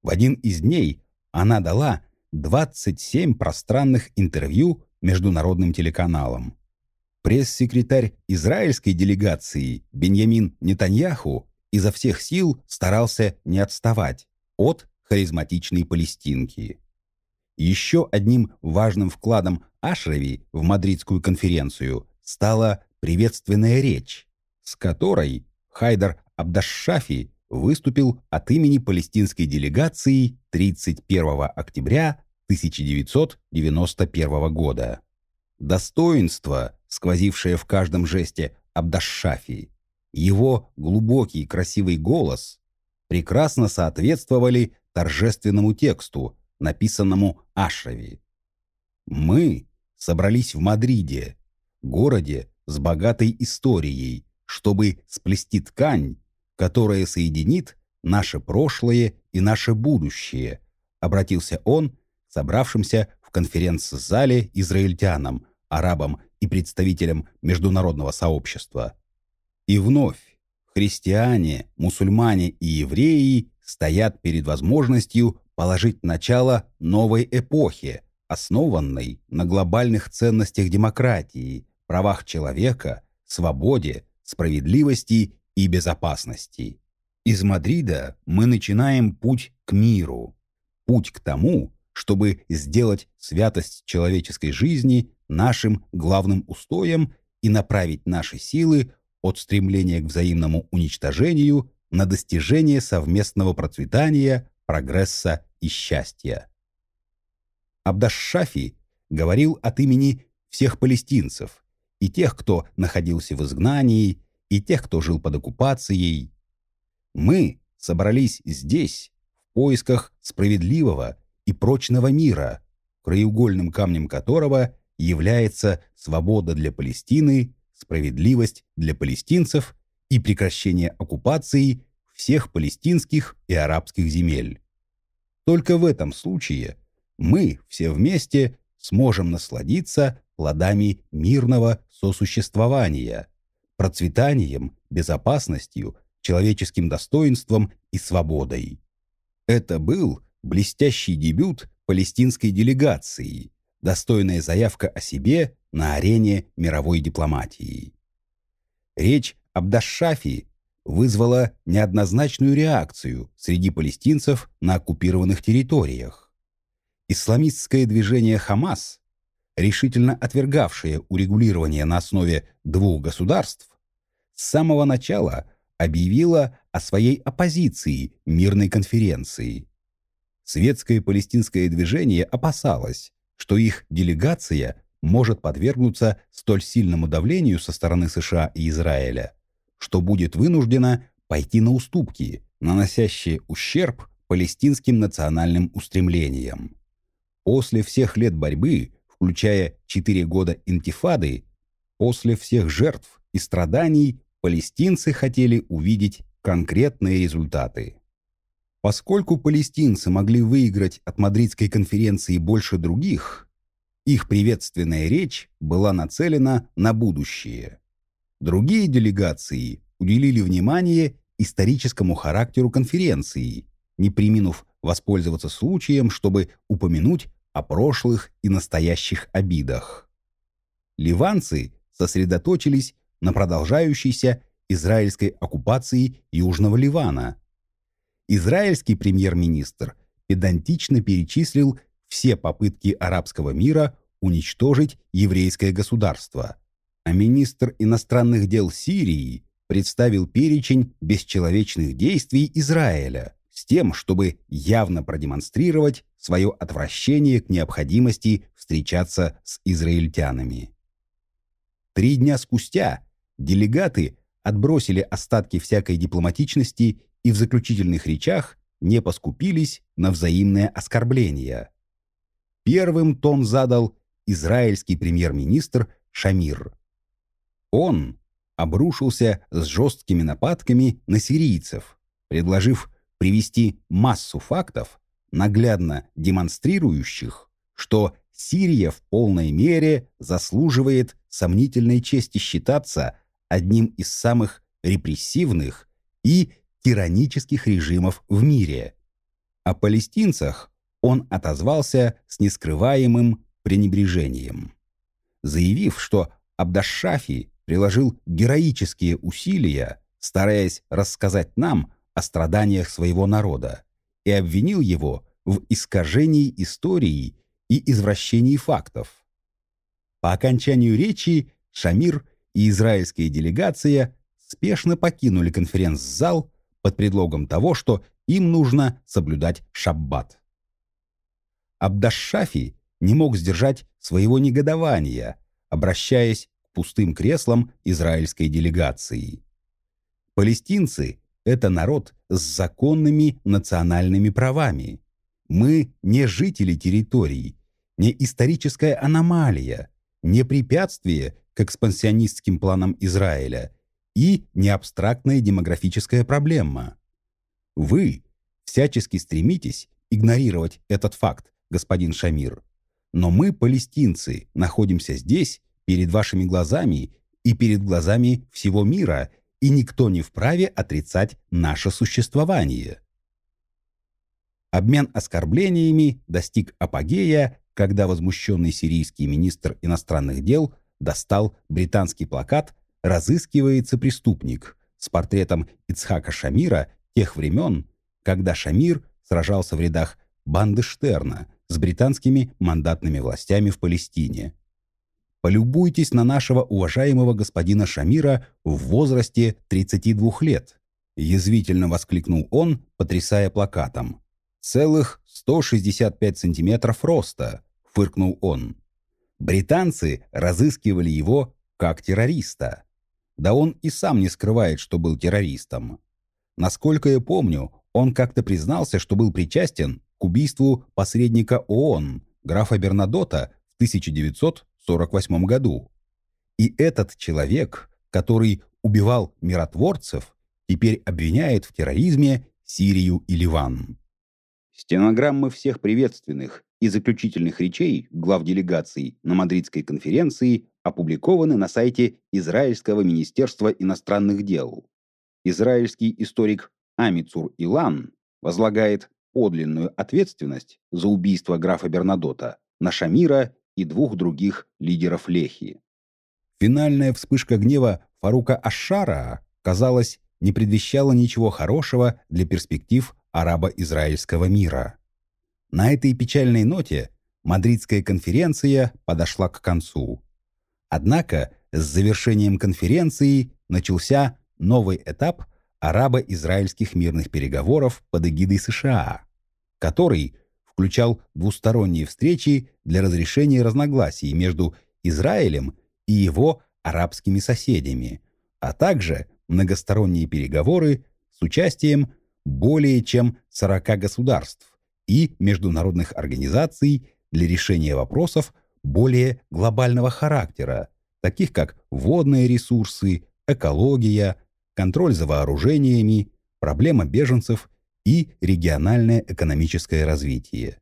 В один из дней она дала 27 пространных интервью международным телеканалам. Пресс-секретарь израильской делегации Беньямин Нетаньяху изо всех сил старался не отставать от харизматичной палестинки. Еще одним важным вкладом Ашрави в Мадридскую конференцию стала приветственная речь, с которой Хайдар Абдашшафи выступил от имени палестинской делегации 31 октября 1991 года. Достоинство, сквозившее в каждом жесте Абдашшафи, его глубокий красивый голос прекрасно соответствовали торжественному тексту, написанному Ашрави. «Мы собрались в Мадриде, городе с богатой историей, чтобы сплести ткань, которая соединит наше прошлое и наше будущее», обратился он собравшимся в конференц-зале израильтянам, арабам и представителям международного сообщества. И вновь христиане, мусульмане и евреи стоят перед возможностью положить начало новой эпохе, основанной на глобальных ценностях демократии, правах человека, свободе, справедливости и безопасности. Из Мадрида мы начинаем путь к миру, путь к тому, чтобы сделать святость человеческой жизни нашим главным устоем и направить наши силы от стремления к взаимному уничтожению на достижение совместного процветания, прогресса и счастья. Абдаш-Шафи говорил от имени всех палестинцев, и тех, кто находился в изгнании, и тех, кто жил под оккупацией. Мы собрались здесь в поисках справедливого и прочного мира, краеугольным камнем которого является свобода для Палестины, справедливость для палестинцев и прекращение оккупации всех палестинских и арабских земель. Только в этом случае мы все вместе сможем насладиться плодами мирного сосуществования, процветанием, безопасностью, человеческим достоинством и свободой. Это был блестящий дебют палестинской делегации, достойная заявка о себе на арене мировой дипломатии. Речь Абдашафи вызвала неоднозначную реакцию среди палестинцев на оккупированных территориях. Исламистское движение «Хамас», решительно отвергавшее урегулирование на основе двух государств, с самого начала объявило о своей оппозиции мирной конференции. Светское палестинское движение опасалось, что их делегация может подвергнуться столь сильному давлению со стороны США и Израиля, что будет вынуждена пойти на уступки, наносящие ущерб палестинским национальным устремлениям. После всех лет борьбы, включая четыре года интифады, после всех жертв и страданий, палестинцы хотели увидеть конкретные результаты. Поскольку палестинцы могли выиграть от Мадридской конференции больше других, их приветственная речь была нацелена на будущее. Другие делегации уделили внимание историческому характеру конференции, не приминув воспользоваться случаем, чтобы упомянуть о прошлых и настоящих обидах. Ливанцы сосредоточились на продолжающейся израильской оккупации Южного Ливана. Израильский премьер-министр педантично перечислил все попытки арабского мира уничтожить еврейское государство – а министр иностранных дел Сирии представил перечень бесчеловечных действий Израиля с тем, чтобы явно продемонстрировать свое отвращение к необходимости встречаться с израильтянами. Три дня спустя делегаты отбросили остатки всякой дипломатичности и в заключительных речах не поскупились на взаимное оскорбление. Первым тон задал израильский премьер-министр Шамир. Он обрушился с жесткими нападками на сирийцев, предложив привести массу фактов, наглядно демонстрирующих, что Сирия в полной мере заслуживает сомнительной чести считаться одним из самых репрессивных и тиранических режимов в мире. О палестинцах он отозвался с нескрываемым пренебрежением, заявив, что Абдашафи приложил героические усилия, стараясь рассказать нам о страданиях своего народа, и обвинил его в искажении истории и извращении фактов. По окончанию речи Шамир и израильская делегация спешно покинули конференц-зал под предлогом того, что им нужно соблюдать шаббат. Абдаш-Шафи не мог сдержать своего негодования, обращаясь к пустым креслам израильской делегации. Палестинцы – это народ с законными национальными правами. Мы не жители территорий, не историческая аномалия, не препятствие к экспансионистским планам Израиля и не абстрактная демографическая проблема. Вы всячески стремитесь игнорировать этот факт, господин Шамир. Но мы, палестинцы, находимся здесь, перед вашими глазами и перед глазами всего мира, и никто не вправе отрицать наше существование. Обмен оскорблениями достиг апогея когда возмущенный сирийский министр иностранных дел достал британский плакат «Разыскивается преступник» с портретом Ицхака Шамира тех времен, когда Шамир сражался в рядах банды Штерна с британскими мандатными властями в Палестине. Полюбуйтесь на нашего уважаемого господина Шамира в возрасте 32 лет, язвительно воскликнул он, потрясая плакатом. Целых 165 сантиметров роста, фыркнул он. Британцы разыскивали его как террориста. Да он и сам не скрывает, что был террористом. Насколько я помню, он как-то признался, что был причастен к убийству посредника ООН, графа Бернадота, в 1948 году. И этот человек, который убивал миротворцев, теперь обвиняет в терроризме Сирию и Ливан. Стенограммы всех приветственных и заключительных речей глав делегаций на Мадридской конференции опубликованы на сайте Израильского министерства иностранных дел. Израильский историк Амицур Илан возлагает подлинную ответственность за убийство графа Бернадота на Шамира и двух других лидеров Лехи. Финальная вспышка гнева Фарука Ашара, казалось, не предвещала ничего хорошего для перспектив арабо-израильского мира. На этой печальной ноте Мадридская конференция подошла к концу. Однако с завершением конференции начался новый этап арабо-израильских мирных переговоров под эгидой США, который включал двусторонние встречи для разрешения разногласий между Израилем и его арабскими соседями, а также многосторонние переговоры с участием более чем 40 государств и международных организаций для решения вопросов более глобального характера, таких как водные ресурсы, экология, контроль за вооружениями, проблема беженцев и региональное экономическое развитие.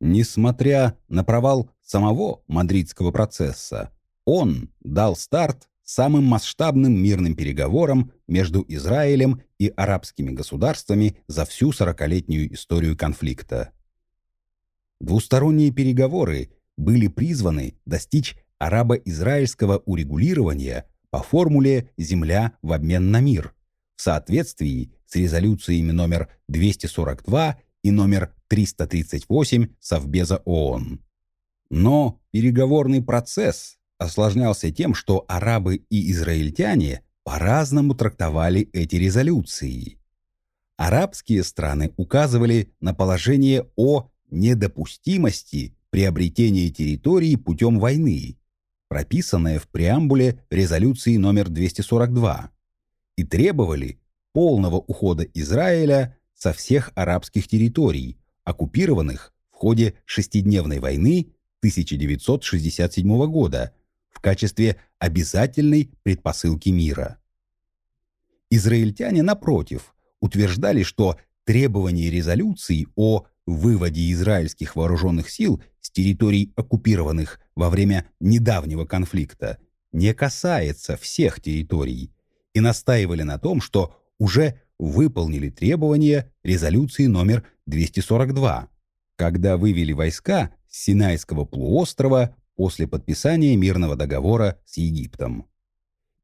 Несмотря на провал самого мадридского процесса, он дал старт самым масштабным мирным переговорам между Израилем и арабскими государствами за всю сорокалетнюю историю конфликта. Двусторонние переговоры были призваны достичь арабо-израильского урегулирования по формуле «земля в обмен на мир» в соответствии с резолюциями номер 242 и номер 338 Совбеза ООН. Но переговорный процесс осложнялся тем, что арабы и израильтяне по-разному трактовали эти резолюции. Арабские страны указывали на положение о недопустимости приобретения территории путем войны, прописанное в преамбуле резолюции номер 242, и требовали полного ухода Израиля со всех арабских территорий, оккупированных в ходе шестидневной войны 1967 года в качестве обязательной предпосылки мира. Израильтяне, напротив, утверждали, что требования резолюции о выводе израильских вооруженных сил с территорий, оккупированных во время недавнего конфликта, не касается всех территорий, и настаивали на том, что уже выполнили требования резолюции номер 242, когда вывели войска с Синайского полуострова после подписания мирного договора с Египтом.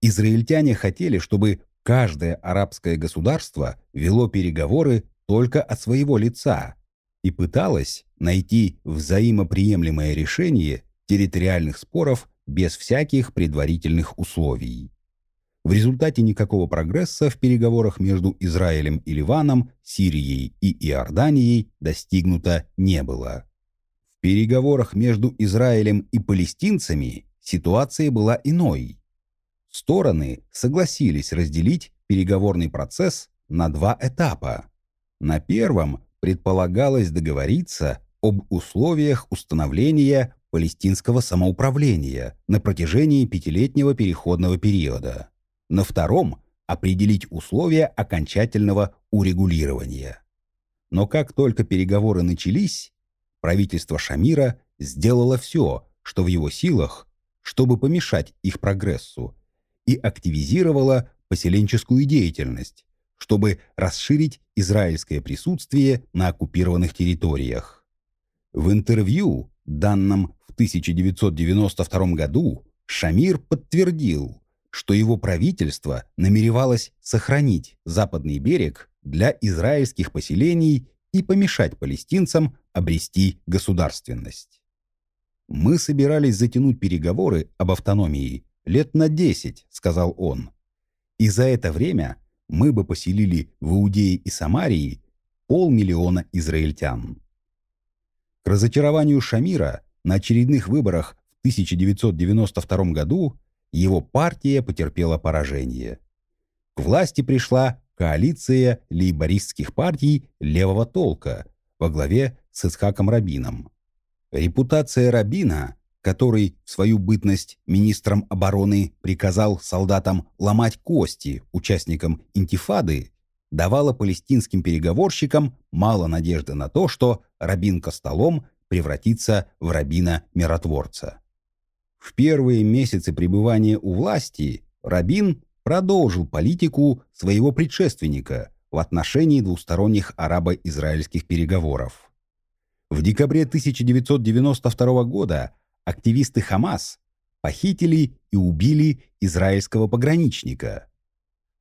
Израильтяне хотели, чтобы каждое арабское государство вело переговоры только от своего лица и пыталось найти взаимоприемлемое решение территориальных споров без всяких предварительных условий. В результате никакого прогресса в переговорах между Израилем и Ливаном, Сирией и Иорданией достигнуто не было. В переговорах между Израилем и палестинцами ситуация была иной. Стороны согласились разделить переговорный процесс на два этапа. На первом предполагалось договориться об условиях установления палестинского самоуправления на протяжении пятилетнего переходного периода на втором – определить условия окончательного урегулирования. Но как только переговоры начались, правительство Шамира сделало все, что в его силах, чтобы помешать их прогрессу, и активизировало поселенческую деятельность, чтобы расширить израильское присутствие на оккупированных территориях. В интервью, данном в 1992 году, Шамир подтвердил, что его правительство намеревалось сохранить западный берег для израильских поселений и помешать палестинцам обрести государственность. «Мы собирались затянуть переговоры об автономии лет на 10», — сказал он. «И за это время мы бы поселили в Иудее и Самарии полмиллиона израильтян». К разочарованию Шамира на очередных выборах в 1992 году его партия потерпела поражение. К власти пришла коалиция лейбористских партий левого толка во главе с Ицхаком Рабином. Репутация Рабина, который в свою бытность министром обороны приказал солдатам ломать кости участникам интифады, давала палестинским переговорщикам мало надежды на то, что Рабин Костолом превратится в Рабина-миротворца. В первые месяцы пребывания у власти Рабин продолжил политику своего предшественника в отношении двусторонних арабо-израильских переговоров. В декабре 1992 года активисты Хамас похитили и убили израильского пограничника.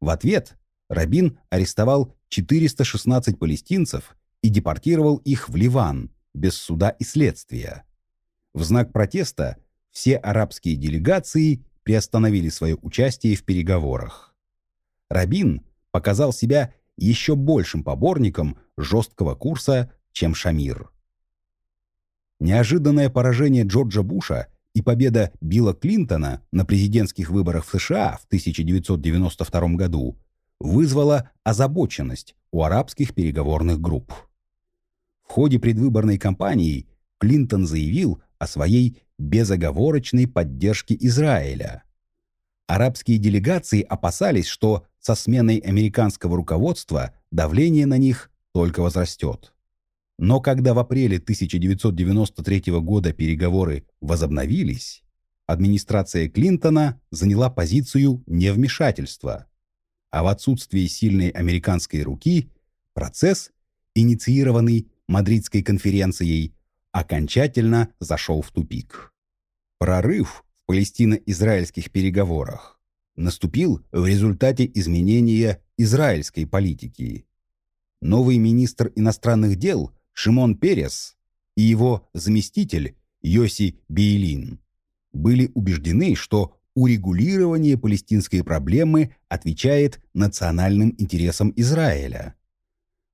В ответ Рабин арестовал 416 палестинцев и депортировал их в Ливан без суда и следствия. В знак протеста все арабские делегации приостановили свое участие в переговорах. Рабин показал себя еще большим поборником жесткого курса, чем Шамир. Неожиданное поражение Джорджа Буша и победа Билла Клинтона на президентских выборах в США в 1992 году вызвала озабоченность у арабских переговорных групп. В ходе предвыборной кампании Клинтон заявил о своей безоговорочной поддержки Израиля. Арабские делегации опасались, что со сменой американского руководства давление на них только возрастет. Но когда в апреле 1993 года переговоры возобновились, администрация Клинтона заняла позицию невмешательства, а в отсутствии сильной американской руки процесс, инициированный Мадридской конференцией, окончательно зашел в тупик. Прорыв в палестино-израильских переговорах наступил в результате изменения израильской политики. Новый министр иностранных дел Шимон Перес и его заместитель Йоси Бейлин были убеждены, что урегулирование палестинской проблемы отвечает национальным интересам Израиля.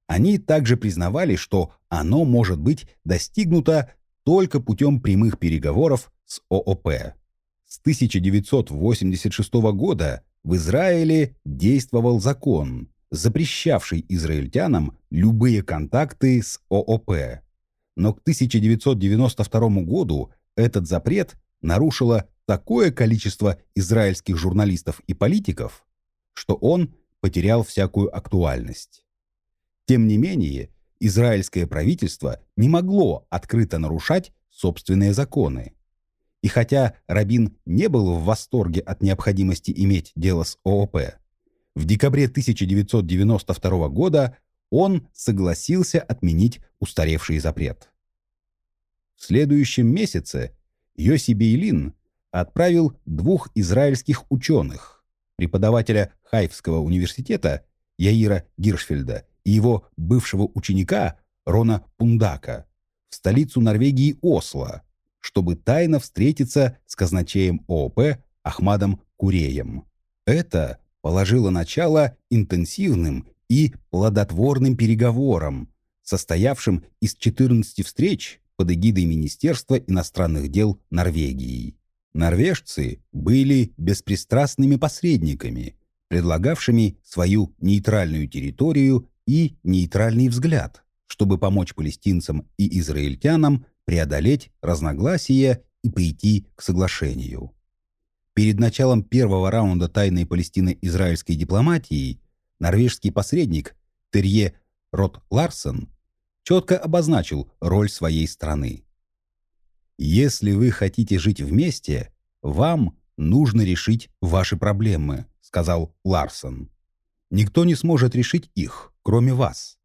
Они также признавали, что оно может быть достигнуто только путем прямых переговоров с ООП. С 1986 года в Израиле действовал закон, запрещавший израильтянам любые контакты с ООП. Но к 1992 году этот запрет нарушило такое количество израильских журналистов и политиков, что он потерял всякую актуальность. Тем не менее, израильское правительство не могло открыто нарушать собственные законы. И хотя Рабин не был в восторге от необходимости иметь дело с ООП, в декабре 1992 года он согласился отменить устаревший запрет. В следующем месяце Йоси Бейлин отправил двух израильских ученых, преподавателя Хайфского университета Яира Гиршфельда и его бывшего ученика Рона Пундака в столицу Норвегии Осло, чтобы тайно встретиться с казначеем ООП Ахмадом Куреем. Это положило начало интенсивным и плодотворным переговорам, состоявшим из 14 встреч под эгидой Министерства иностранных дел Норвегии. Норвежцы были беспристрастными посредниками, предлагавшими свою нейтральную территорию и нейтральный взгляд, чтобы помочь палестинцам и израильтянам преодолеть разногласия и прийти к соглашению. Перед началом первого раунда тайной палестино-израильской дипломатии норвежский посредник Терье Рот Ларсен четко обозначил роль своей страны. Если вы хотите жить вместе, вам нужно решить ваши проблемы, сказал Ларсон. Никто не сможет решить их, кроме вас.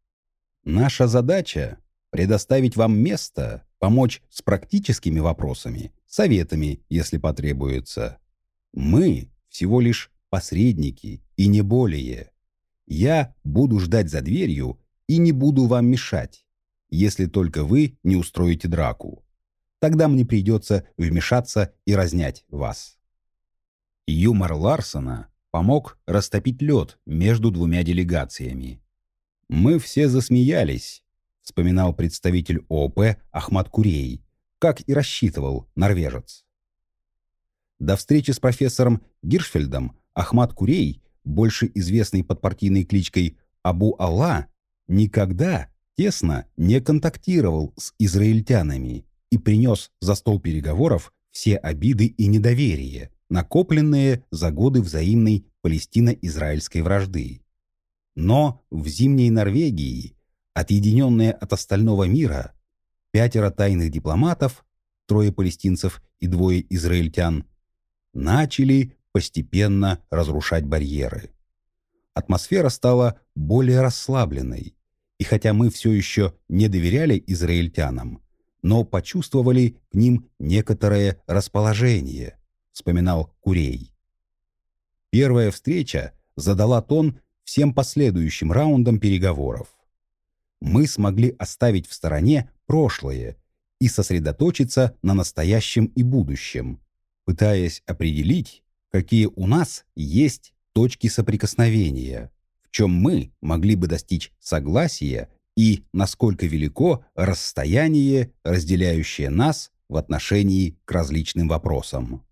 Наша задача — предоставить вам место, помочь с практическими вопросами, советами, если потребуется. Мы всего лишь посредники и не более. Я буду ждать за дверью и не буду вам мешать, если только вы не устроите драку. Тогда мне придется вмешаться и разнять вас. Юмор Ларсона помог растопить лед между двумя делегациями. «Мы все засмеялись», — вспоминал представитель ООП Ахмад Курей, как и рассчитывал норвежец. До встречи с профессором Гиршфельдом Ахмад Курей, больше известный под партийной кличкой Абу Алла, никогда тесно не контактировал с израильтянами и принес за стол переговоров все обиды и недоверие, накопленные за годы взаимной палестино-израильской вражды. Но в зимней Норвегии, отъединенная от остального мира, пятеро тайных дипломатов, трое палестинцев и двое израильтян, начали постепенно разрушать барьеры. Атмосфера стала более расслабленной, и хотя мы все еще не доверяли израильтянам, но почувствовали к ним некоторое расположение, вспоминал Курей. Первая встреча задала тон всем последующим раундам переговоров. Мы смогли оставить в стороне прошлое и сосредоточиться на настоящем и будущем, пытаясь определить, какие у нас есть точки соприкосновения, в чем мы могли бы достичь согласия и насколько велико расстояние, разделяющее нас в отношении к различным вопросам.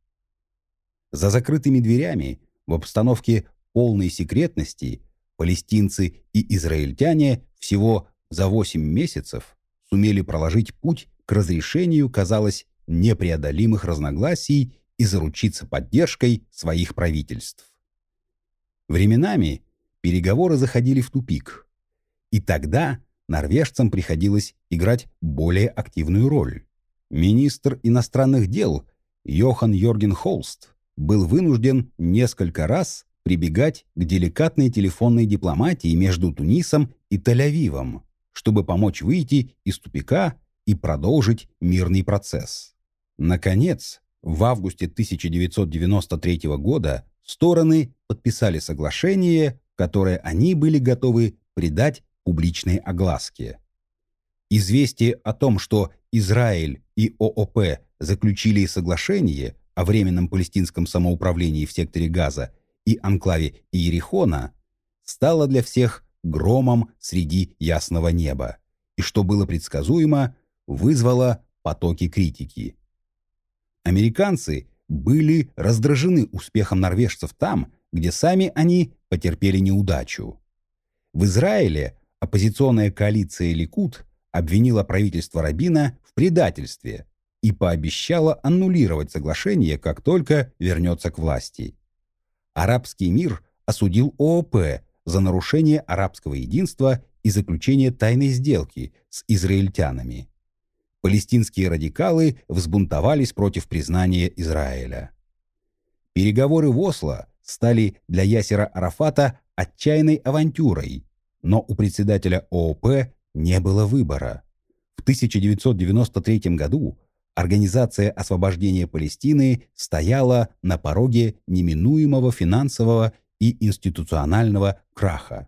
За закрытыми дверями, в обстановке полной секретности, палестинцы и израильтяне всего за 8 месяцев сумели проложить путь к разрешению, казалось, непреодолимых разногласий и заручиться поддержкой своих правительств. Временами переговоры заходили в тупик. И тогда норвежцам приходилось играть более активную роль. Министр иностранных дел Йохан Йорген Холст был вынужден несколько раз прибегать к деликатной телефонной дипломатии между Тунисом и Тель-Авивом, чтобы помочь выйти из тупика и продолжить мирный процесс. Наконец, в августе 1993 года стороны подписали соглашение, которое они были готовы придать публичной огласке. Известие о том, что Израиль и ООП заключили соглашение о временном палестинском самоуправлении в секторе Газа и анклаве Иерихона, стало для всех громом среди ясного неба, и, что было предсказуемо, вызвало потоки критики. Американцы были раздражены успехом норвежцев там, где сами они потерпели неудачу. В Израиле оппозиционная коалиция «Ликут» обвинила правительство Рабина в предательстве, и пообещала аннулировать соглашение, как только вернется к власти. Арабский мир осудил ООП за нарушение арабского единства и заключение тайной сделки с израильтянами. Палестинские радикалы взбунтовались против признания Израиля. Переговоры в Осло стали для Ясера Арафата отчаянной авантюрой, но у председателя ООП не было выбора. В 1993 году Организация освобождения Палестины стояла на пороге неминуемого финансового и институционального краха.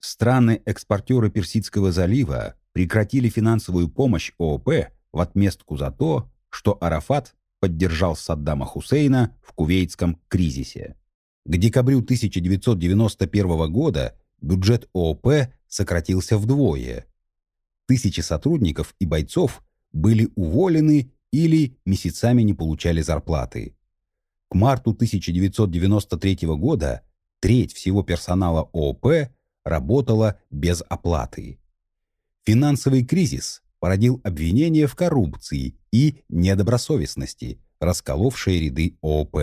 Страны-экспортеры Персидского залива прекратили финансовую помощь ООП в отместку за то, что Арафат поддержал Саддама Хусейна в кувейтском кризисе. К декабрю 1991 года бюджет ООП сократился вдвое. Тысячи сотрудников и бойцов были уволены или месяцами не получали зарплаты. К марту 1993 года треть всего персонала ООП работала без оплаты. Финансовый кризис породил обвинения в коррупции и недобросовестности, расколовшие ряды ООП.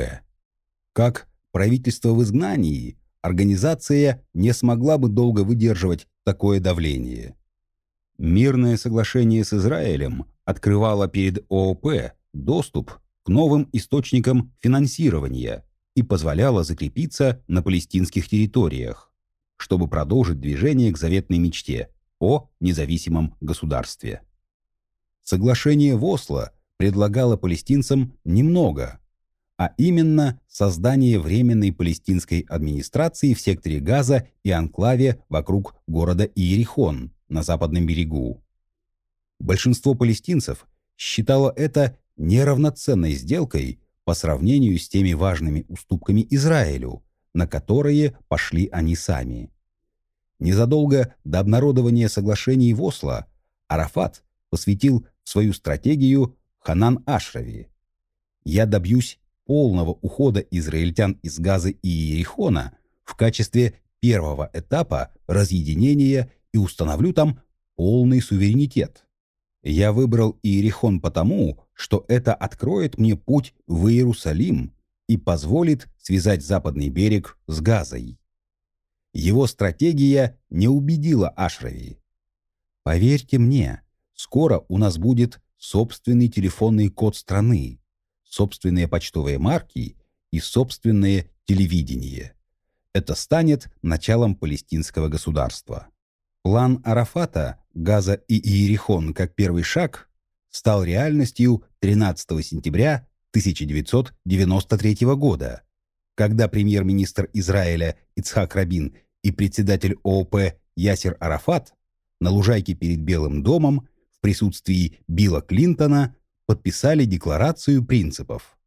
Как правительство в изгнании, организация не смогла бы долго выдерживать такое давление. Мирное соглашение с Израилем открывало перед ООП доступ к новым источникам финансирования и позволяло закрепиться на палестинских территориях, чтобы продолжить движение к заветной мечте о независимом государстве. Соглашение в Осло предлагало палестинцам немного, а именно создание временной палестинской администрации в секторе Газа и анклаве вокруг города Иерихон на западном берегу. Большинство палестинцев считало это неравноценной сделкой по сравнению с теми важными уступками Израилю, на которые пошли они сами. Незадолго до обнародования соглашений в Осло Арафат посвятил свою стратегию Ханан Ашрави. «Я добьюсь полного ухода израильтян из Газы и Иерихона в качестве первого этапа разъединения и установлю там полный суверенитет. Я выбрал Иерихон потому, что это откроет мне путь в Иерусалим и позволит связать западный берег с Газой. Его стратегия не убедила Ашрави. Поверьте мне, скоро у нас будет собственный телефонный код страны, собственные почтовые марки и собственное телевидение. Это станет началом палестинского государства. План Арафата, Газа и Иерихон как первый шаг стал реальностью 13 сентября 1993 года, когда премьер-министр Израиля Ицхак Рабин и председатель ООП Ясер Арафат на лужайке перед Белым домом в присутствии Билла Клинтона подписали декларацию принципов.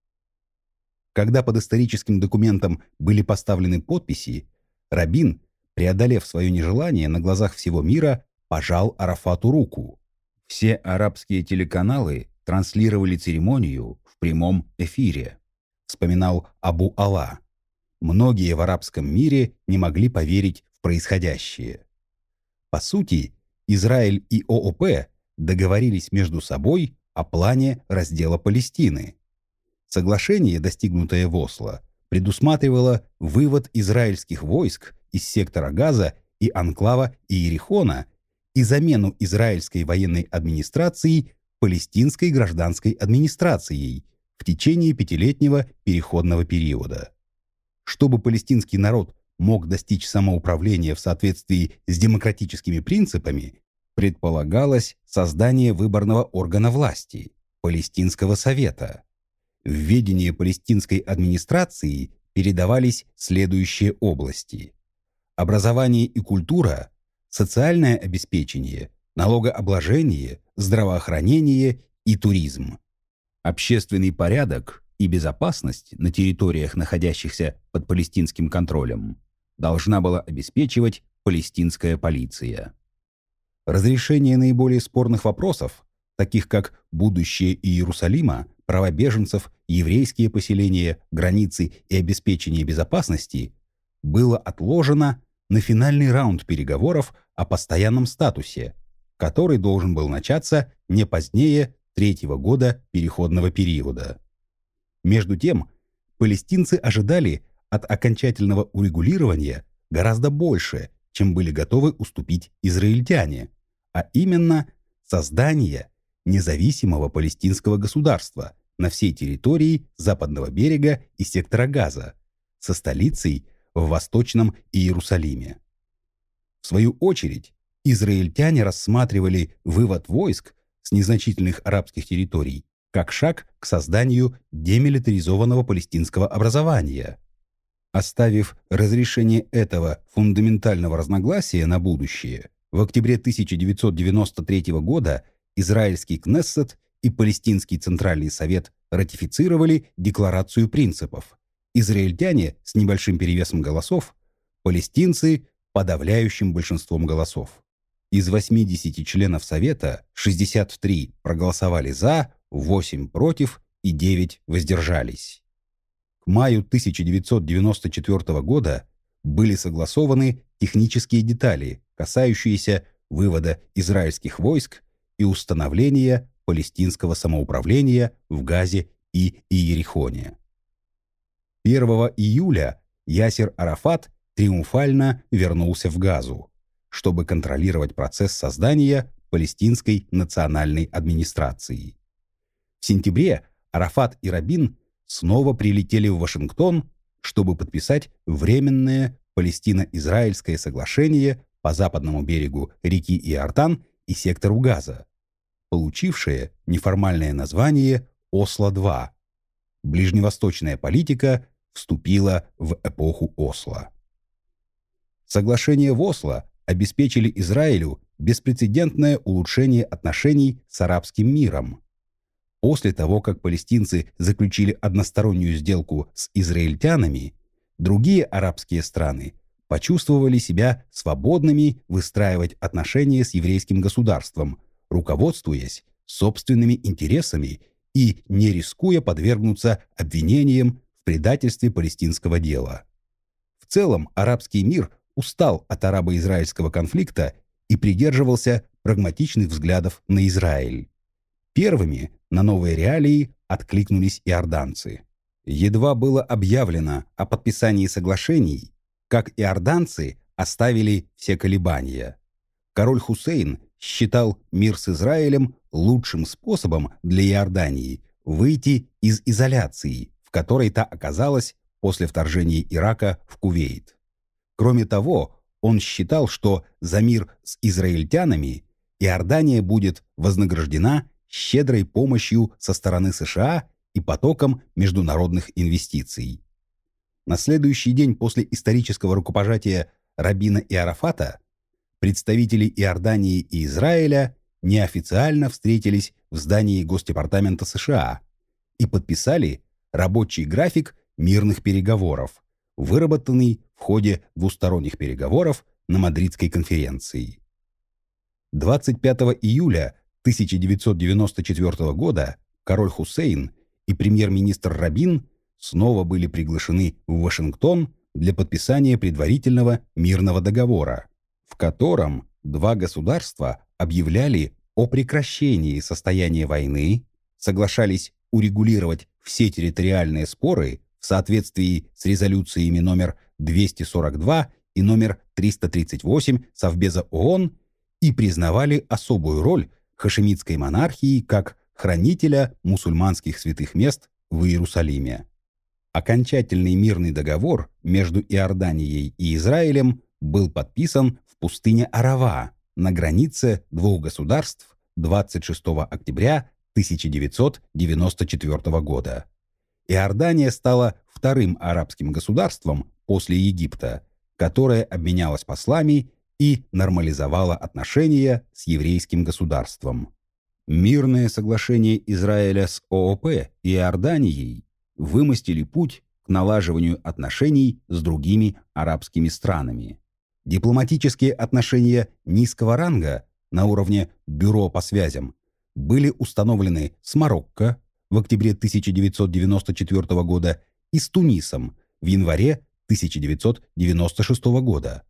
Когда под историческим документом были поставлены подписи, Рабин преодолев свое нежелание на глазах всего мира, пожал Арафату руку. Все арабские телеканалы транслировали церемонию в прямом эфире, вспоминал Абу Алла. Многие в арабском мире не могли поверить в происходящее. По сути, Израиль и ООП договорились между собой о плане раздела Палестины. Соглашение, достигнутое в Осло, предусматривало вывод израильских войск из сектора Газа и анклава Иерихона и замену израильской военной администрации палестинской гражданской администрацией в течение пятилетнего переходного периода. Чтобы палестинский народ мог достичь самоуправления в соответствии с демократическими принципами, предполагалось создание выборного органа власти – Палестинского совета. В ведение палестинской администрации передавались следующие области образование и культура, социальное обеспечение, налогообложение, здравоохранение и туризм. Общественный порядок и безопасность на территориях, находящихся под палестинским контролем, должна была обеспечивать палестинская полиция. Разрешение наиболее спорных вопросов, таких как будущее Иерусалима, права беженцев, еврейские поселения, границы и обеспечение безопасности, было отложено на финальный раунд переговоров о постоянном статусе, который должен был начаться не позднее третьего года переходного периода. Между тем, палестинцы ожидали от окончательного урегулирования гораздо больше, чем были готовы уступить израильтяне, а именно создание независимого палестинского государства на всей территории западного берега и сектора Газа, со столицей в Восточном Иерусалиме. В свою очередь, израильтяне рассматривали вывод войск с незначительных арабских территорий как шаг к созданию демилитаризованного палестинского образования. Оставив разрешение этого фундаментального разногласия на будущее, в октябре 1993 года израильский Кнессет и Палестинский Центральный Совет ратифицировали Декларацию принципов. Израильтяне с небольшим перевесом голосов, палестинцы подавляющим большинством голосов. Из 80 членов Совета 63 проголосовали «за», 8 против и 9 воздержались. К маю 1994 года были согласованы технические детали, касающиеся вывода израильских войск и установления палестинского самоуправления в Газе и Иерихоне. 1 июля Ясер Арафат триумфально вернулся в Газу, чтобы контролировать процесс создания палестинской национальной администрации. В сентябре Арафат и Рабин снова прилетели в Вашингтон, чтобы подписать временное Палестино-Израильское соглашение по западному берегу реки Иордан и сектору Газа, получившее неформальное название «Осло-2». Ближневосточная политика вступила в эпоху Осло. Соглашения в Осло обеспечили Израилю беспрецедентное улучшение отношений с арабским миром. После того, как палестинцы заключили одностороннюю сделку с израильтянами, другие арабские страны почувствовали себя свободными выстраивать отношения с еврейским государством, руководствуясь собственными интересами и не рискуя подвергнуться обвинениям в предательстве палестинского дела. В целом арабский мир устал от арабо-израильского конфликта и придерживался прагматичных взглядов на Израиль. Первыми на новые реалии откликнулись иорданцы. Едва было объявлено о подписании соглашений, как иорданцы оставили все колебания. Король Хусейн считал мир с Израилем лучшим способом для Иордании выйти из изоляции, в которой та оказалась после вторжения Ирака в Кувейт. Кроме того, он считал, что за мир с израильтянами Иордания будет вознаграждена щедрой помощью со стороны США и потоком международных инвестиций. На следующий день после исторического рукопожатия Рабина и Арафата представители Иордании и Израиля неофициально встретились в здании Госдепартамента США и подписали рабочий график мирных переговоров, выработанный в ходе двусторонних переговоров на Мадридской конференции. 25 июля 1994 года король Хусейн и премьер-министр Рабин снова были приглашены в Вашингтон для подписания предварительного мирного договора, в котором два государства объявляли о прекращении состояния войны, соглашались урегулировать все территориальные споры в соответствии с резолюциями номер 242 и номер 338 Совбеза ООН и признавали особую роль хашемитской монархии как хранителя мусульманских святых мест в Иерусалиме. Окончательный мирный договор между Иорданией и Израилем был подписан в пустыне Арава на границе двух государств 26 октября 1994 года. Иордания стала вторым арабским государством после Египта, которое обменялось послами и нормализовало отношения с еврейским государством. Мирное соглашение Израиля с ООП и Иорданией вымостили путь к налаживанию отношений с другими арабскими странами. Дипломатические отношения низкого ранга на уровне Бюро по связям были установлены с Марокко в октябре 1994 года и с Тунисом в январе 1996 года.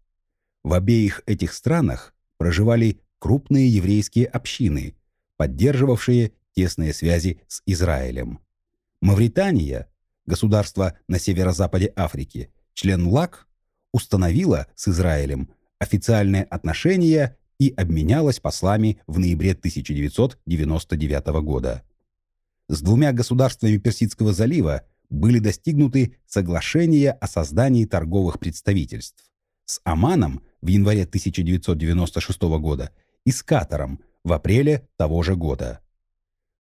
В обеих этих странах проживали крупные еврейские общины, поддерживавшие тесные связи с Израилем. Мавритания, государство на северо-западе Африки, член ЛАК, установила с Израилем официальные отношения и обменялась послами в ноябре 1999 года. С двумя государствами Персидского залива были достигнуты соглашения о создании торговых представительств с Оманом в январе 1996 года и с Катаром в апреле того же года.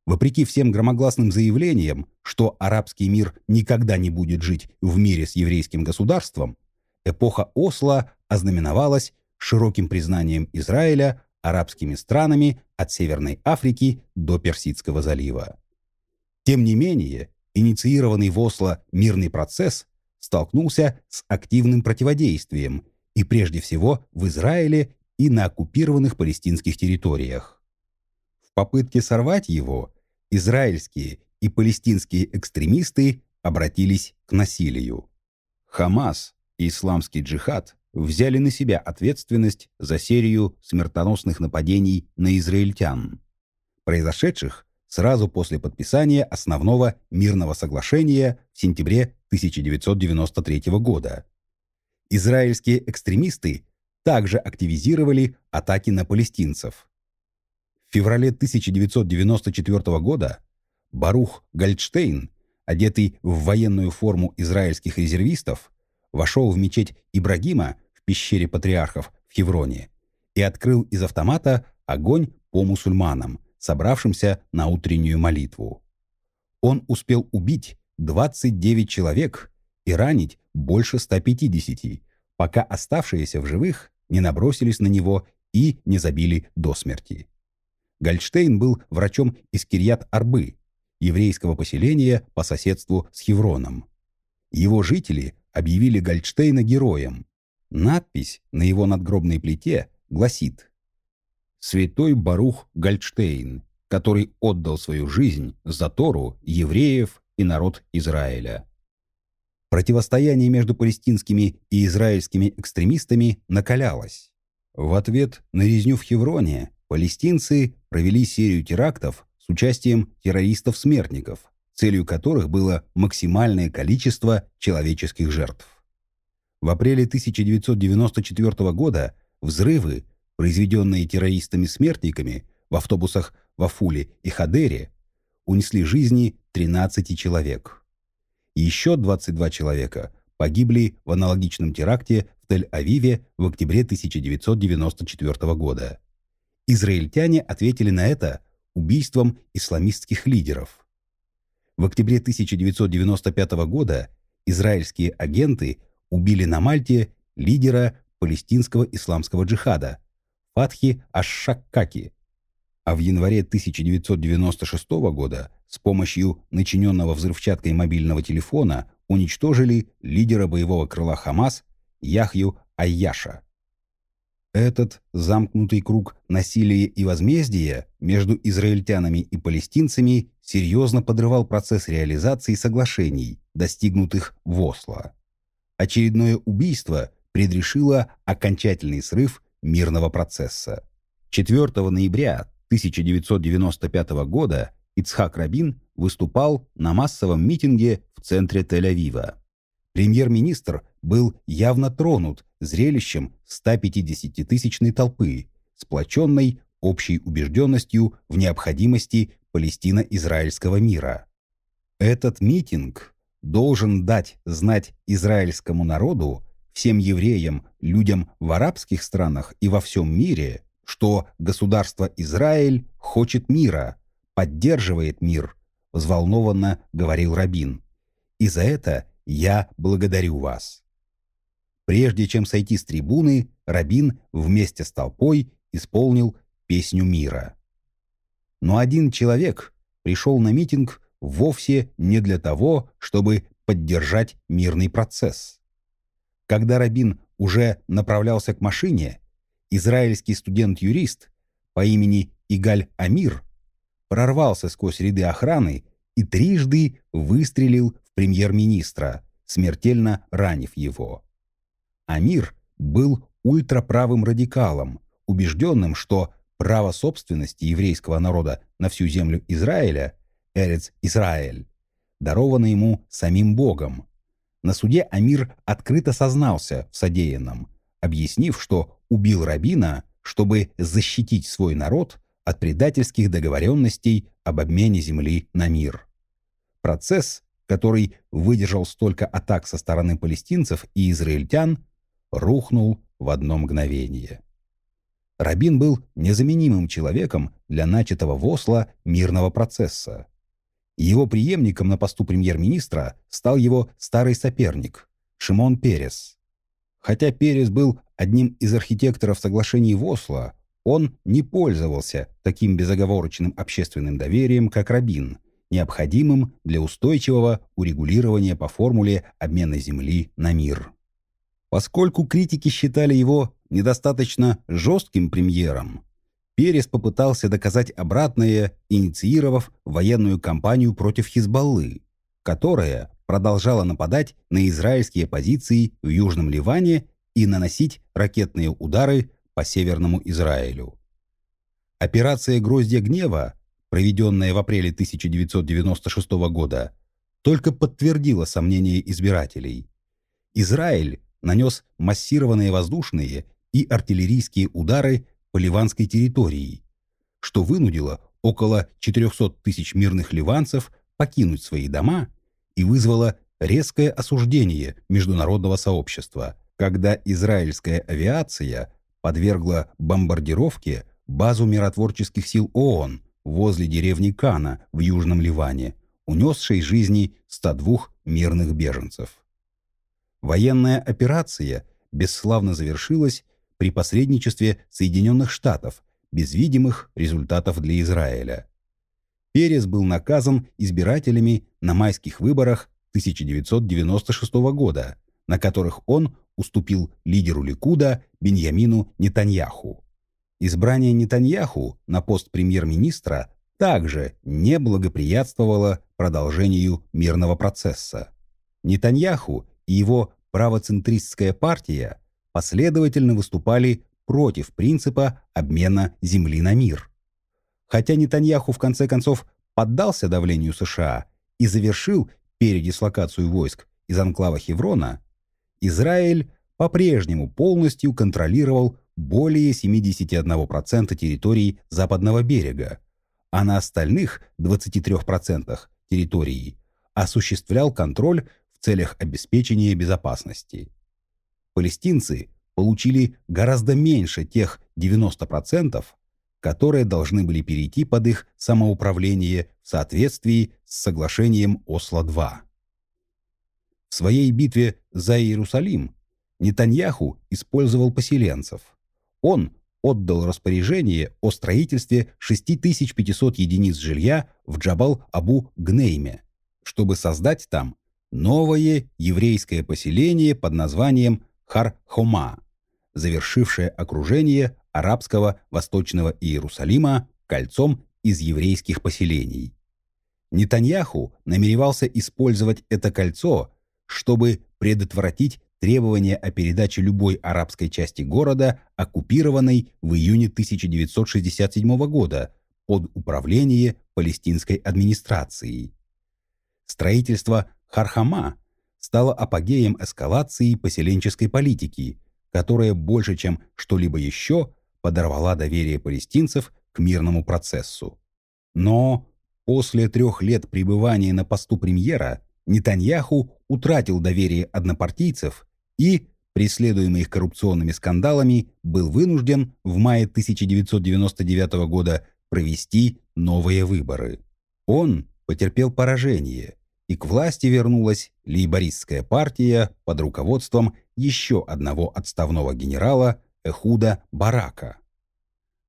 Вопреки всем громогласным заявлениям, что арабский мир никогда не будет жить в мире с еврейским государством, эпоха Осло ознаменовалась широким признанием Израиля арабскими странами от Северной Африки до Персидского залива. Тем не менее, инициированный в Осло мирный процесс столкнулся с активным противодействием и прежде всего в Израиле и на оккупированных палестинских территориях. В попытке сорвать его израильские и палестинские экстремисты обратились к насилию. Хамас и исламский джихад взяли на себя ответственность за серию смертоносных нападений на израильтян, произошедших сразу после подписания основного мирного соглашения в сентябре 1993 года. Израильские экстремисты также активизировали атаки на палестинцев. В феврале 1994 года Барух Гальдштейн, одетый в военную форму израильских резервистов, вошел в мечеть Ибрагима в пещере патриархов в Хевроне и открыл из автомата огонь по мусульманам, собравшимся на утреннюю молитву. Он успел убить 29 человек и ранить больше 150, пока оставшиеся в живых не набросились на него и не забили до смерти. Гольдштейн был врачом из Кирьят-Арбы, еврейского поселения по соседству с Хевроном. Его жители объявили Гольдштейна героем. Надпись на его надгробной плите гласит «Святой Барух Гольдштейн, который отдал свою жизнь за Тору, евреев и народ Израиля». Противостояние между палестинскими и израильскими экстремистами накалялось. В ответ на резню в Хевроне палестинцы провели серию терактов с участием террористов-смертников, целью которых было максимальное количество человеческих жертв. В апреле 1994 года взрывы, произведенные террористами-смертниками в автобусах в Афуле и Хадере, унесли жизни 13 человек. Еще 22 человека погибли в аналогичном теракте в Тель-Авиве в октябре 1994 года. Израильтяне ответили на это убийством исламистских лидеров. В октябре 1995 года израильские агенты убили на Мальте лидера палестинского исламского джихада Фатхи Аш-Шаккаки, а в январе 1996 года с помощью начиненного взрывчаткой мобильного телефона уничтожили лидера боевого крыла Хамас Яхью Айяша. Этот замкнутый круг насилия и возмездия между израильтянами и палестинцами серьезно подрывал процесс реализации соглашений, достигнутых в Осло. Очередное убийство предрешило окончательный срыв мирного процесса. 4 ноября 1995 года Ицхак Рабин выступал на массовом митинге в центре Тель-Авива. Премьер-министр был явно тронут зрелищем 150-тысячной толпы, сплоченной общей убежденностью в необходимости палестино-израильского мира. Этот митинг должен дать знать израильскому народу, всем евреям, людям в арабских странах и во всем мире, что государство Израиль хочет мира, поддерживает мир, взволнованно говорил Рабин. И за это я благодарю вас. Прежде чем сойти с трибуны, Рабин вместе с толпой исполнил песню мира. Но один человек пришел на митинг вовсе не для того, чтобы поддержать мирный процесс. Когда Рабин уже направлялся к машине, израильский студент-юрист по имени Игаль Амир прорвался сквозь ряды охраны и трижды выстрелил в премьер-министра, смертельно ранив его. Амир был ультраправым радикалом, убежденным, что право собственности еврейского народа на всю землю Израиля, Эрец Израиль, даровано ему самим Богом. На суде Амир открыто сознался в содеянном, объяснив, что убил Рабина, чтобы защитить свой народ от предательских договоренностей об обмене земли на мир. Процесс, который выдержал столько атак со стороны палестинцев и израильтян, рухнул в одно мгновение. Рабин был незаменимым человеком для начатого в Осло мирного процесса. Его преемником на посту премьер-министра стал его старый соперник Шимон Перес. Хотя Перес был одним из архитекторов соглашений в Осло, он не пользовался таким безоговорочным общественным доверием, как Рабин, необходимым для устойчивого урегулирования по формуле обмена земли на мир. Поскольку критики считали его недостаточно жестким премьером, Перес попытался доказать обратное, инициировав военную кампанию против Хизбаллы, которая продолжала нападать на израильские позиции в Южном Ливане и наносить ракетные удары по Северному Израилю. Операция «Гроздья гнева», проведенная в апреле 1996 года, только подтвердила сомнения избирателей. Израиль нанес массированные воздушные и артиллерийские удары по ливанской территории, что вынудило около 400 тысяч мирных ливанцев покинуть свои дома и вызвало резкое осуждение международного сообщества, когда израильская авиация подвергла бомбардировке базу миротворческих сил ООН возле деревни Кана в Южном Ливане, унесшей жизни 102 мирных беженцев. Военная операция бесславно завершилась при посредничестве Соединенных Штатов без видимых результатов для Израиля. Перес был наказан избирателями на майских выборах 1996 года, на которых он уступил лидеру Ликуда Беньямину Нетаньяху. Избрание Нетаньяху на пост премьер-министра также не благоприятствовало продолжению мирного процесса. Нетаньяху и его правоцентристская партия последовательно выступали против принципа обмена земли на мир. Хотя Нетаньяху в конце концов поддался давлению США и завершил передислокацию войск из анклава Хеврона, Израиль по-прежнему полностью контролировал более 71% территорий западного берега, а на остальных 23% территории осуществлял контроль в целях обеспечения безопасности палестинцы получили гораздо меньше тех 90%, которые должны были перейти под их самоуправление в соответствии с соглашением Осло-2. В своей битве за Иерусалим Нетаньяху использовал поселенцев. Он отдал распоряжение о строительстве 6500 единиц жилья в Джабал-Абу-Гнейме, чтобы создать там новое еврейское поселение под названием Хар-Хома, завершившее окружение арабского восточного Иерусалима кольцом из еврейских поселений. Нетаньяху намеревался использовать это кольцо, чтобы предотвратить требования о передаче любой арабской части города, оккупированной в июне 1967 года под управление палестинской администрацией. Строительство Хархама стало апогеем эскалации поселенческой политики, которая больше, чем что-либо еще, подорвала доверие палестинцев к мирному процессу. Но после трех лет пребывания на посту премьера Нетаньяху утратил доверие однопартийцев и, преследуемый их коррупционными скандалами, был вынужден в мае 1999 года провести новые выборы. Он потерпел поражение – и к власти вернулась лейбористская партия под руководством еще одного отставного генерала Эхуда Барака.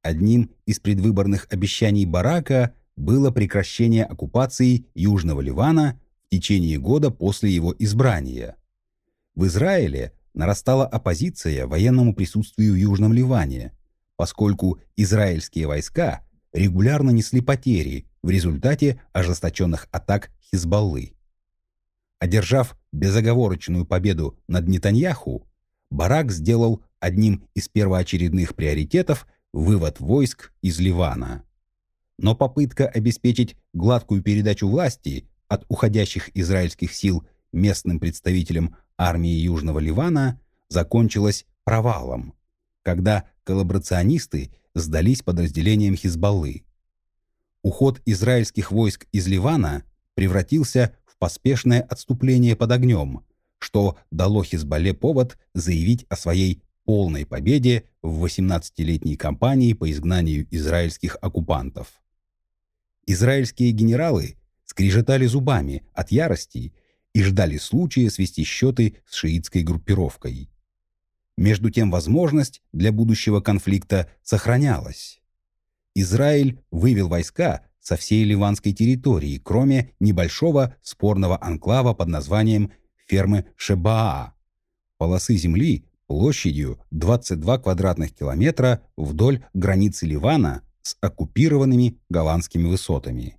Одним из предвыборных обещаний Барака было прекращение оккупации Южного Ливана в течение года после его избрания. В Израиле нарастала оппозиция военному присутствию в Южном Ливане, поскольку израильские войска регулярно несли потери в результате ожесточенных атак Хизбаллы. Одержав безоговорочную победу над Нетаньяху, Барак сделал одним из первоочередных приоритетов вывод войск из Ливана. Но попытка обеспечить гладкую передачу власти от уходящих израильских сил местным представителям армии Южного Ливана закончилась провалом, когда коллаборационисты сдались подразделениям Хизбаллы. Уход израильских войск из Ливана превратился в поспешное отступление под огнем, что дало Хизбалле повод заявить о своей полной победе в 18-летней кампании по изгнанию израильских оккупантов. Израильские генералы скрежетали зубами от ярости и ждали случая свести счеты с шиитской группировкой. Между тем возможность для будущего конфликта сохранялась. Израиль вывел войска со всей ливанской территории, кроме небольшого спорного анклава под названием фермы Шебаа, полосы земли площадью 22 квадратных километра вдоль границы Ливана с оккупированными голландскими высотами.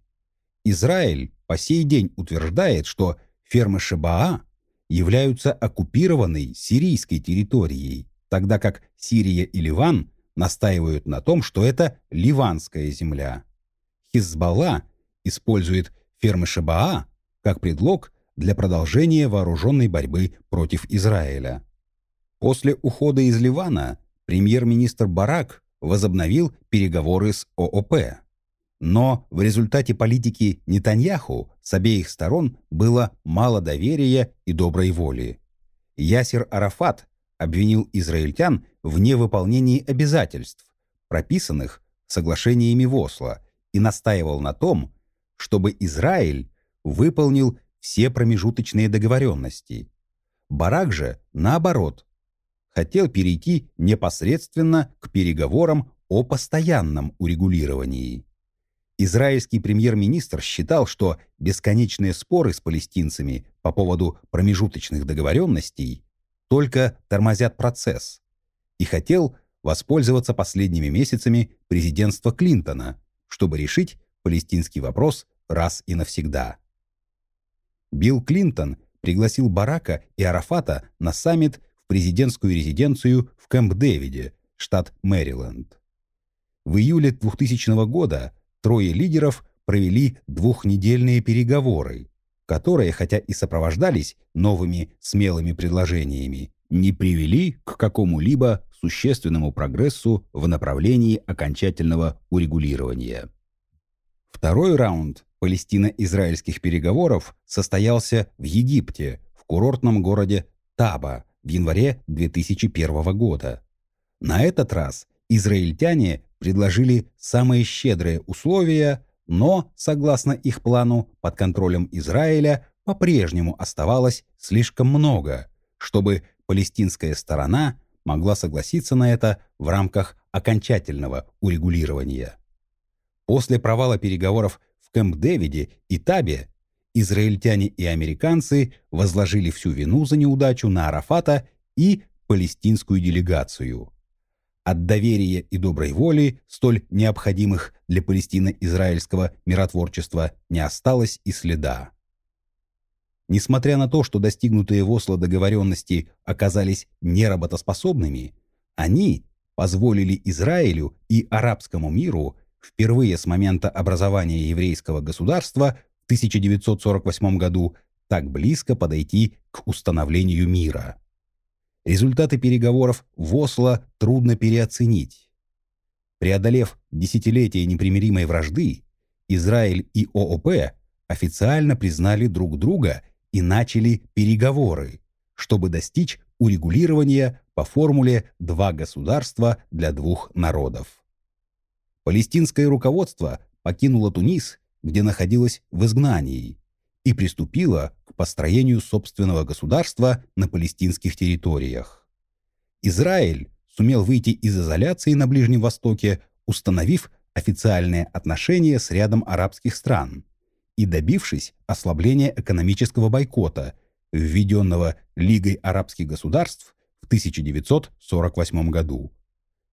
Израиль по сей день утверждает, что фермы Шебаа являются оккупированной сирийской территорией, тогда как Сирия и Ливан настаивают на том, что это ливанская земля. Хизбалла использует фермы Шабаа как предлог для продолжения вооруженной борьбы против Израиля. После ухода из Ливана премьер-министр Барак возобновил переговоры с ООП. Но в результате политики Нетаньяху с обеих сторон было мало доверия и доброй воли. Ясер Арафат обвинил израильтян в невыполнении обязательств, прописанных соглашениями в Осло, и настаивал на том, чтобы Израиль выполнил все промежуточные договоренности. Барак же, наоборот, хотел перейти непосредственно к переговорам о постоянном урегулировании. Израильский премьер-министр считал, что бесконечные споры с палестинцами по поводу промежуточных договоренностей только тормозят процесс и хотел воспользоваться последними месяцами президентства Клинтона, чтобы решить палестинский вопрос раз и навсегда. Билл Клинтон пригласил Барака и Арафата на саммит в президентскую резиденцию в Кэмп-Дэвиде, штат Мэриленд. В июле 2000 года трое лидеров провели двухнедельные переговоры, которые, хотя и сопровождались новыми смелыми предложениями, не привели к какому-либо существенному прогрессу в направлении окончательного урегулирования. Второй раунд палестино-израильских переговоров состоялся в Египте, в курортном городе Таба в январе 2001 года. На этот раз израильтяне предложили самые щедрые условия, но, согласно их плану, под контролем Израиля по-прежнему оставалось слишком много, чтобы палестинская сторона могла согласиться на это в рамках окончательного урегулирования. После провала переговоров в Кэмп-Дэвиде и Табе израильтяне и американцы возложили всю вину за неудачу на Арафата и палестинскую делегацию. От доверия и доброй воли, столь необходимых для палестино-израильского миротворчества, не осталось и следа. Несмотря на то, что достигнутые в Осло договоренности оказались неработоспособными, они позволили Израилю и арабскому миру впервые с момента образования еврейского государства в 1948 году так близко подойти к установлению мира. Результаты переговоров в Осло трудно переоценить. Преодолев десятилетия непримиримой вражды, Израиль и ООП официально признали друг друга и начали переговоры, чтобы достичь урегулирования по формуле «два государства для двух народов». Палестинское руководство покинуло Тунис, где находилось в изгнании, и приступило к построению собственного государства на палестинских территориях. Израиль сумел выйти из изоляции на Ближнем Востоке, установив официальные отношения с рядом арабских стран – и добившись ослабления экономического бойкота, введенного Лигой арабских государств в 1948 году.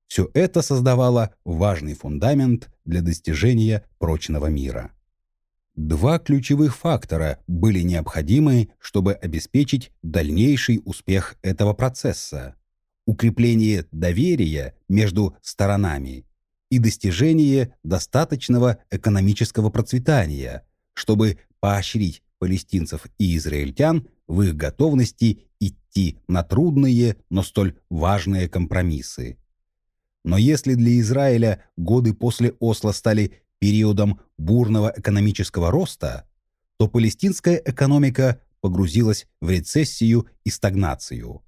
Все это создавало важный фундамент для достижения прочного мира. Два ключевых фактора были необходимы, чтобы обеспечить дальнейший успех этого процесса. Укрепление доверия между сторонами и достижение достаточного экономического процветания, чтобы поощрить палестинцев и израильтян в их готовности идти на трудные, но столь важные компромиссы. Но если для Израиля годы после Осло стали периодом бурного экономического роста, то палестинская экономика погрузилась в рецессию и стагнацию.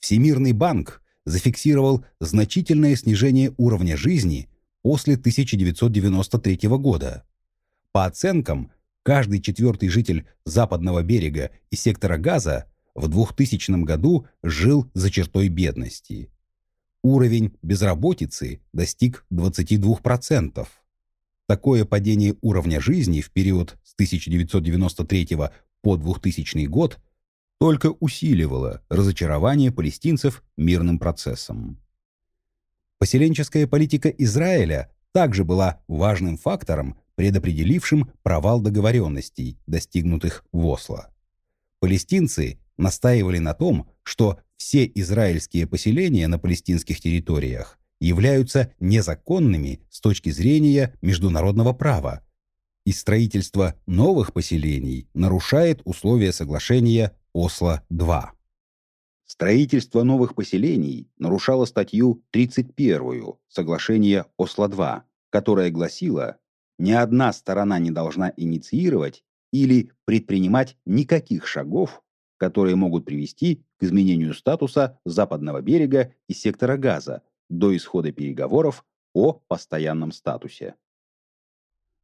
Всемирный банк зафиксировал значительное снижение уровня жизни после 1993 года. По оценкам, каждый четвертый житель западного берега и сектора Газа в 2000 году жил за чертой бедности. Уровень безработицы достиг 22%. Такое падение уровня жизни в период с 1993 по 2000 год только усиливало разочарование палестинцев мирным процессом. Поселенческая политика Израиля также была важным фактором, предопределившим провал договоренностей, достигнутых в Осло. Палестинцы настаивали на том, что все израильские поселения на палестинских территориях являются незаконными с точки зрения международного права, и строительство новых поселений нарушает условия соглашения Осло-2. Строительство новых поселений нарушало статью 31 соглашения Осло-2, которая гласила, ни одна сторона не должна инициировать или предпринимать никаких шагов, которые могут привести к изменению статуса западного берега и сектора газа до исхода переговоров о постоянном статусе.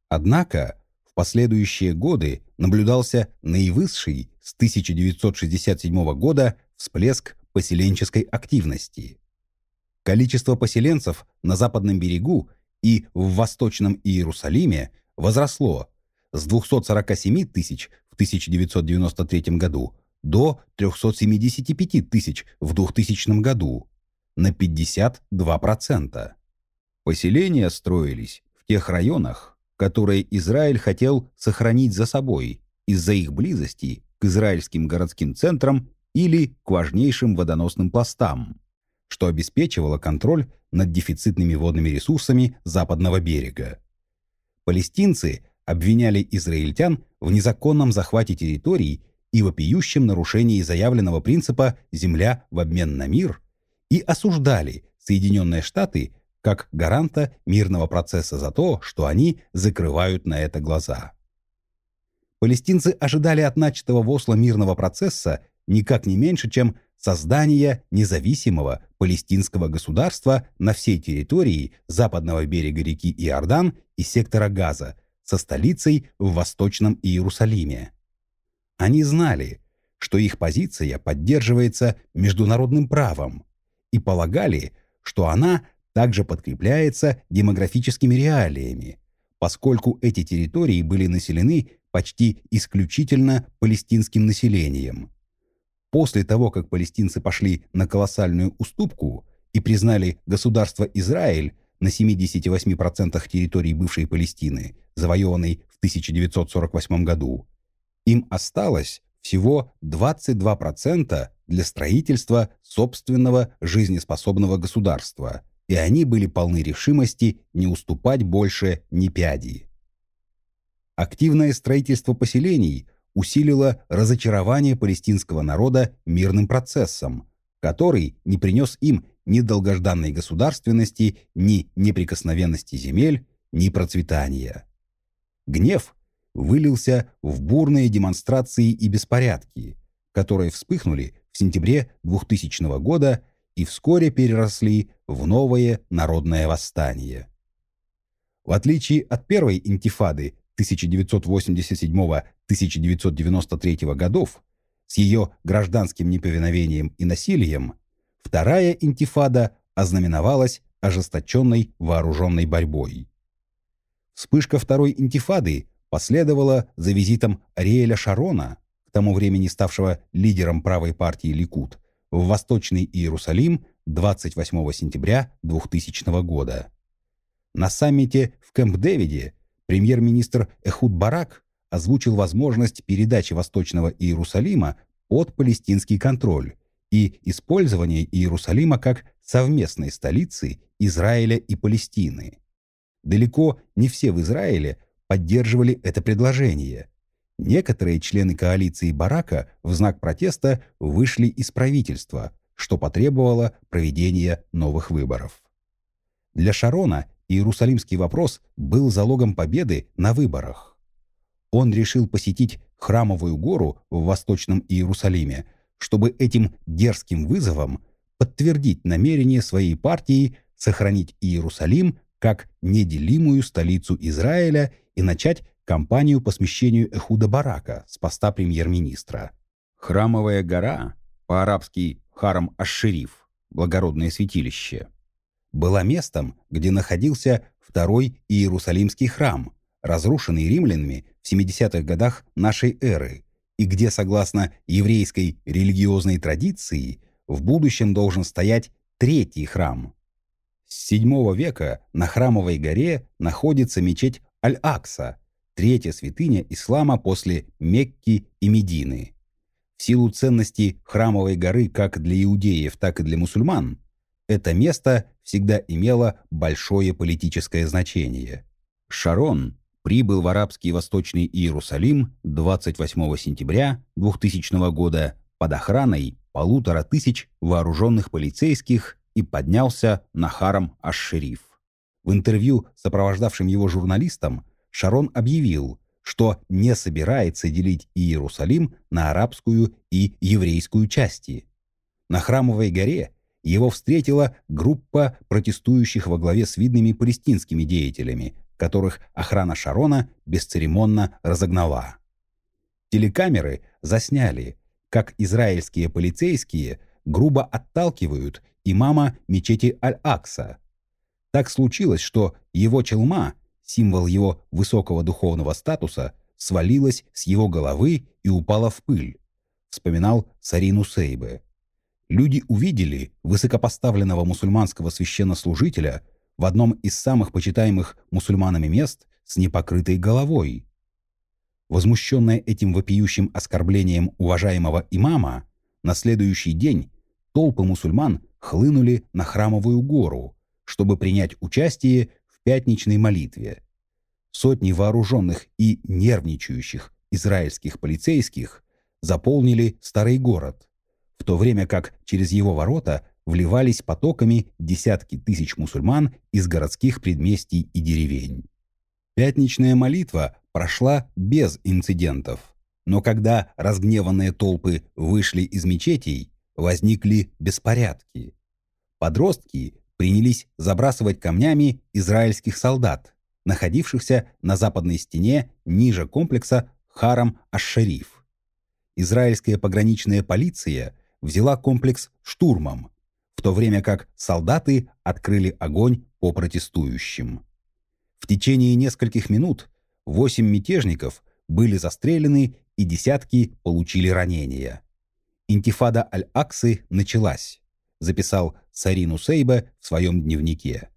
Однако в последующие годы наблюдался наивысший с 1967 года всплеск поселенческой активности. Количество поселенцев на западном берегу и в Восточном Иерусалиме возросло с 247 тысяч в 1993 году до 375 тысяч в 2000 году на 52%. Поселения строились в тех районах, которые Израиль хотел сохранить за собой из-за их близости к израильским городским центрам или к важнейшим водоносным пластам, что обеспечивало контроль над дефицитными водными ресурсами западного берега. Палестинцы обвиняли израильтян в незаконном захвате территорий и вопиющем нарушении заявленного принципа «земля в обмен на мир» и осуждали Соединенные Штаты как гаранта мирного процесса за то, что они закрывают на это глаза. Палестинцы ожидали от начатого в Осло мирного процесса никак не меньше, чем создания независимого палестинского государства на всей территории западного берега реки Иордан и сектора Газа со столицей в Восточном Иерусалиме. Они знали, что их позиция поддерживается международным правом и полагали, что она также подкрепляется демографическими реалиями, поскольку эти территории были населены почти исключительно палестинским населением. После того, как палестинцы пошли на колоссальную уступку и признали государство Израиль на 78% территории бывшей Палестины, завоеванной в 1948 году, им осталось всего 22% для строительства собственного жизнеспособного государства, и они были полны решимости не уступать больше ни пяди. Активное строительство поселений усилило разочарование палестинского народа мирным процессом, который не принес им ни долгожданной государственности, ни неприкосновенности земель, ни процветания. Гнев вылился в бурные демонстрации и беспорядки, которые вспыхнули в сентябре 2000 года и вскоре переросли в новое народное восстание. В отличие от первой интифады 1987-1993 годов с ее гражданским неповиновением и насилием, вторая интифада ознаменовалась ожесточенной вооруженной борьбой. Вспышка второй интифады последовала за визитом Ариэля Шарона, к тому времени ставшего лидером правой партии Ликут, в Восточный Иерусалим 28 сентября 2000 года. На саммите в Кэмп-Дэвиде премьер-министр Эхуд Барак озвучил возможность передачи Восточного Иерусалима под палестинский контроль и использование Иерусалима как совместной столицы Израиля и Палестины. Далеко не все в Израиле поддерживали это предложение. Некоторые члены коалиции Барака в знак протеста вышли из правительства, что потребовало проведения новых выборов. Для Шарона Иерусалимский вопрос был залогом победы на выборах. Он решил посетить Храмовую гору в Восточном Иерусалиме, чтобы этим дерзким вызовом подтвердить намерение своей партии сохранить Иерусалим как неделимую столицу Израиля и начать кампанию по смещению Эхуда Барака с поста премьер-министра. Храмовая гора, по-арабски Харам Аш-Шериф, благородное святилище, была местом, где находился второй Иерусалимский храм, разрушенный римлянами в 70-х годах нашей эры, и где, согласно еврейской религиозной традиции, в будущем должен стоять третий храм. С VII века на Храмовой горе находится мечеть Аль-Акса, третья святыня ислама после Мекки и Медины. В силу ценности Храмовой горы как для иудеев, так и для мусульман, это место всегда имело большое политическое значение. Шарон прибыл в арабский Восточный Иерусалим 28 сентября 2000 года под охраной полутора тысяч вооруженных полицейских и поднялся на Харам Аш-Шериф. В интервью сопровождавшим его журналистам Шарон объявил, что не собирается делить Иерусалим на арабскую и еврейскую части. На Храмовой горе его встретила группа протестующих во главе с видными палестинскими деятелями, которых охрана Шарона бесцеремонно разогнала. Телекамеры засняли, как израильские полицейские грубо отталкивают имама мечети Аль-Акса. Так случилось, что его челма, символ его высокого духовного статуса, свалилась с его головы и упала в пыль, вспоминал Сарину Сейбе. Люди увидели высокопоставленного мусульманского священнослужителя – в одном из самых почитаемых мусульманами мест с непокрытой головой. Возмущенная этим вопиющим оскорблением уважаемого имама, на следующий день толпы мусульман хлынули на Храмовую гору, чтобы принять участие в пятничной молитве. Сотни вооруженных и нервничающих израильских полицейских заполнили старый город, в то время как через его ворота вливались потоками десятки тысяч мусульман из городских предместий и деревень. Пятничная молитва прошла без инцидентов, но когда разгневанные толпы вышли из мечетей, возникли беспорядки. Подростки принялись забрасывать камнями израильских солдат, находившихся на западной стене ниже комплекса Харам Аш-Шариф. Израильская пограничная полиция взяла комплекс штурмом, в то время как солдаты открыли огонь по протестующим. В течение нескольких минут восемь мятежников были застрелены и десятки получили ранения. Интифада Аль-Аксы началась, записал Сарину Сейба в своем дневнике.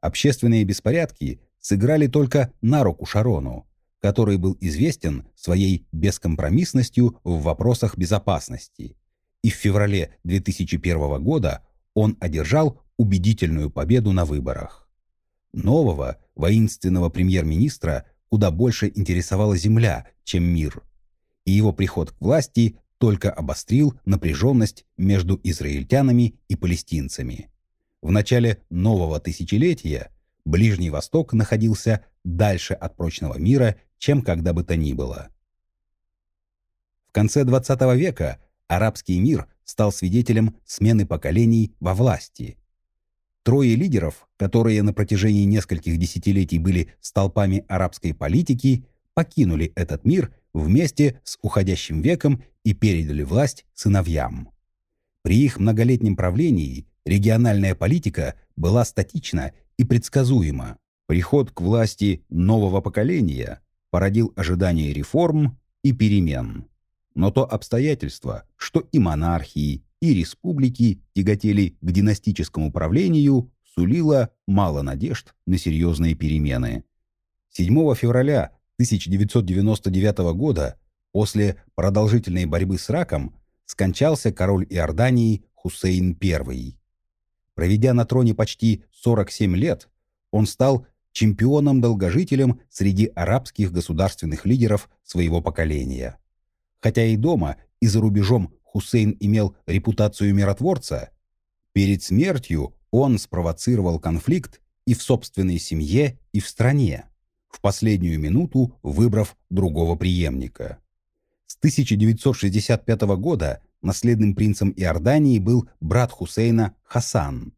Общественные беспорядки сыграли только на руку Шарону, который был известен своей бескомпромиссностью в вопросах безопасности и в феврале 2001 года он одержал убедительную победу на выборах. Нового воинственного премьер-министра куда больше интересовала земля, чем мир, и его приход к власти только обострил напряженность между израильтянами и палестинцами. В начале нового тысячелетия Ближний Восток находился дальше от прочного мира, чем когда бы то ни было. В конце XX века арабский мир стал свидетелем смены поколений во власти. Трое лидеров, которые на протяжении нескольких десятилетий были столпами арабской политики, покинули этот мир вместе с уходящим веком и передали власть сыновьям. При их многолетнем правлении региональная политика была статична и предсказуема. Приход к власти нового поколения породил ожидание реформ и перемен. Но то обстоятельство, что и монархии, и республики тяготели к династическому правлению, сулило мало надежд на серьезные перемены. 7 февраля 1999 года, после продолжительной борьбы с раком, скончался король Иордании Хусейн I. Проведя на троне почти 47 лет, он стал чемпионом-долгожителем среди арабских государственных лидеров своего поколения. Хотя и дома, и за рубежом Хусейн имел репутацию миротворца, перед смертью он спровоцировал конфликт и в собственной семье, и в стране, в последнюю минуту выбрав другого преемника. С 1965 года наследным принцем Иордании был брат Хусейна Хасан.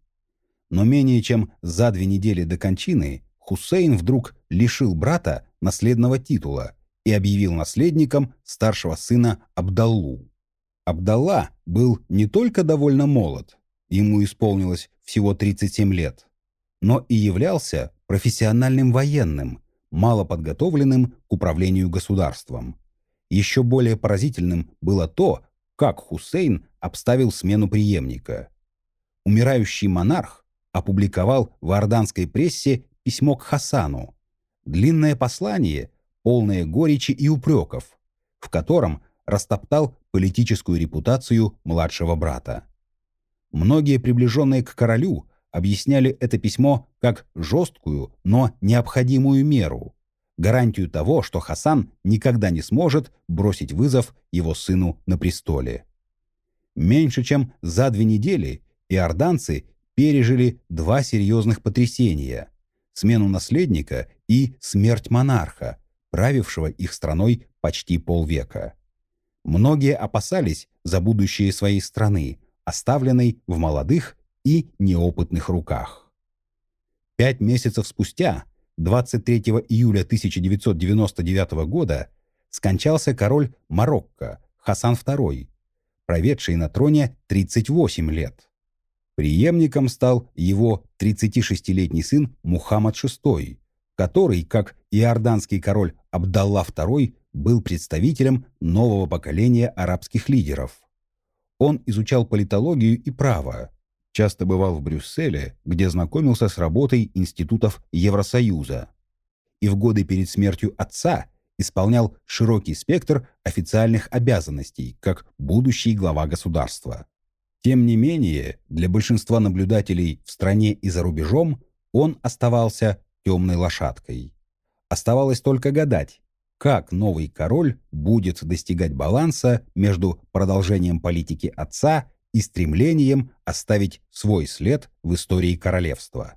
Но менее чем за две недели до кончины Хусейн вдруг лишил брата наследного титула и объявил наследником старшего сына Абдаллу. Абдалла был не только довольно молод, ему исполнилось всего 37 лет, но и являлся профессиональным военным, малоподготовленным к управлению государством. Еще более поразительным было то, как Хусейн обставил смену преемника. Умирающий монарх опубликовал в иорданской прессе письмо к Хасану, длинное послание, полное горечи и упреков, в котором растоптал политическую репутацию младшего брата. Многие приближенные к королю объясняли это письмо как жесткую, но необходимую меру, гарантию того, что Хасан никогда не сможет бросить вызов его сыну на престоле. Меньше чем за две недели иорданцы пережили два серьезных потрясения – смену наследника и смерть монарха, правившего их страной почти полвека. Многие опасались за будущее своей страны, оставленной в молодых и неопытных руках. Пять месяцев спустя, 23 июля 1999 года, скончался король Марокко Хасан II, проведший на троне 38 лет. Приемником стал его 36-летний сын Мухаммад VI, который, как иорданский король Абдалла II, был представителем нового поколения арабских лидеров. Он изучал политологию и право, часто бывал в Брюсселе, где знакомился с работой институтов Евросоюза. И в годы перед смертью отца исполнял широкий спектр официальных обязанностей, как будущий глава государства. Тем не менее, для большинства наблюдателей в стране и за рубежом он оставался темной лошадкой. Оставалось только гадать, как новый король будет достигать баланса между продолжением политики отца и стремлением оставить свой след в истории королевства.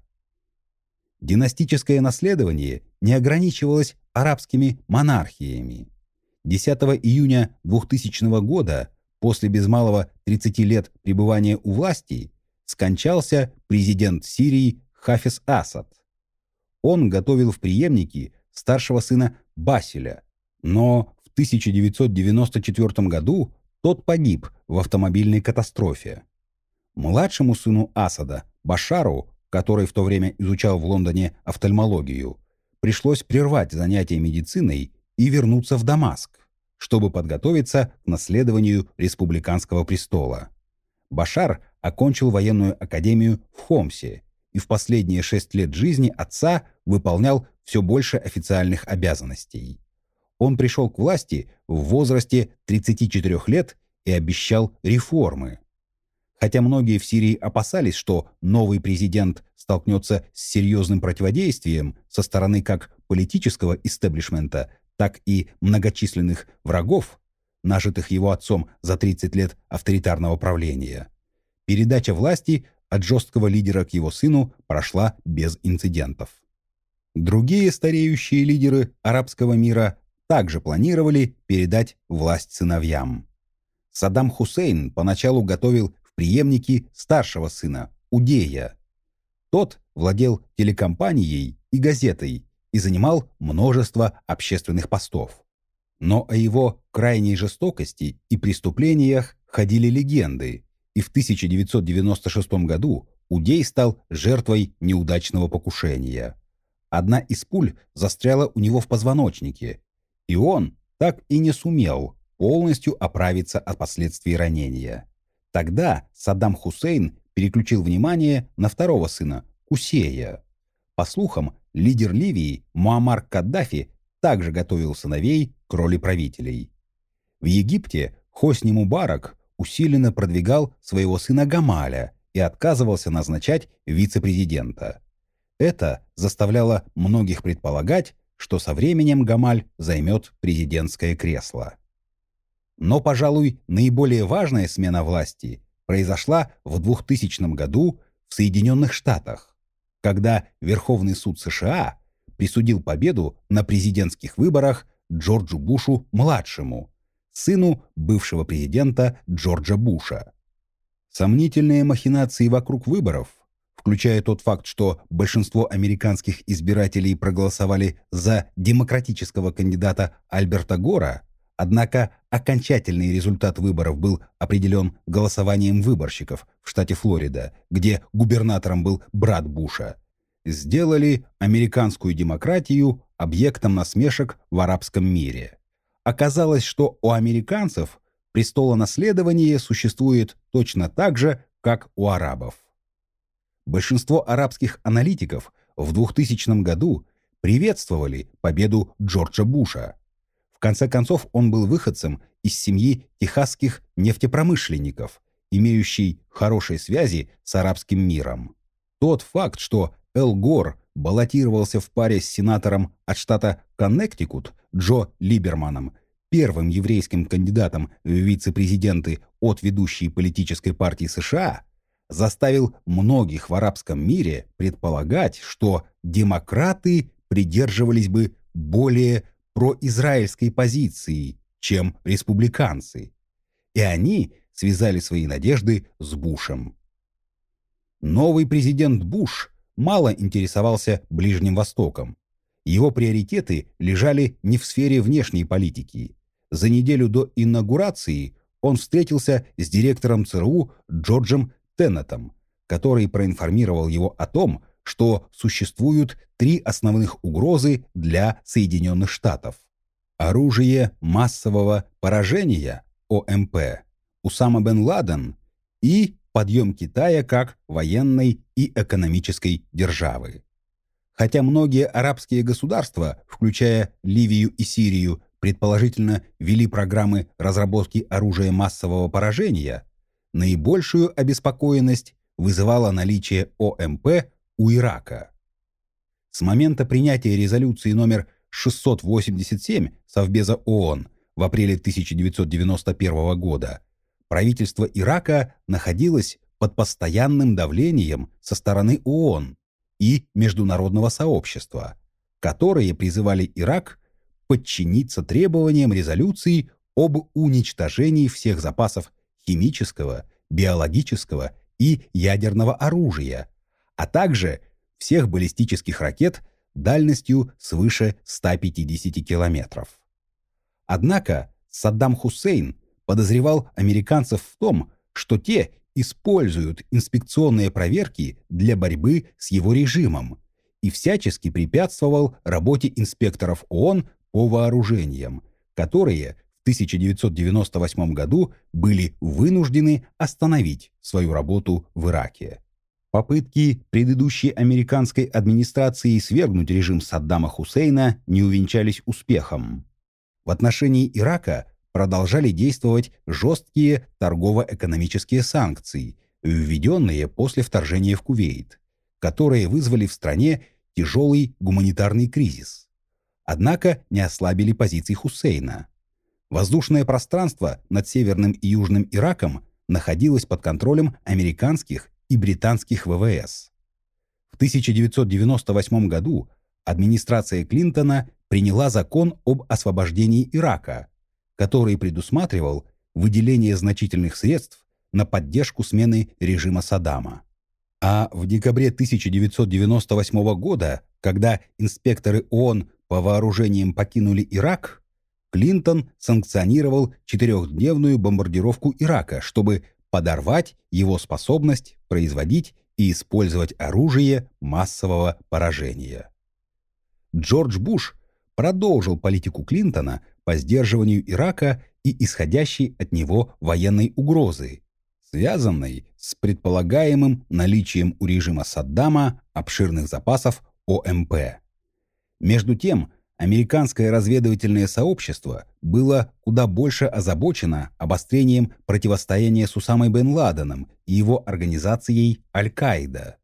Династическое наследование не ограничивалось арабскими монархиями. 10 июня 2000 года, после без малого 30 лет пребывания у власти, скончался президент Сирии Хафиз Асад. Он готовил в преемники старшего сына Басиля, но в 1994 году тот погиб в автомобильной катастрофе. Младшему сыну Асада, Башару, который в то время изучал в Лондоне офтальмологию, пришлось прервать занятия медициной и вернуться в Дамаск, чтобы подготовиться к наследованию республиканского престола. Башар окончил военную академию в Хомсе и в последние шесть лет жизни отца выполнял все больше официальных обязанностей. Он пришел к власти в возрасте 34 лет и обещал реформы. Хотя многие в Сирии опасались, что новый президент столкнется с серьезным противодействием со стороны как политического истеблишмента, так и многочисленных врагов, нажитых его отцом за 30 лет авторитарного правления, передача власти от жесткого лидера к его сыну прошла без инцидентов. Другие стареющие лидеры арабского мира также планировали передать власть сыновьям. Саддам Хусейн поначалу готовил в преемники старшего сына, Удея. Тот владел телекомпанией и газетой и занимал множество общественных постов. Но о его крайней жестокости и преступлениях ходили легенды, и в 1996 году Удей стал жертвой неудачного покушения. Одна из пуль застряла у него в позвоночнике, и он так и не сумел полностью оправиться от последствий ранения. Тогда Саддам Хусейн переключил внимание на второго сына, Кусея. По слухам, лидер Ливии Муаммар Каддафи также готовил сыновей к роли правителей. В Египте Хосни Мубарак усиленно продвигал своего сына Гамаля и отказывался назначать вице-президента. Это заставляло многих предполагать, что со временем Гамаль займет президентское кресло. Но, пожалуй, наиболее важная смена власти произошла в 2000 году в Соединенных Штатах, когда Верховный суд США присудил победу на президентских выборах Джорджу Бушу-младшему, сыну бывшего президента Джорджа Буша. Сомнительные махинации вокруг выборов, включая тот факт, что большинство американских избирателей проголосовали за демократического кандидата Альберта Гора, однако окончательный результат выборов был определен голосованием выборщиков в штате Флорида, где губернатором был брат Буша, сделали американскую демократию объектом насмешек в арабском мире. Оказалось, что у американцев престолонаследование существует точно так же, как у арабов. Большинство арабских аналитиков в 2000 году приветствовали победу Джорджа Буша. В конце концов, он был выходцем из семьи техасских нефтепромышленников, имеющей хорошие связи с арабским миром. Тот факт, что Эл Гор баллотировался в паре с сенатором от штата Коннектикут Джо Либерманом, первым еврейским кандидатом в вице-президенты от ведущей политической партии США, заставил многих в арабском мире предполагать, что демократы придерживались бы более произраильской позиции, чем республиканцы. И они связали свои надежды с Бушем. Новый президент Буш мало интересовался Ближним Востоком. Его приоритеты лежали не в сфере внешней политики. За неделю до инаугурации он встретился с директором ЦРУ Джорджем Теннетом, который проинформировал его о том, что существуют три основных угрозы для Соединенных Штатов. Оружие массового поражения, ОМП, Усама бен Ладен и подъем Китая как военной и экономической державы. Хотя многие арабские государства, включая Ливию и Сирию, предположительно вели программы разработки оружия массового поражения, наибольшую обеспокоенность вызывало наличие ОМП у Ирака. С момента принятия резолюции номер 687 Совбеза ООН в апреле 1991 года правительство Ирака находилось под постоянным давлением со стороны ООН и международного сообщества, которые призывали Ирак подчиниться требованиям резолюции об уничтожении всех запасов химического, биологического и ядерного оружия, а также всех баллистических ракет дальностью свыше 150 километров. Однако Саддам Хусейн подозревал американцев в том, что те используют инспекционные проверки для борьбы с его режимом и всячески препятствовал работе инспекторов ООН по вооружениям, которые в 1998 году были вынуждены остановить свою работу в Ираке. Попытки предыдущей американской администрации свергнуть режим Саддама Хусейна не увенчались успехом. В отношении Ирака продолжали действовать жесткие торгово-экономические санкции, введенные после вторжения в Кувейт, которые вызвали в стране тяжелый гуманитарный кризис. Однако не ослабили позиции Хусейна. Воздушное пространство над Северным и Южным Ираком находилось под контролем американских и британских ВВС. В 1998 году администрация Клинтона приняла закон об освобождении Ирака, который предусматривал выделение значительных средств на поддержку смены режима Саддама. А в декабре 1998 года, когда инспекторы ООН по вооружениям покинули Ирак, Клинтон санкционировал четырехдневную бомбардировку Ирака, чтобы подорвать его способность производить и использовать оружие массового поражения. Джордж Буш продолжил политику Клинтона по сдерживанию Ирака и исходящей от него военной угрозы, связанной с предполагаемым наличием у режима Саддама обширных запасов ОМП. Между тем, Американское разведывательное сообщество было куда больше озабочено обострением противостояния с Усамой бен Ладеном и его организацией Аль-Каида.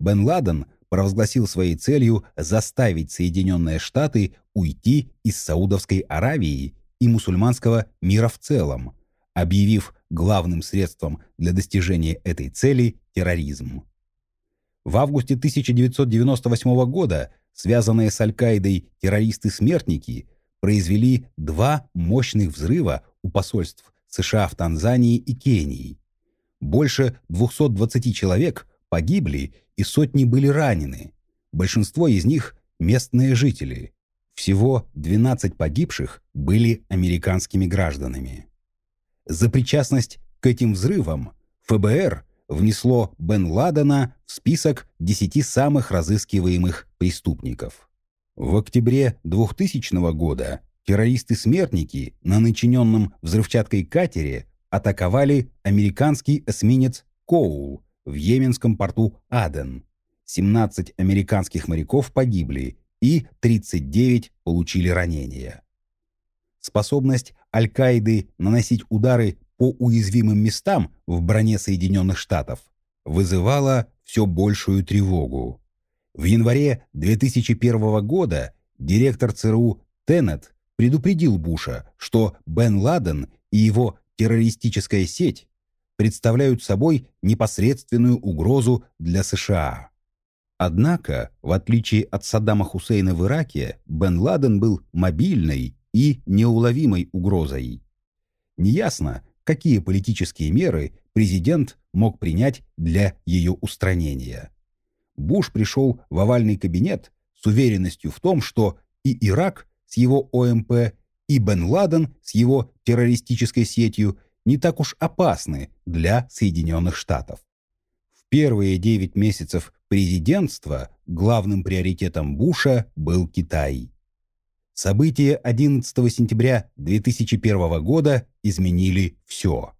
Бен Ладен провозгласил своей целью заставить Соединенные Штаты уйти из Саудовской Аравии и мусульманского мира в целом, объявив главным средством для достижения этой цели терроризм. В августе 1998 года связанные с Аль-Каидой террористы-смертники произвели два мощных взрыва у посольств США в Танзании и Кении. Больше 220 человек погибли и сотни были ранены. Большинство из них – местные жители. Всего 12 погибших были американскими гражданами. За причастность к этим взрывам ФБР внесло Бен Ладена в список 10 самых разыскиваемых преступников. В октябре 2000 года террористы-смертники на начиненном взрывчаткой катере атаковали американский эсминец «Коул» в йеменском порту Аден. 17 американских моряков погибли и 39 получили ранения. Способность Аль-Каиды наносить удары по уязвимым местам в броне Соединенных Штатов вызывала все большую тревогу. В январе 2001 года директор ЦРУ Теннет предупредил Буша, что Бен Ладен и его террористическая сеть представляют собой непосредственную угрозу для США. Однако, в отличие от Саддама Хусейна в Ираке, Бен Ладен был мобильной и неуловимой угрозой. Неясно, какие политические меры президент мог принять для ее устранения. Буш пришел в овальный кабинет с уверенностью в том, что и Ирак с его ОМП, и Бен Ладен с его террористической сетью не так уж опасны для Соединенных Штатов. В первые 9 месяцев президентства главным приоритетом Буша был Китай. События 11 сентября 2001 года изменили все.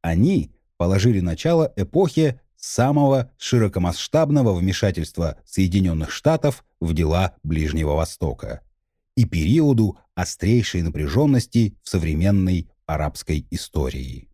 Они положили начало эпохе самого широкомасштабного вмешательства Соединенных Штатов в дела Ближнего Востока и периоду острейшей напряженности в современной арабской истории.